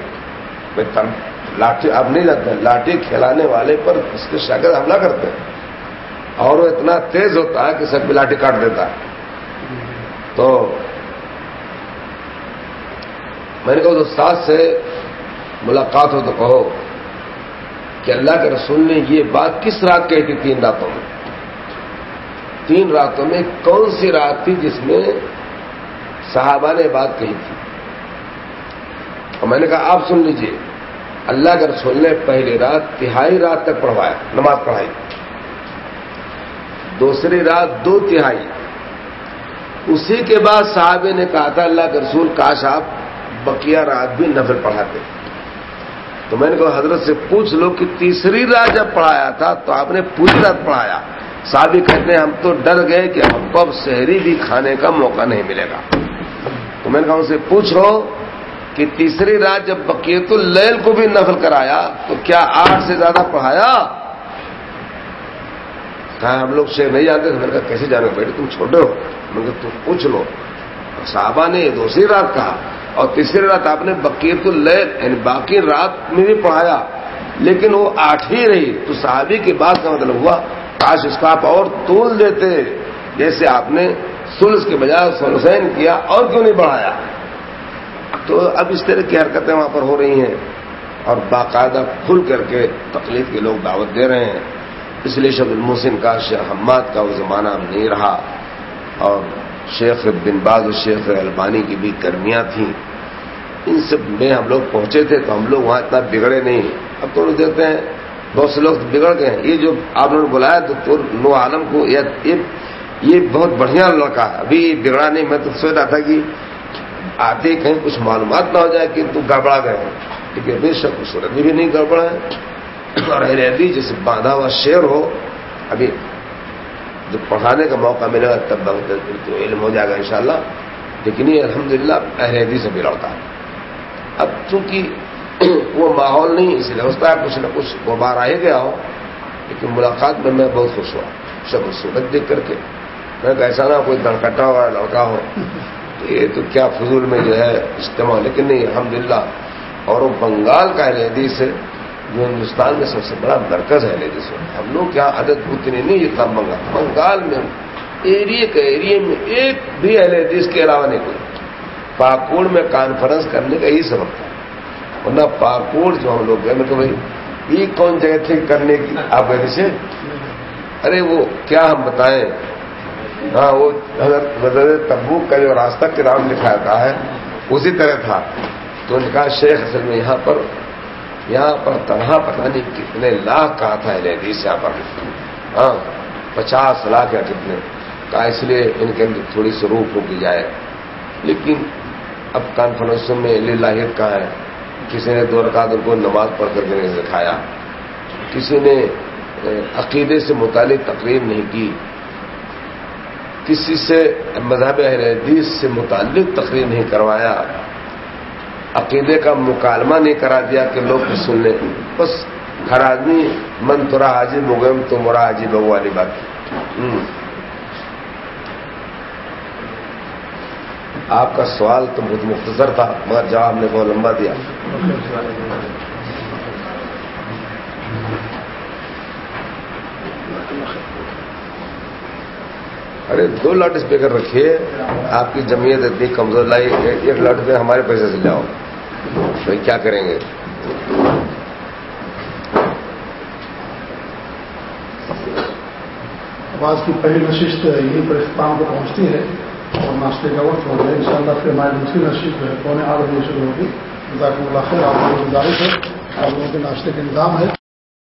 لاٹھی اب نہیں جاتے لاٹھی کھلانے والے پر اس کے شاگرد حملہ کرتے ہیں۔ اور وہ اتنا تیز ہوتا ہے کہ سب بھی لاٹھی کاٹ دیتا ہے۔ تو میں نے کہا، استاد سے ملاقات ہو تو کہو۔ کہ اللہ کے رسول نے یہ بات کس رات کہی تھی؟ تین راتوں میں۔ تین راتوں میں کون سی رات تھی جس میں صحابہ نے بات کہی تھی؟ اور میں نے کہا، آپ سن لیجیے، اللہ کے رسول نے پہلی رات تہائی رات تک پڑھوایا، نماز پڑھائی۔ دوسری رات دو تہائی۔ اسی کے بعد صحابے نے کہا تھا، اللہ کے رسول، کاش آپ بقیہ رات بھی نفل پڑھاتے۔ تو میں نے کہا حضرت سے پوچھ لو کہ تیسری رات جب پڑھایا تھا تو آپ نے پوری رات پڑھایا۔ صاحب کہتے ہیں ہم تو ڈر گئے کہ ہم کو اب شہری بھی کھانے کا موقع نہیں ملے گا۔ تو میں نے کہا ان سے پوچھ لو کہ تیسری رات جب بقیت اللیل کو بھی نفل کرایا تو کیا آٹھ سے زیادہ پڑھایا؟ کہا، ہم لوگ شہر نہیں جانتے تو میں نے کہا، کیسے جانے بیٹے؟ تم چھوٹے ہو۔ میں نے کہا، تم پوچھ لو۔ صحابہ نے دوسری رات کہا۔ اور تیسری رات آپ نے بقیت اللیل یعنی باقی رات میں بھی پڑھایا، لیکن وہ آٹھ ہی رہی۔ تو صحابی کی بات کا مطلب ہوا، کاش اس کو آپ اور تول دیتے، جیسے آپ نے سلس کے بجائے سلسین کیا اور کیوں نہیں بڑھایا؟ تو اب اس طرح کی حرکتیں وہاں پر ہو رہی ہیں اور باقاعدہ کھل کر کے تقلید کے لوگ دعوت دے رہے ہیں۔ اس لیے شب المحسن کا شیخ حماد کا وہ زمانہ نہیں رہا اور شیخ بن باز شیخ البانی کی بھی گرمیاں تھیں۔ ان سب میں ہم لوگ پہنچے تھے تو ہم لوگ وہاں اتنا بگڑے نہیں۔ اب تو دیتے ہیں، بہت سے لوگ بگڑ گئے ہیں۔ یہ جو آپ نے بلایا تو نو عالم کو یہ بہت بڑھیا لڑکا ہے۔ ابھی بگڑا نہیں، میں تو سوچ رہا تھا کہ آتے کہیں کچھ معلومات نہ ہو جائے کہ تو گڑبڑا گئے لیکن ابھی سب صورت بھی نہیں گڑبڑا ہے۔ اور حیدی جیسے باندھا ہوا شیر ہو، ابھی جب پڑھانے کا موقع ملے گا تب تو علم ہو جائے گا انشاءاللہ۔ لیکن یہ الحمد للہ اہل سے بھی لڑتا ہے۔ اب چونکہ وہ ماحول نہیں، اس لیے ہوتا ہے کچھ نہ کچھ غبار آئے گیا ہو، لیکن ملاقات میں میں بہت خوش ہوا۔ سب صورت دیکھ کر کے میں ایسا نہ کوئی دڑکٹا ہوا لڑکا ہو۔ تو یہ تو کیا فضول میں جو ہے استعمال، لیکن نہیں، الحمدللہ۔ اور وہ بنگال کا اہل حدیث ہے جو ہندوستان میں سب سے بڑا مرکز ہے حدیث ہم لوگ کیا عدد اتنی نہیں جتنا بنگال بنگال میں ایریے کے ایریے میں ایک بھی اہل حدیث کے علاوہ نہیں کوئی پاکوڑ میں کانفرنس کرنے کا ہی سبب تھا۔ ورنہ پاکوڑ جو ہم لوگ گئے، میں کہ بھائی، یہ کون جگہ تھی کرنے کی؟ آپ سے ارے وہ کیا ہم بتائیں؟ ہاں وہ حضرت تبوک کا جو راستہ کے نام لکھا تھا ہے، اسی طرح تھا۔ تو نے کہا، شیخ اصل میں یہاں پر یہاں پر تنہا پتہ نہیں کتنے لاکھ کہا تھا حدیث یہاں پر۔ ہاں پچاس لاکھ یا کتنے۔ کہا اس لیے ان کے اندر تھوڑی سی روح روکی جائے۔ لیکن اب کانفرنس میں لاہیت کہاں ہے؟ کسی نے دو رکعت ان کو نماز پڑھ کر کے نہیں دکھایا۔ کسی نے عقیدے سے متعلق تقریر نہیں کی۔ کسی سے، مذہب اہل حدیث سے متعلق تقریر نہیں کروایا۔ عقیدے کا مکالمہ نہیں کرا دیا کہ لوگ سننے سن لیں۔ بس ہر آدمی من ترا حاجی، مغم تو مرا حاجی، بہو والی بات۔ آپ کا سوال تو بہت مختصر تھا، مگر جواب نے بہت لمبا دیا۔ ارے، دو لاٹ اسپیکر رکھیے آپ کی جمعیت اتنی کمزور، لائی، ایک لاٹ پہ ہمارے پیسے سے جاؤ۔ بھائی کیا کریں گے؟ آواز کی پہلی نشست یہیں پر اختتام کو پہنچتی ہے اور ناشتے کا وقت ہو گیا ان شاء اللہ پھر ہماری دوسری نشست ہے، پونے آٹھ بجے شروع ہوگی۔ جزاک اللہ خیر، آپ کو گزارش ہے۔ آپ لوگوں کے ناشتے کا انتظام ہے۔